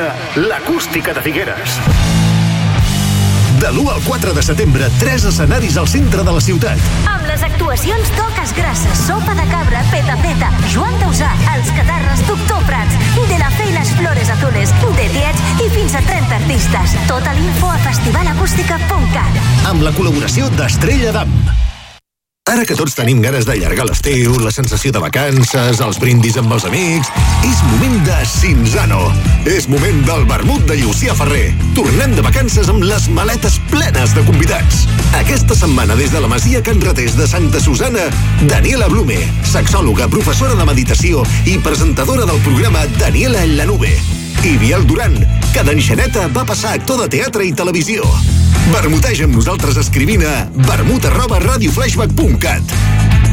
Speaker 4: Torna l'acústica de Figueres. De l'1 al 4 de setembre, tres escenaris al centre de la ciutat.
Speaker 57: Amb les actuacions Toques Grasses, Sopa de Cabra, Peta Peta, Joan Dausà, Els Catarres, Doctor Prats, De la Fe i les Flores Azules, de Tiets i fins a 30 artistes. Tota l'info a festivalacústica.cat.
Speaker 4: amb la col·laboració d'Estrella d'Am. Ara que tots tenim ganes d'allargar l'estiu, la sensació de vacances, els brindis amb els amics, és moment de Cinzano. És moment del vermut de Llucià Ferrer. Tornem de vacances amb les maletes plenes de convidats. Aquesta setmana, des de la Masia Can Ratés de Santa Susana, Daniela Blume, sexòloga, professora de meditació i presentadora del programa Daniela en la nube. I Biel Duran, que d'enxaneta va passar actor de teatre i televisió. Vermuteja amb nosaltres escrivint a vermut arroba radioflashback.cat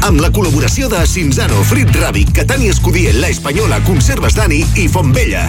Speaker 4: amb la col·laboració de Cinzano, Frit Ràbic, Catània Escudier, La Espanyola, Conserves Dani i Fontvella.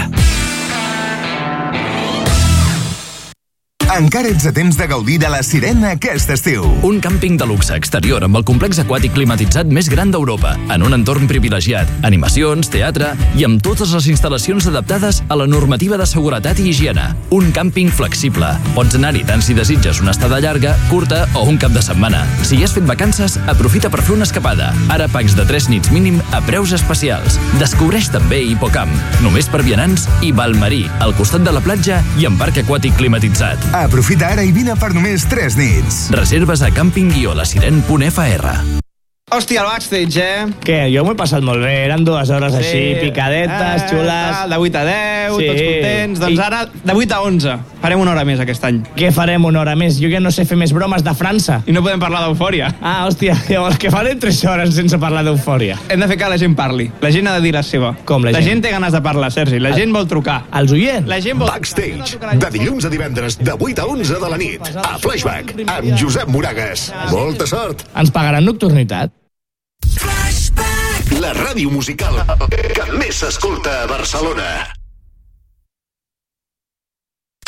Speaker 11: Encara ets a temps de gaudir de la sirena aquest estiu.
Speaker 41: Un càmping de luxe exterior amb el complex aquàtic climatitzat més gran d'Europa, en un entorn privilegiat, animacions, teatre i amb totes les instal·lacions adaptades a la normativa de seguretat i higiene. Un càmping flexible. Pots anar-hi tant si desitges una estada llarga, curta o un cap de setmana. Si has fet vacances, aprofita per fer una escapada. Ara packs de 3 nits mínim a preus especials. Descobreix també Hipocamp, només per vianants, i Valmarí, al costat de la platja i amb parc aquàtic climatitzat.
Speaker 11: Aprofita ara i vine per només 3 nits.
Speaker 41: Reserves a camping-lasiren.fr
Speaker 56: Hòstia, el backstage, eh?
Speaker 58: Què? Jo m'ho he passat molt bé. Eren dues hores
Speaker 56: Sí.
Speaker 58: així, picadetes,
Speaker 56: Eh,
Speaker 58: xules...
Speaker 56: tal, de 8 a 10,
Speaker 58: Sí.
Speaker 56: tots contents. Doncs
Speaker 58: I-
Speaker 56: ara, de 8 a 11. Farem una hora més aquest any.
Speaker 58: Què farem una hora més? Jo ja no sé fer més bromes de França.
Speaker 56: I no podem parlar d'eufòria.
Speaker 58: Ah, hòstia, <laughs> llavors que farem 3 hores sense parlar d'eufòria.
Speaker 56: Hem de fer que la gent parli. La gent ha de dir la seva.
Speaker 58: Com la
Speaker 56: La
Speaker 58: gent?
Speaker 56: gent té ganes de parlar, Sergi. La gent vol trucar.
Speaker 58: Els oients?
Speaker 56: La gent vol...
Speaker 4: Backstage, de dilluns a divendres, de 8 a 11 de la nit, a Flashback, amb Josep Moragas. Molta sort!
Speaker 58: Ens pagaran nocturnitat?
Speaker 4: La ràdio musical que més s'escolta a Barcelona.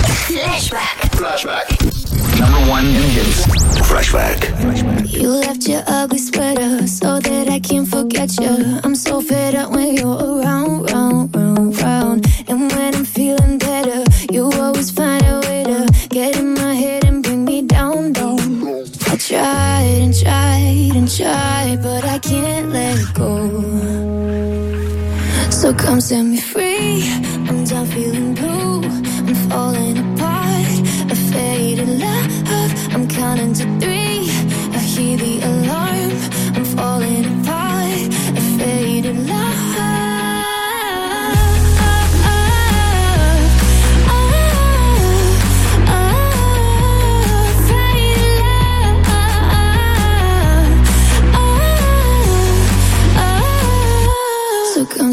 Speaker 20: Flashback.
Speaker 4: Flashback. Number one in hits. Flashback.
Speaker 20: You left your ugly sweater so that I can forget you. I'm so fed up when you're around, round, round, round. And when I'm feeling better, you always find a way to get in my head tried and tried and tried, but I can't let go. So come set me free. I'm done feeling blue. I'm falling apart. A faded love. I'm counting to three.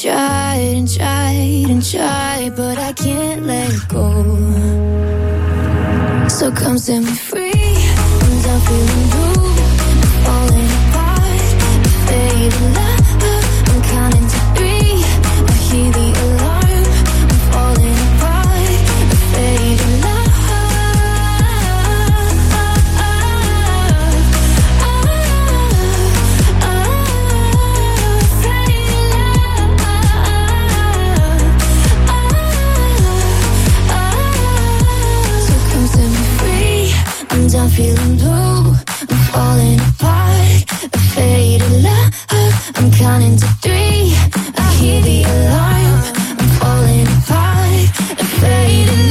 Speaker 20: Tried and tried and tried, but I can't let go. So come set me free. I'm feeling blue. afraid of love. I'm counting to three. I hear the alarm. I'm falling apart, afraid of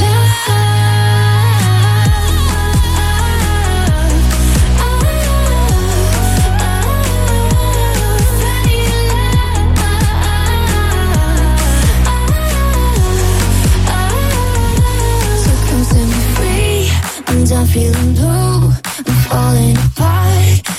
Speaker 20: Feeling blue, I'm falling apart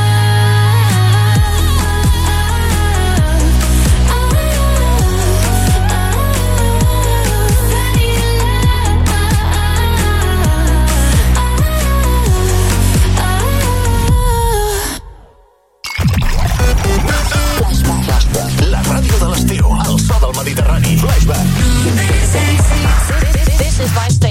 Speaker 56: This is my station.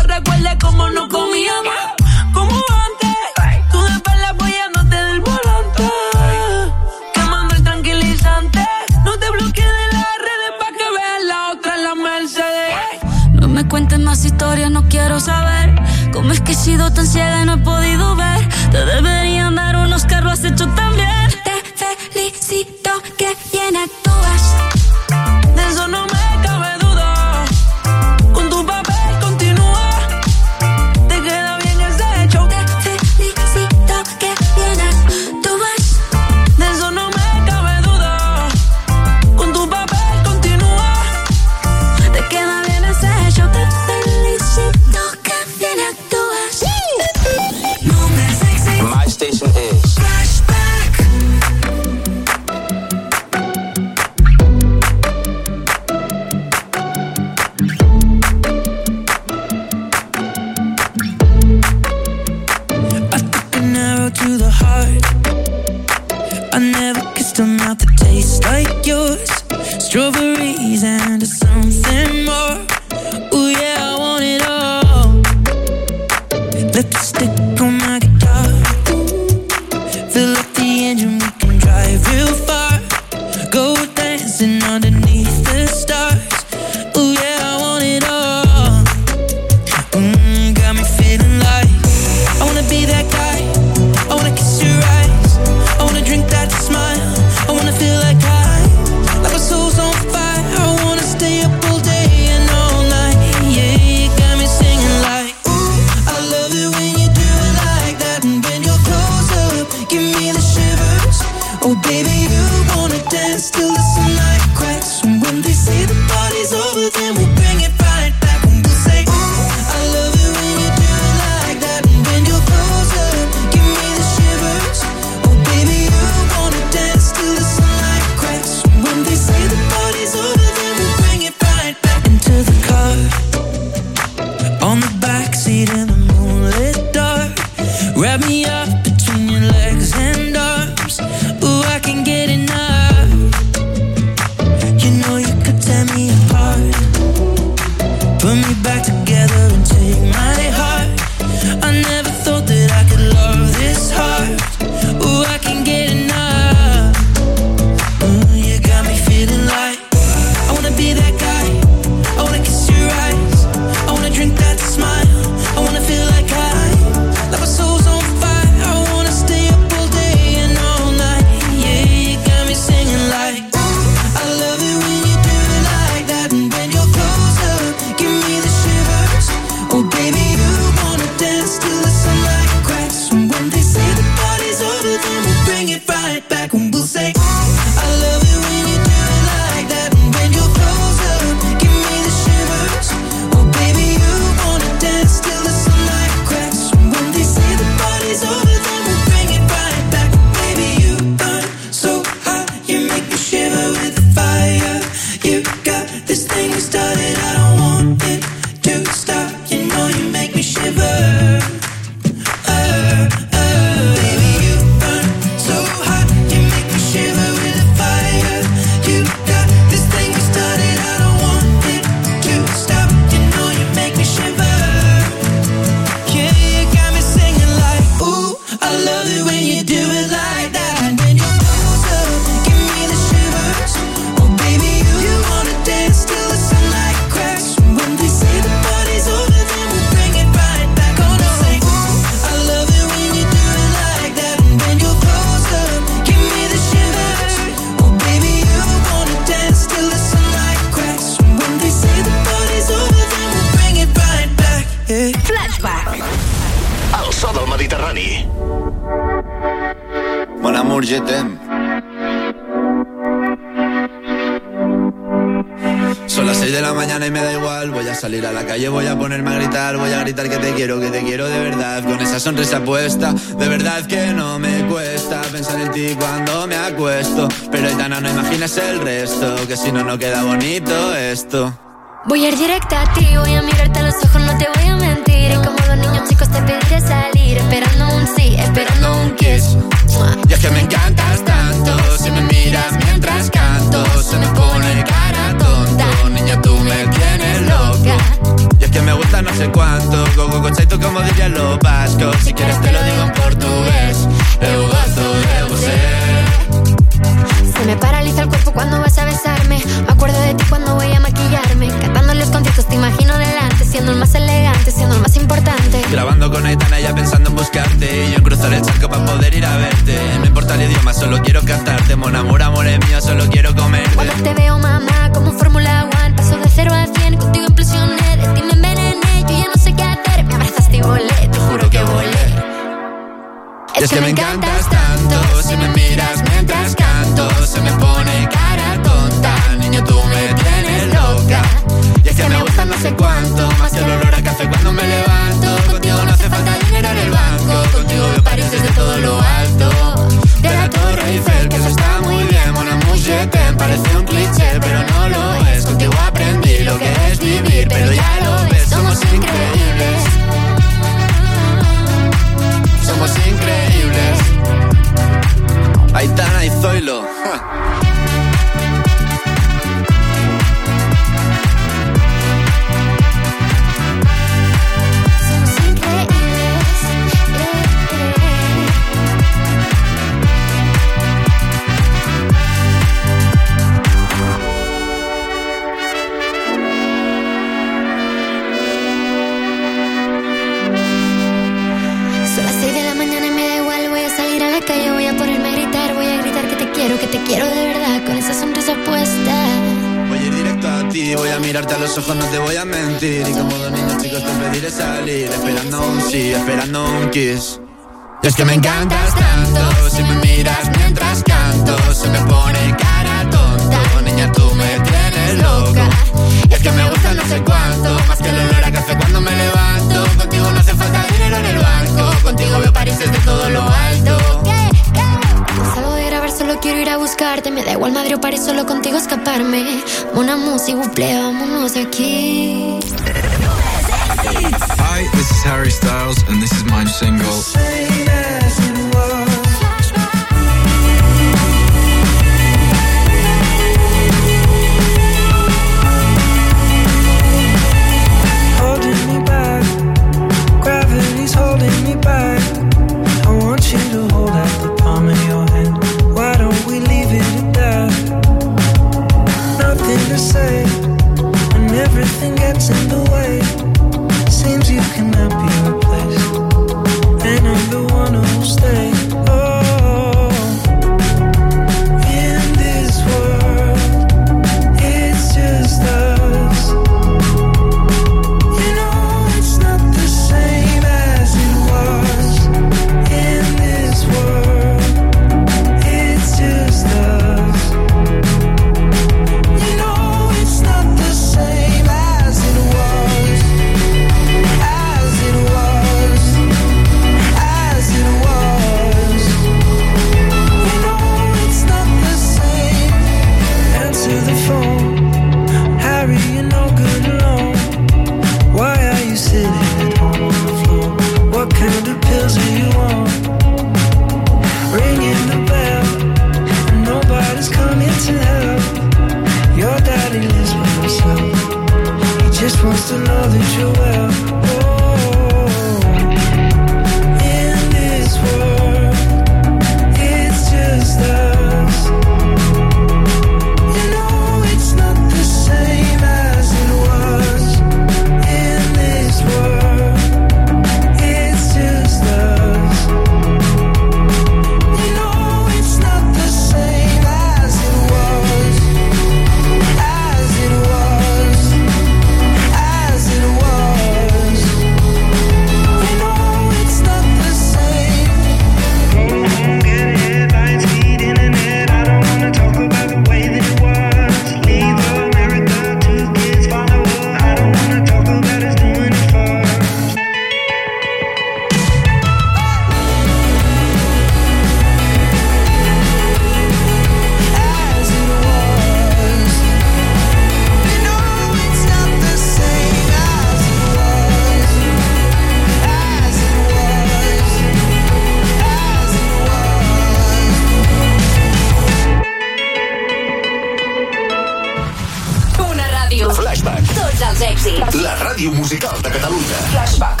Speaker 4: ràdio musical de Catalunya.
Speaker 56: Flashback.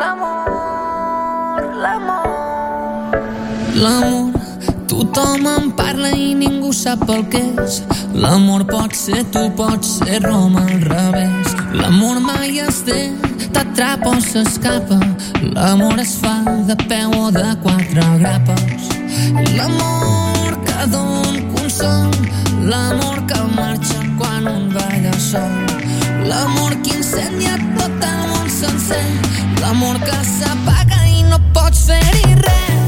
Speaker 59: L'amor, l'amor. L'amor, tothom en parla i ningú sap el que és. L'amor pot ser tu, pots ser Roma al revés. L'amor mai es té, t'atrapa o s'escapa. L'amor es fa de peu o de quatre grapes. L'amor que dona consol, l'amor que marxa quan un balla sol. L'amor que incendia tot el món sencer, l'amor que s'apaga i no pots fer-hi res.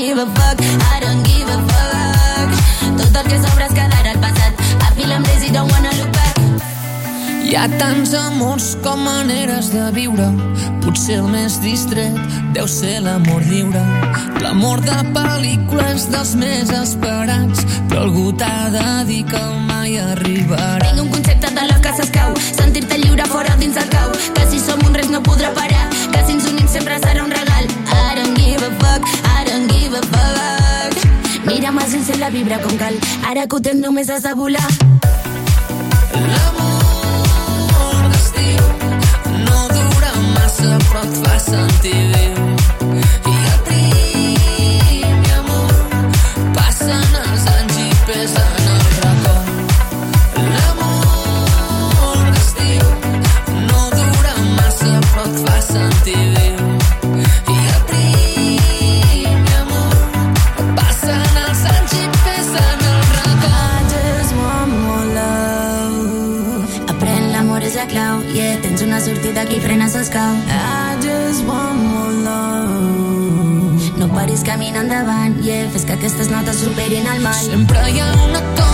Speaker 60: give a fuck, I don't give a fuck. Tot el que sobra es quedar al passat. I feel I'm lazy, don't wanna look back.
Speaker 59: Hi ha tants amors com maneres de viure. Potser el més distret deu ser l'amor lliure. L'amor de pel·lícules dels més esperats, però algú t'ha de dir que mai arribarà.
Speaker 60: Tinc un concepte de l'or que s'escau, sentir-te lliure fora dins el cau, que si som un res no podrà parar, que si ens unim sempre serà un regal. I don't give a fuck, arriba apagat. Mira más sense la vibra com cal, ara que ho tens només has de volar.
Speaker 59: L'amor d'estiu no dura massa, però et fa sentir viu.
Speaker 60: estas notas superen al mal.
Speaker 61: Siempre
Speaker 16: hay alguna cosa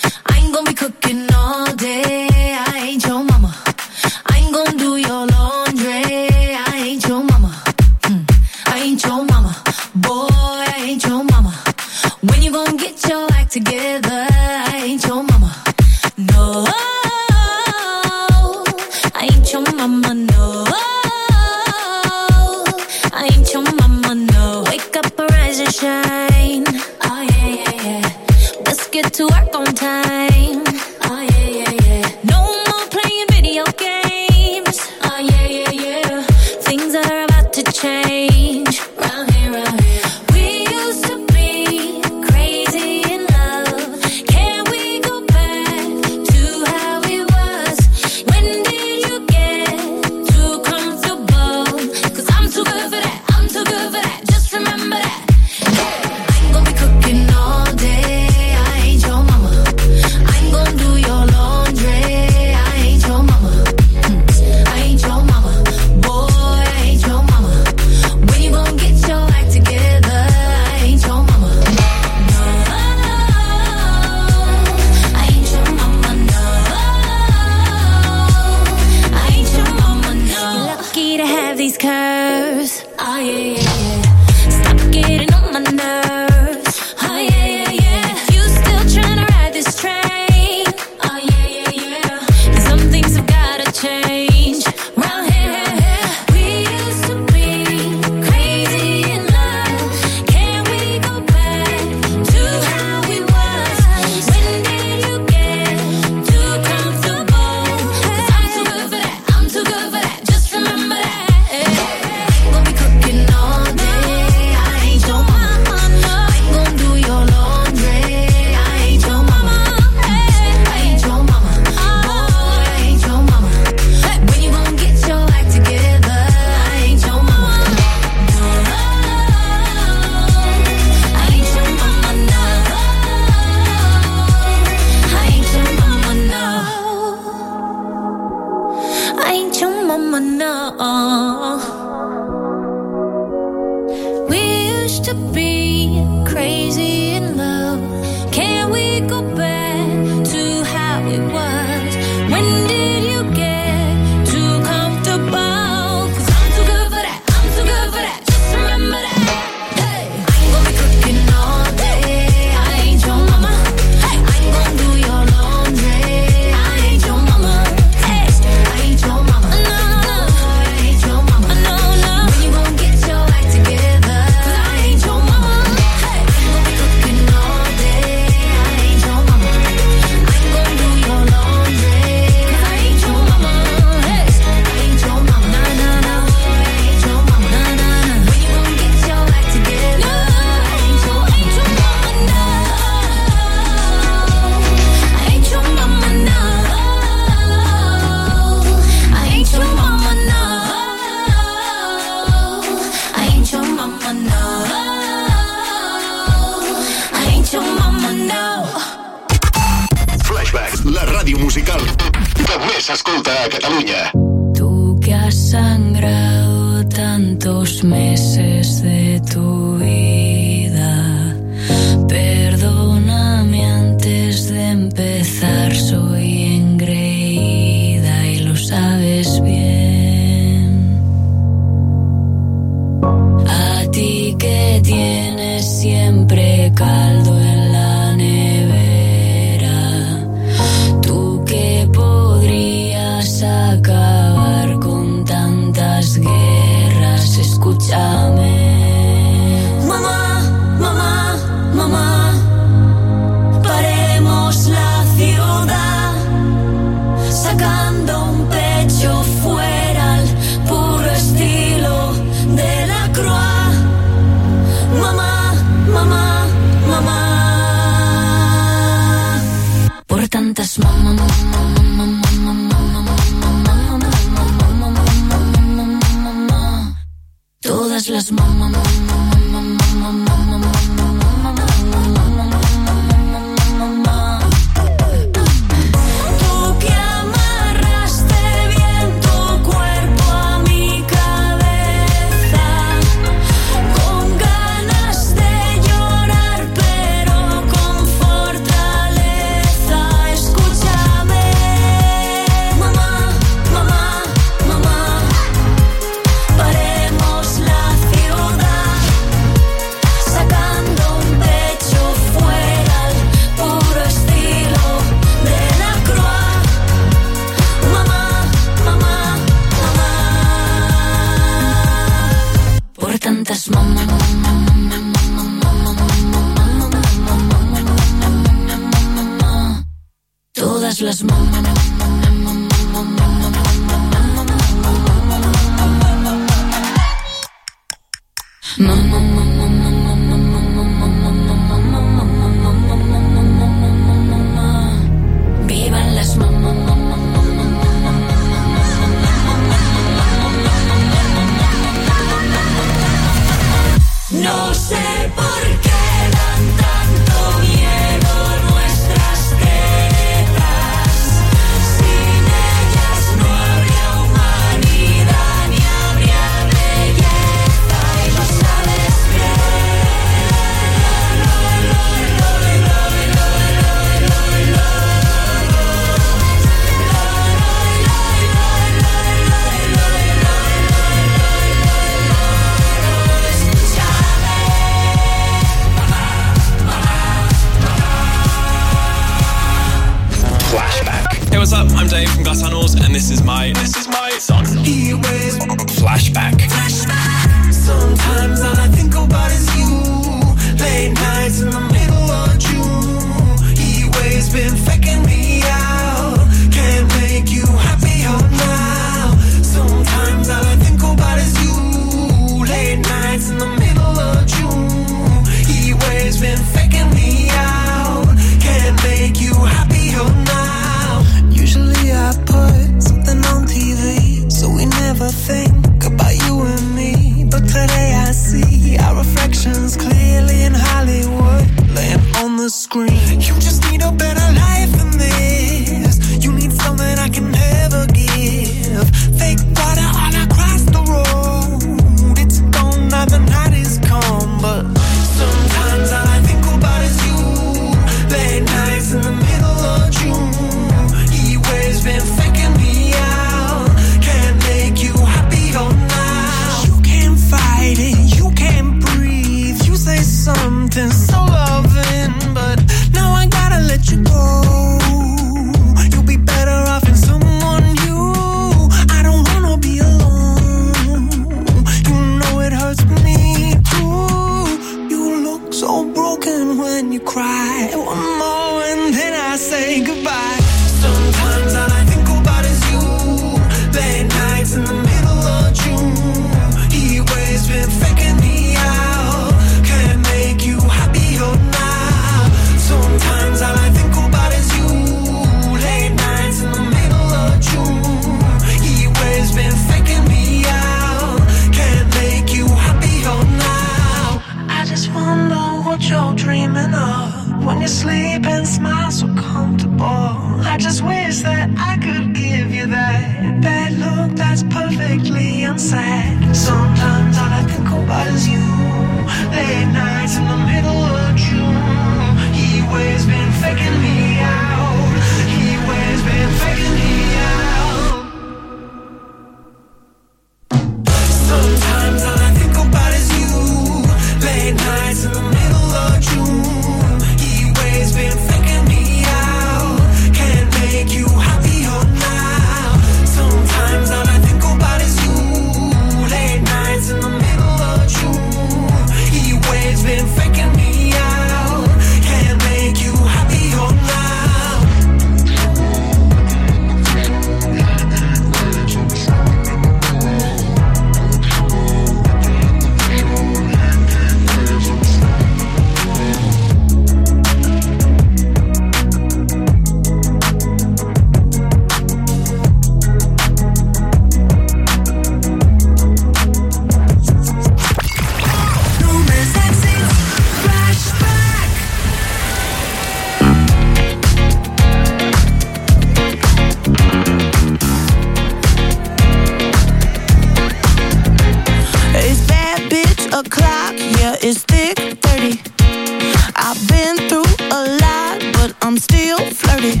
Speaker 16: dirty.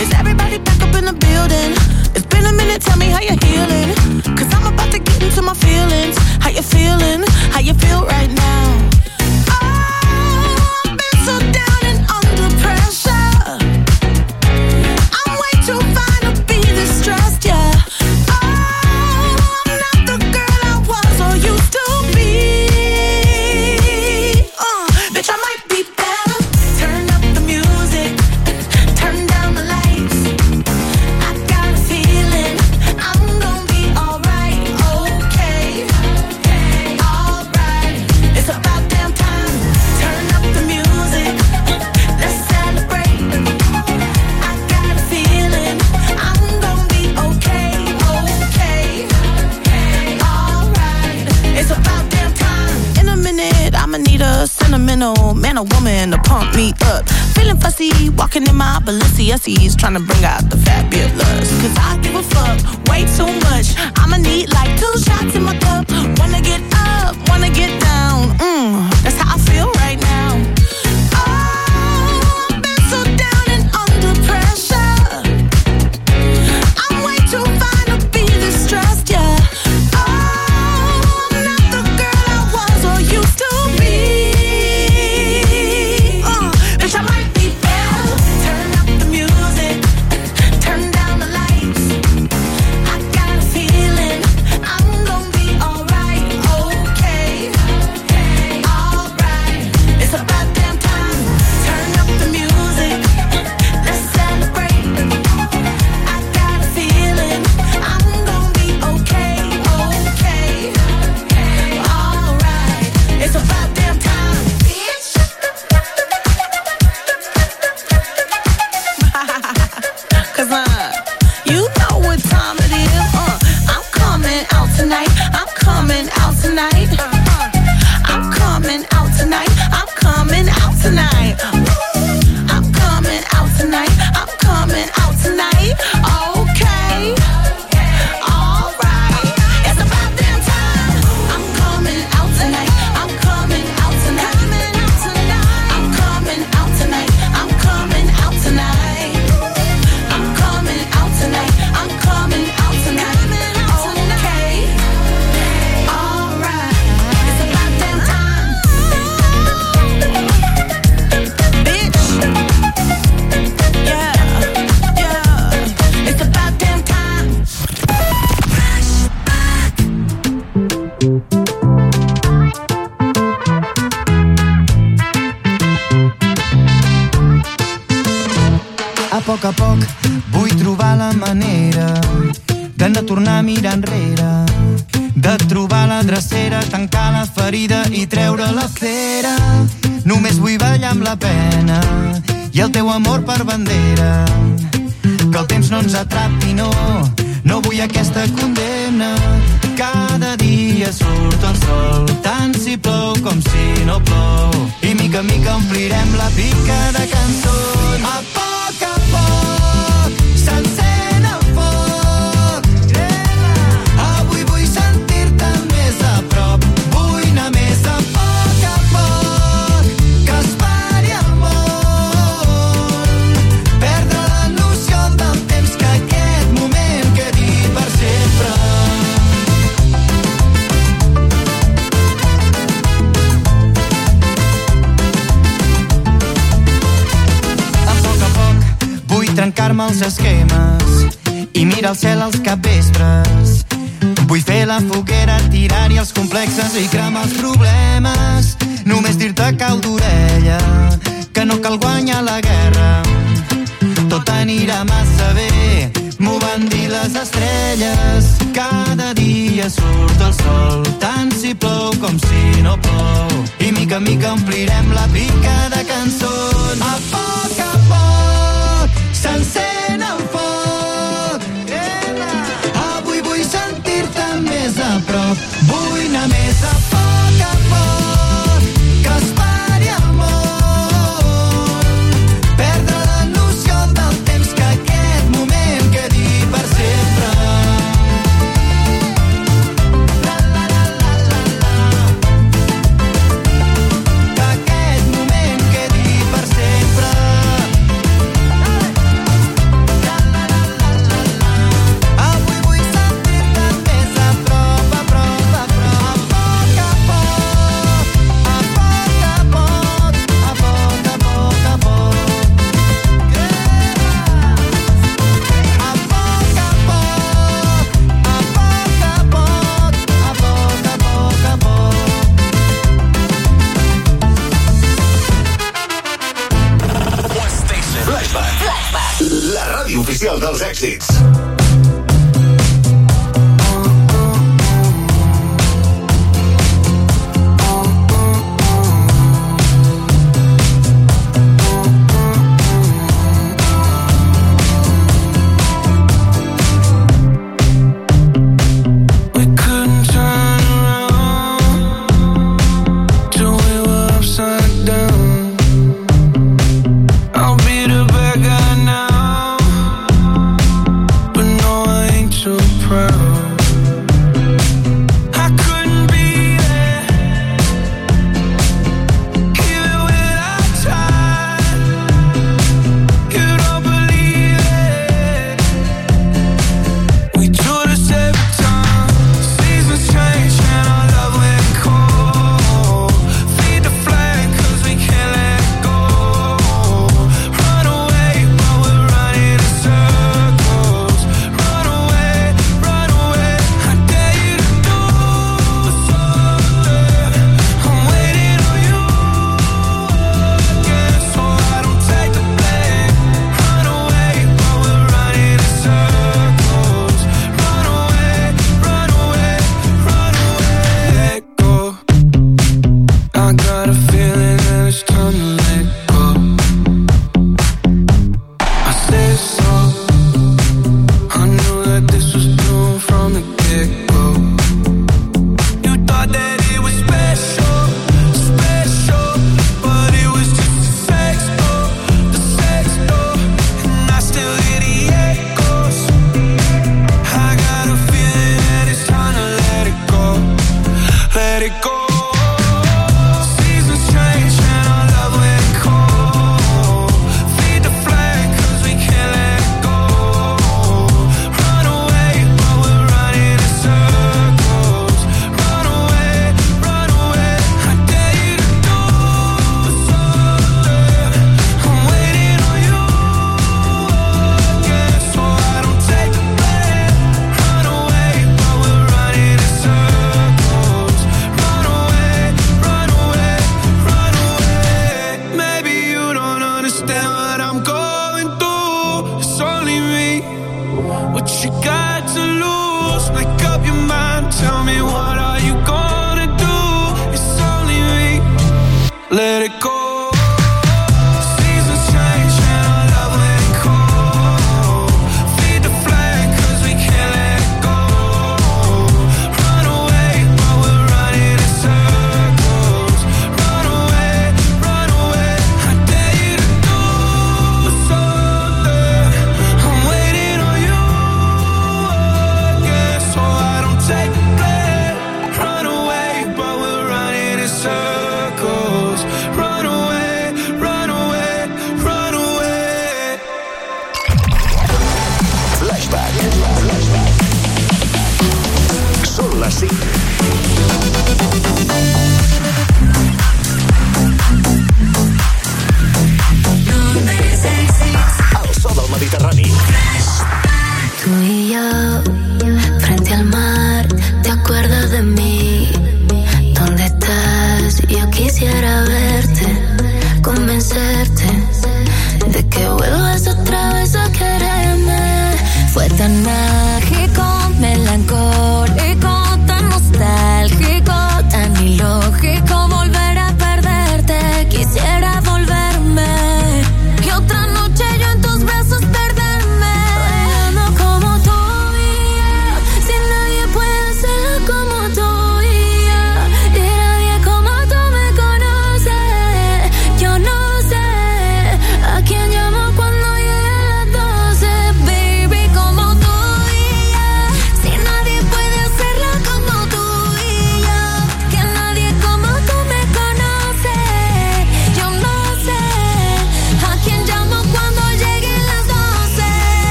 Speaker 16: Is
Speaker 62: everybody back up in the building? It's been a minute, tell me how you're healing. Cause I'm about to get into my feelings. How you feeling? How you feel right fussy. Walking in my Balenciennes, trying to bring out the fabulous. Cause I give a fuck way too much. I'ma need like two shots in my cup. Wanna get up, wanna get down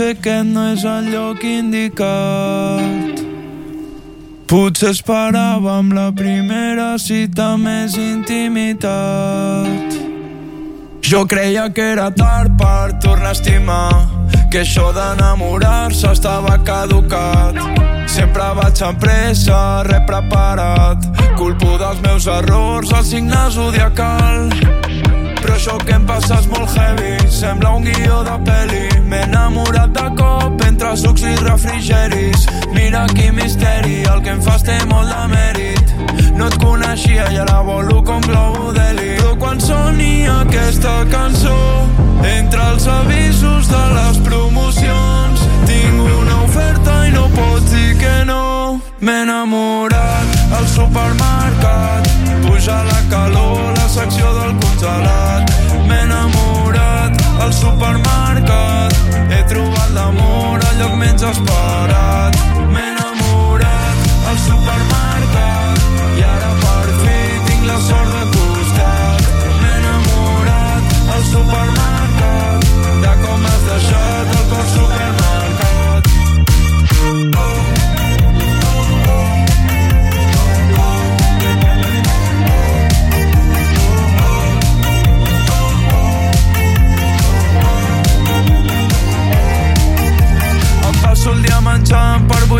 Speaker 21: Potser aquest no és el lloc indicat. Potser esperàvem la primera cita més intimitat. Jo creia que era tard per tornar a estimar que això d'enamorar-se estava caducat. Sempre vaig amb pressa, res preparat. Culpo dels meus errors, el signe zodiacal. Però això que em passa és molt heavy, sembla un guió de pel·li. M'he enamorat de cop entre sucs i refrigeris. Mira quin misteri, el que em fas té molt de mèrit. No et coneixia i ara volo com globo d'heli. Però quan soni aquesta cançó, entre els avisos de les promocions, tinc una oferta i no pots dir que no. M'he enamorat al supermercat, puja la calor, la secció del congelat. Al supermercat, he trobat l'amor al lloc menys esperat. M'he enamorat al supermercat i ara per fi tinc la sort de costat. M'he enamorat al supermercat de com has deixat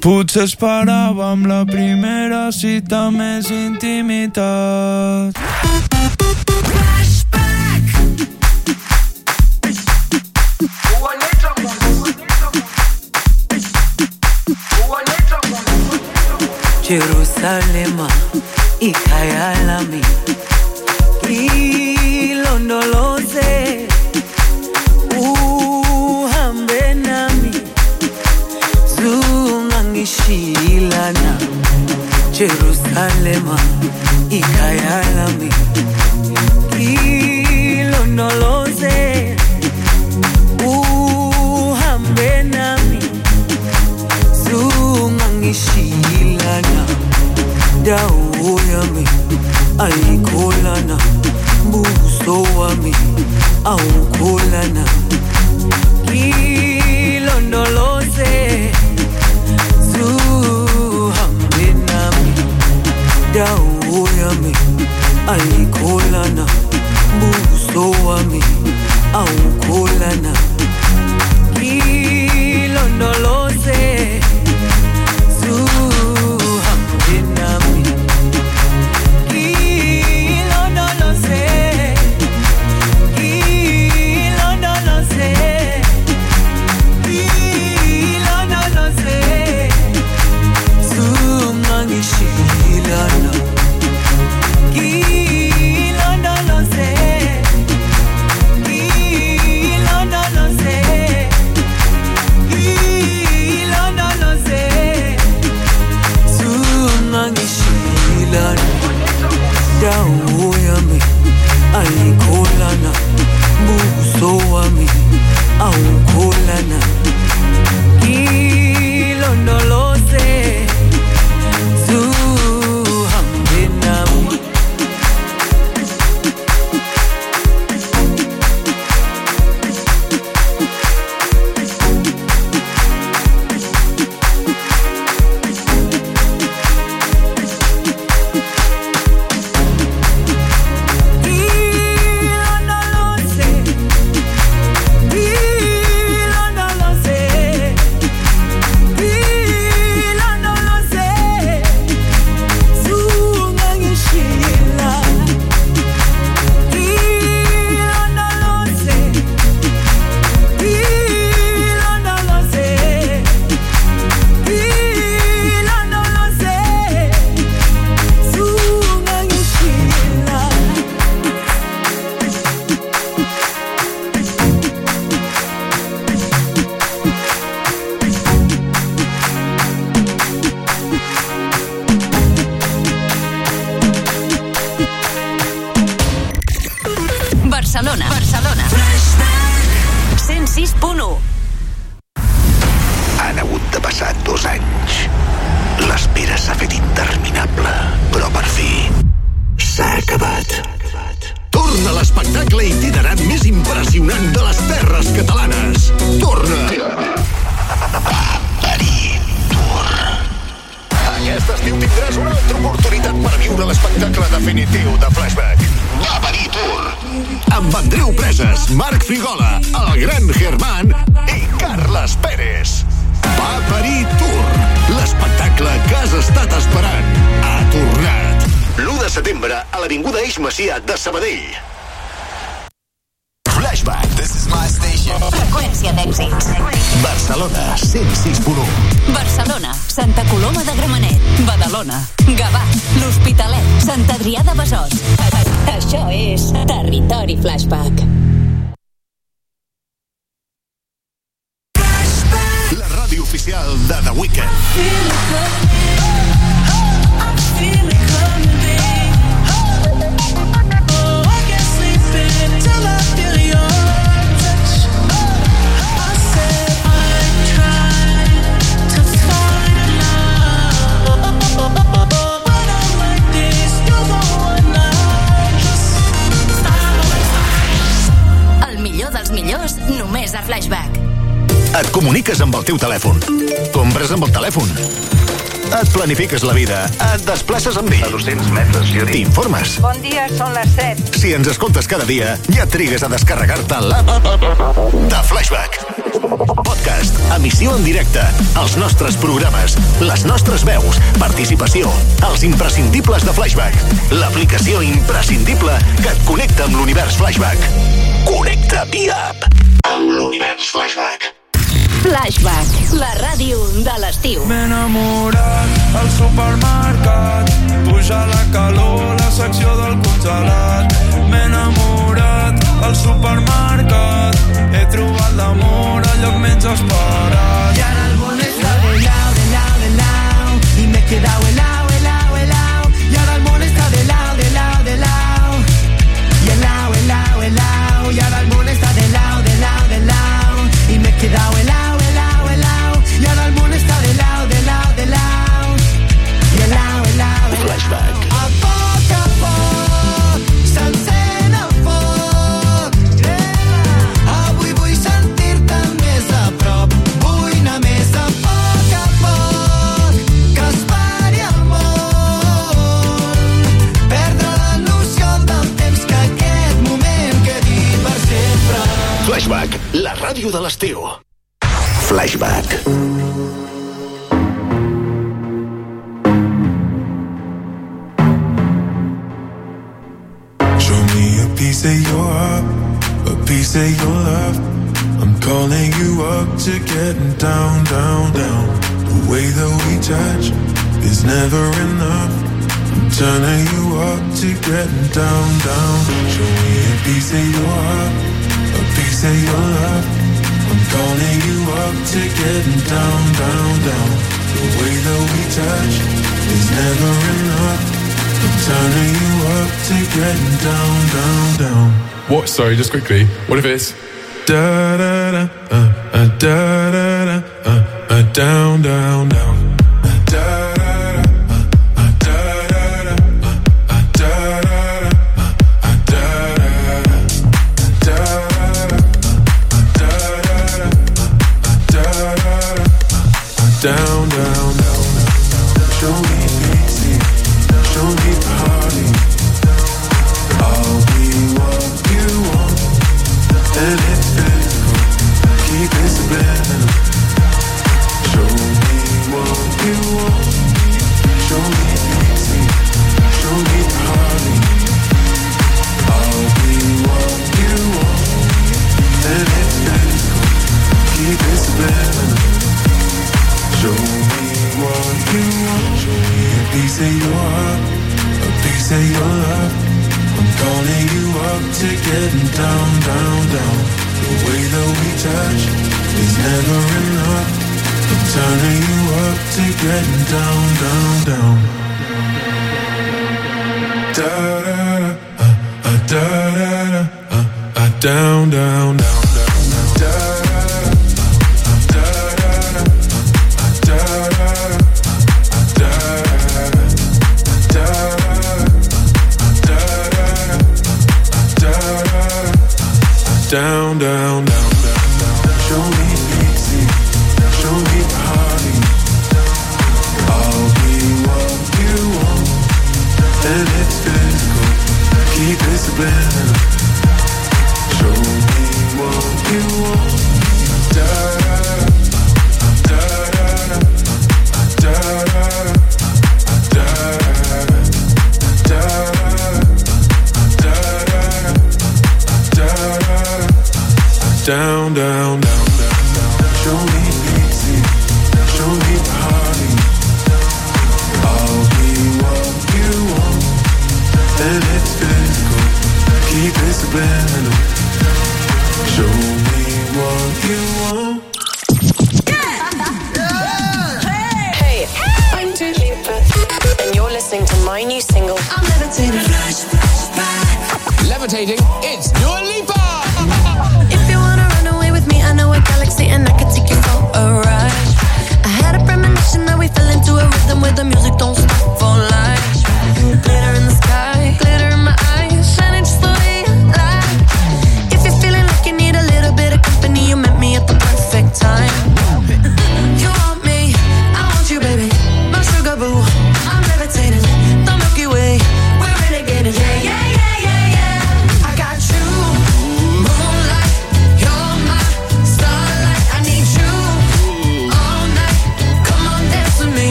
Speaker 21: Potser esperàvem la primera cita més intimitat.
Speaker 63: Jerusalema ikhaya lami Jerusalem, ikayalami ilonoloze uhambe nami. Sungangishiyilana dawo yami ayikholana mbuso wami. Awukholana ilondolo dawo yami ayikholana buso wami awukholana. Ilondoloze
Speaker 4: dia,
Speaker 64: ja trigues a descarregar-te l'app de Flashback. Podcast, emissió en directe, els nostres programes, les nostres veus, participació, els imprescindibles de Flashback, l'aplicació imprescindible que et connecta amb l'univers Flashback.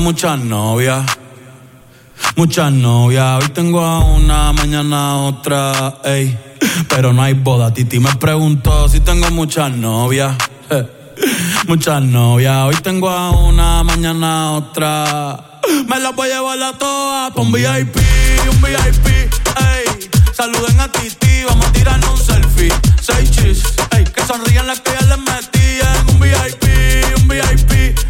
Speaker 65: Muchas novias. Muchas novias, hoy tengo a una, mañana otra, ey. Pero no hay boda. Titi me preguntó si tengo muchas novias. Muchas novias, hoy tengo a una, mañana otra. Me las voy a llevar a todas un VIP, un VIP, ey. Saluden a Titi, vamos a tirarnos un selfie. Seis chis, ey. Que sonrían las que ya les metí en un VIP, un VIP.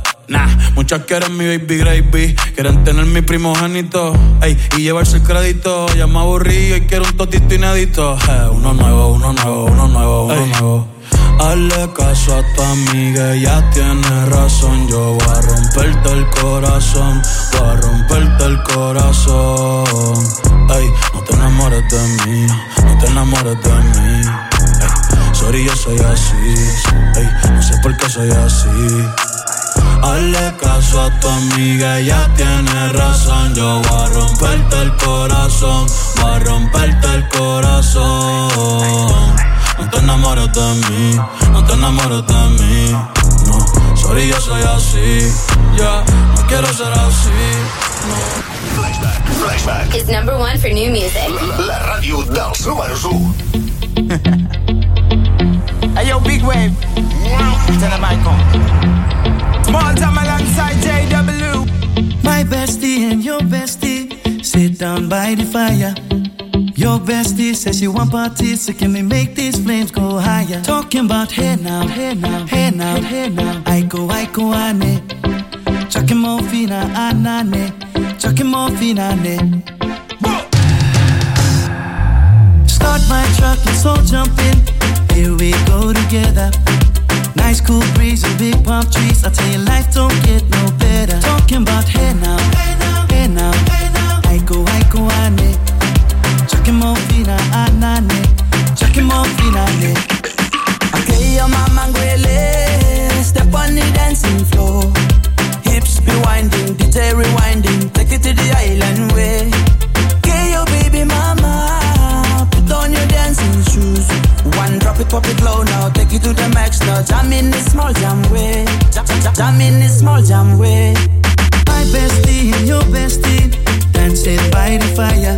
Speaker 65: Nah, muchas quieren mi baby gravy, quieren tener mi primogénito, ey, y llevarse el crédito. Ya me aburrí y quiero un totito inédito. Eh, uno nuevo, uno nuevo, uno nuevo, uno nuevo. Hazle caso a tu amiga, ella tiene razón. Yo voy a romperte el corazón, voy a romperte el corazón. Ey, no te enamores de mí, no te enamores de mí. Ey, sorry, yo soy así, ey, no sé por qué soy así. Hazle caso a tu amiga, ella tiene razón. Yo voy a romperte el corazón, voy a romperte el corazón. No te enamores de mí, no te enamores de mí. No, sorry, yo soy así. Ya, no quiero ser así.
Speaker 4: Flashback.
Speaker 66: is number one for new music.
Speaker 4: La ràdio dels números 1.
Speaker 67: Hey yo, big wave. Tell them I come. Small time alongside JW. My bestie and your bestie sit down by the fire. Your bestie says she want parties, so can we make these flames go higher? Talking about hey now, hey now, hey now, hey now. I go, I go, ane. Chucking more fina, anane. Chucking more fina, ah, ne. Start my truck, let's all jump in. Here we go together. Nice cool breeze and big palm trees. I tell you, life don't get no better. Talking about hey now, hey now, hey now, hey now. I go, I go, ane. Chucking more fina, anane. Ah, ah, Chucking more fina, ne.
Speaker 16: Okay, your mama ngwele Step on the dancing floor Hips be winding, DJ rewinding Take it to the island way Okay, your baby mama dancing shoes One drop it, pop it low now. Take it to the max now. Jam in this small jam way. Jam, jam, jam in this small jam way.
Speaker 67: My bestie and your bestie. Dancing by the fire.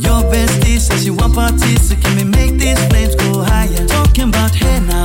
Speaker 67: Your bestie says you want parties, so can we make these flames go higher? Talking about hey now,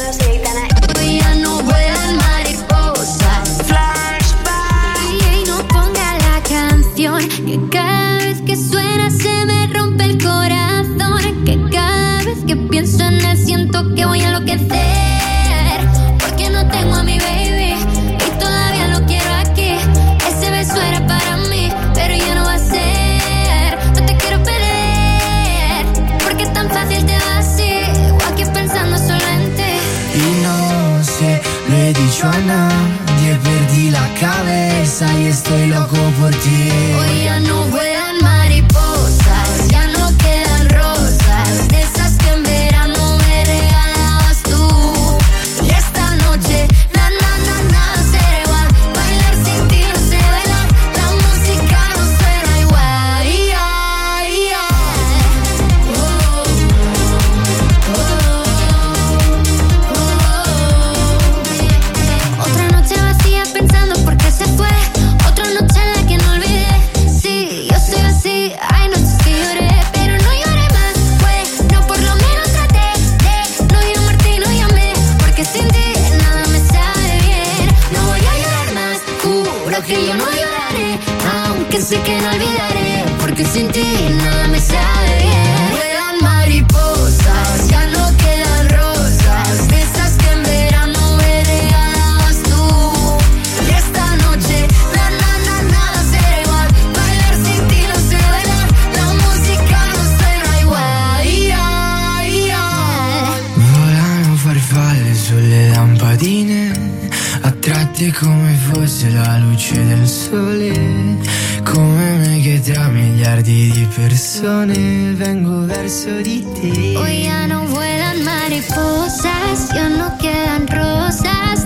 Speaker 14: pienso siento que voy a enloquecer. Porque no tengo a mi baby y todavía lo quiero aquí. Ese beso era para mí, pero ya no va a ser. No te quiero perder. Porque tan fácil te va así. O aquí pensando solo en ti.
Speaker 22: Y no sé, lo he dicho a nadie, perdí la cabeza y estoy loco por ti.
Speaker 14: Porque sin ti nada me sabe bien. Mariposas, ya no quedan rosas. De esas que en verano me regalabas tú. Esta noche, na na na nada será. Bailar sin ti no bailar. La música no suena igual. Yeah, yeah.
Speaker 22: Volano farfalle sulle lampadine, attratte come fosse la luce del sole, come me che tra miliardi di persone vengo verso di te.
Speaker 14: Hoy ya no vuelan mariposas, ya no quedan rosas,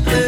Speaker 24: lose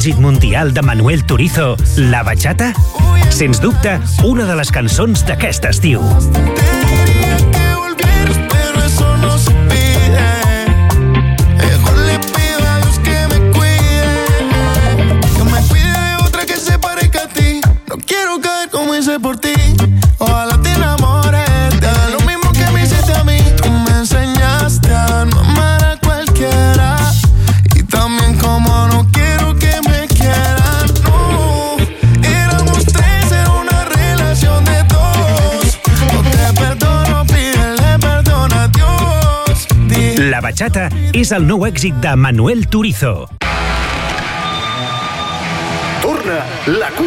Speaker 24: l'èxit mundial de Manuel Turizo, La Bachata? Sens dubte, una de les cançons d'aquest estiu. Bachata és el nou èxit de Manuel Turizo.
Speaker 4: Torna la cura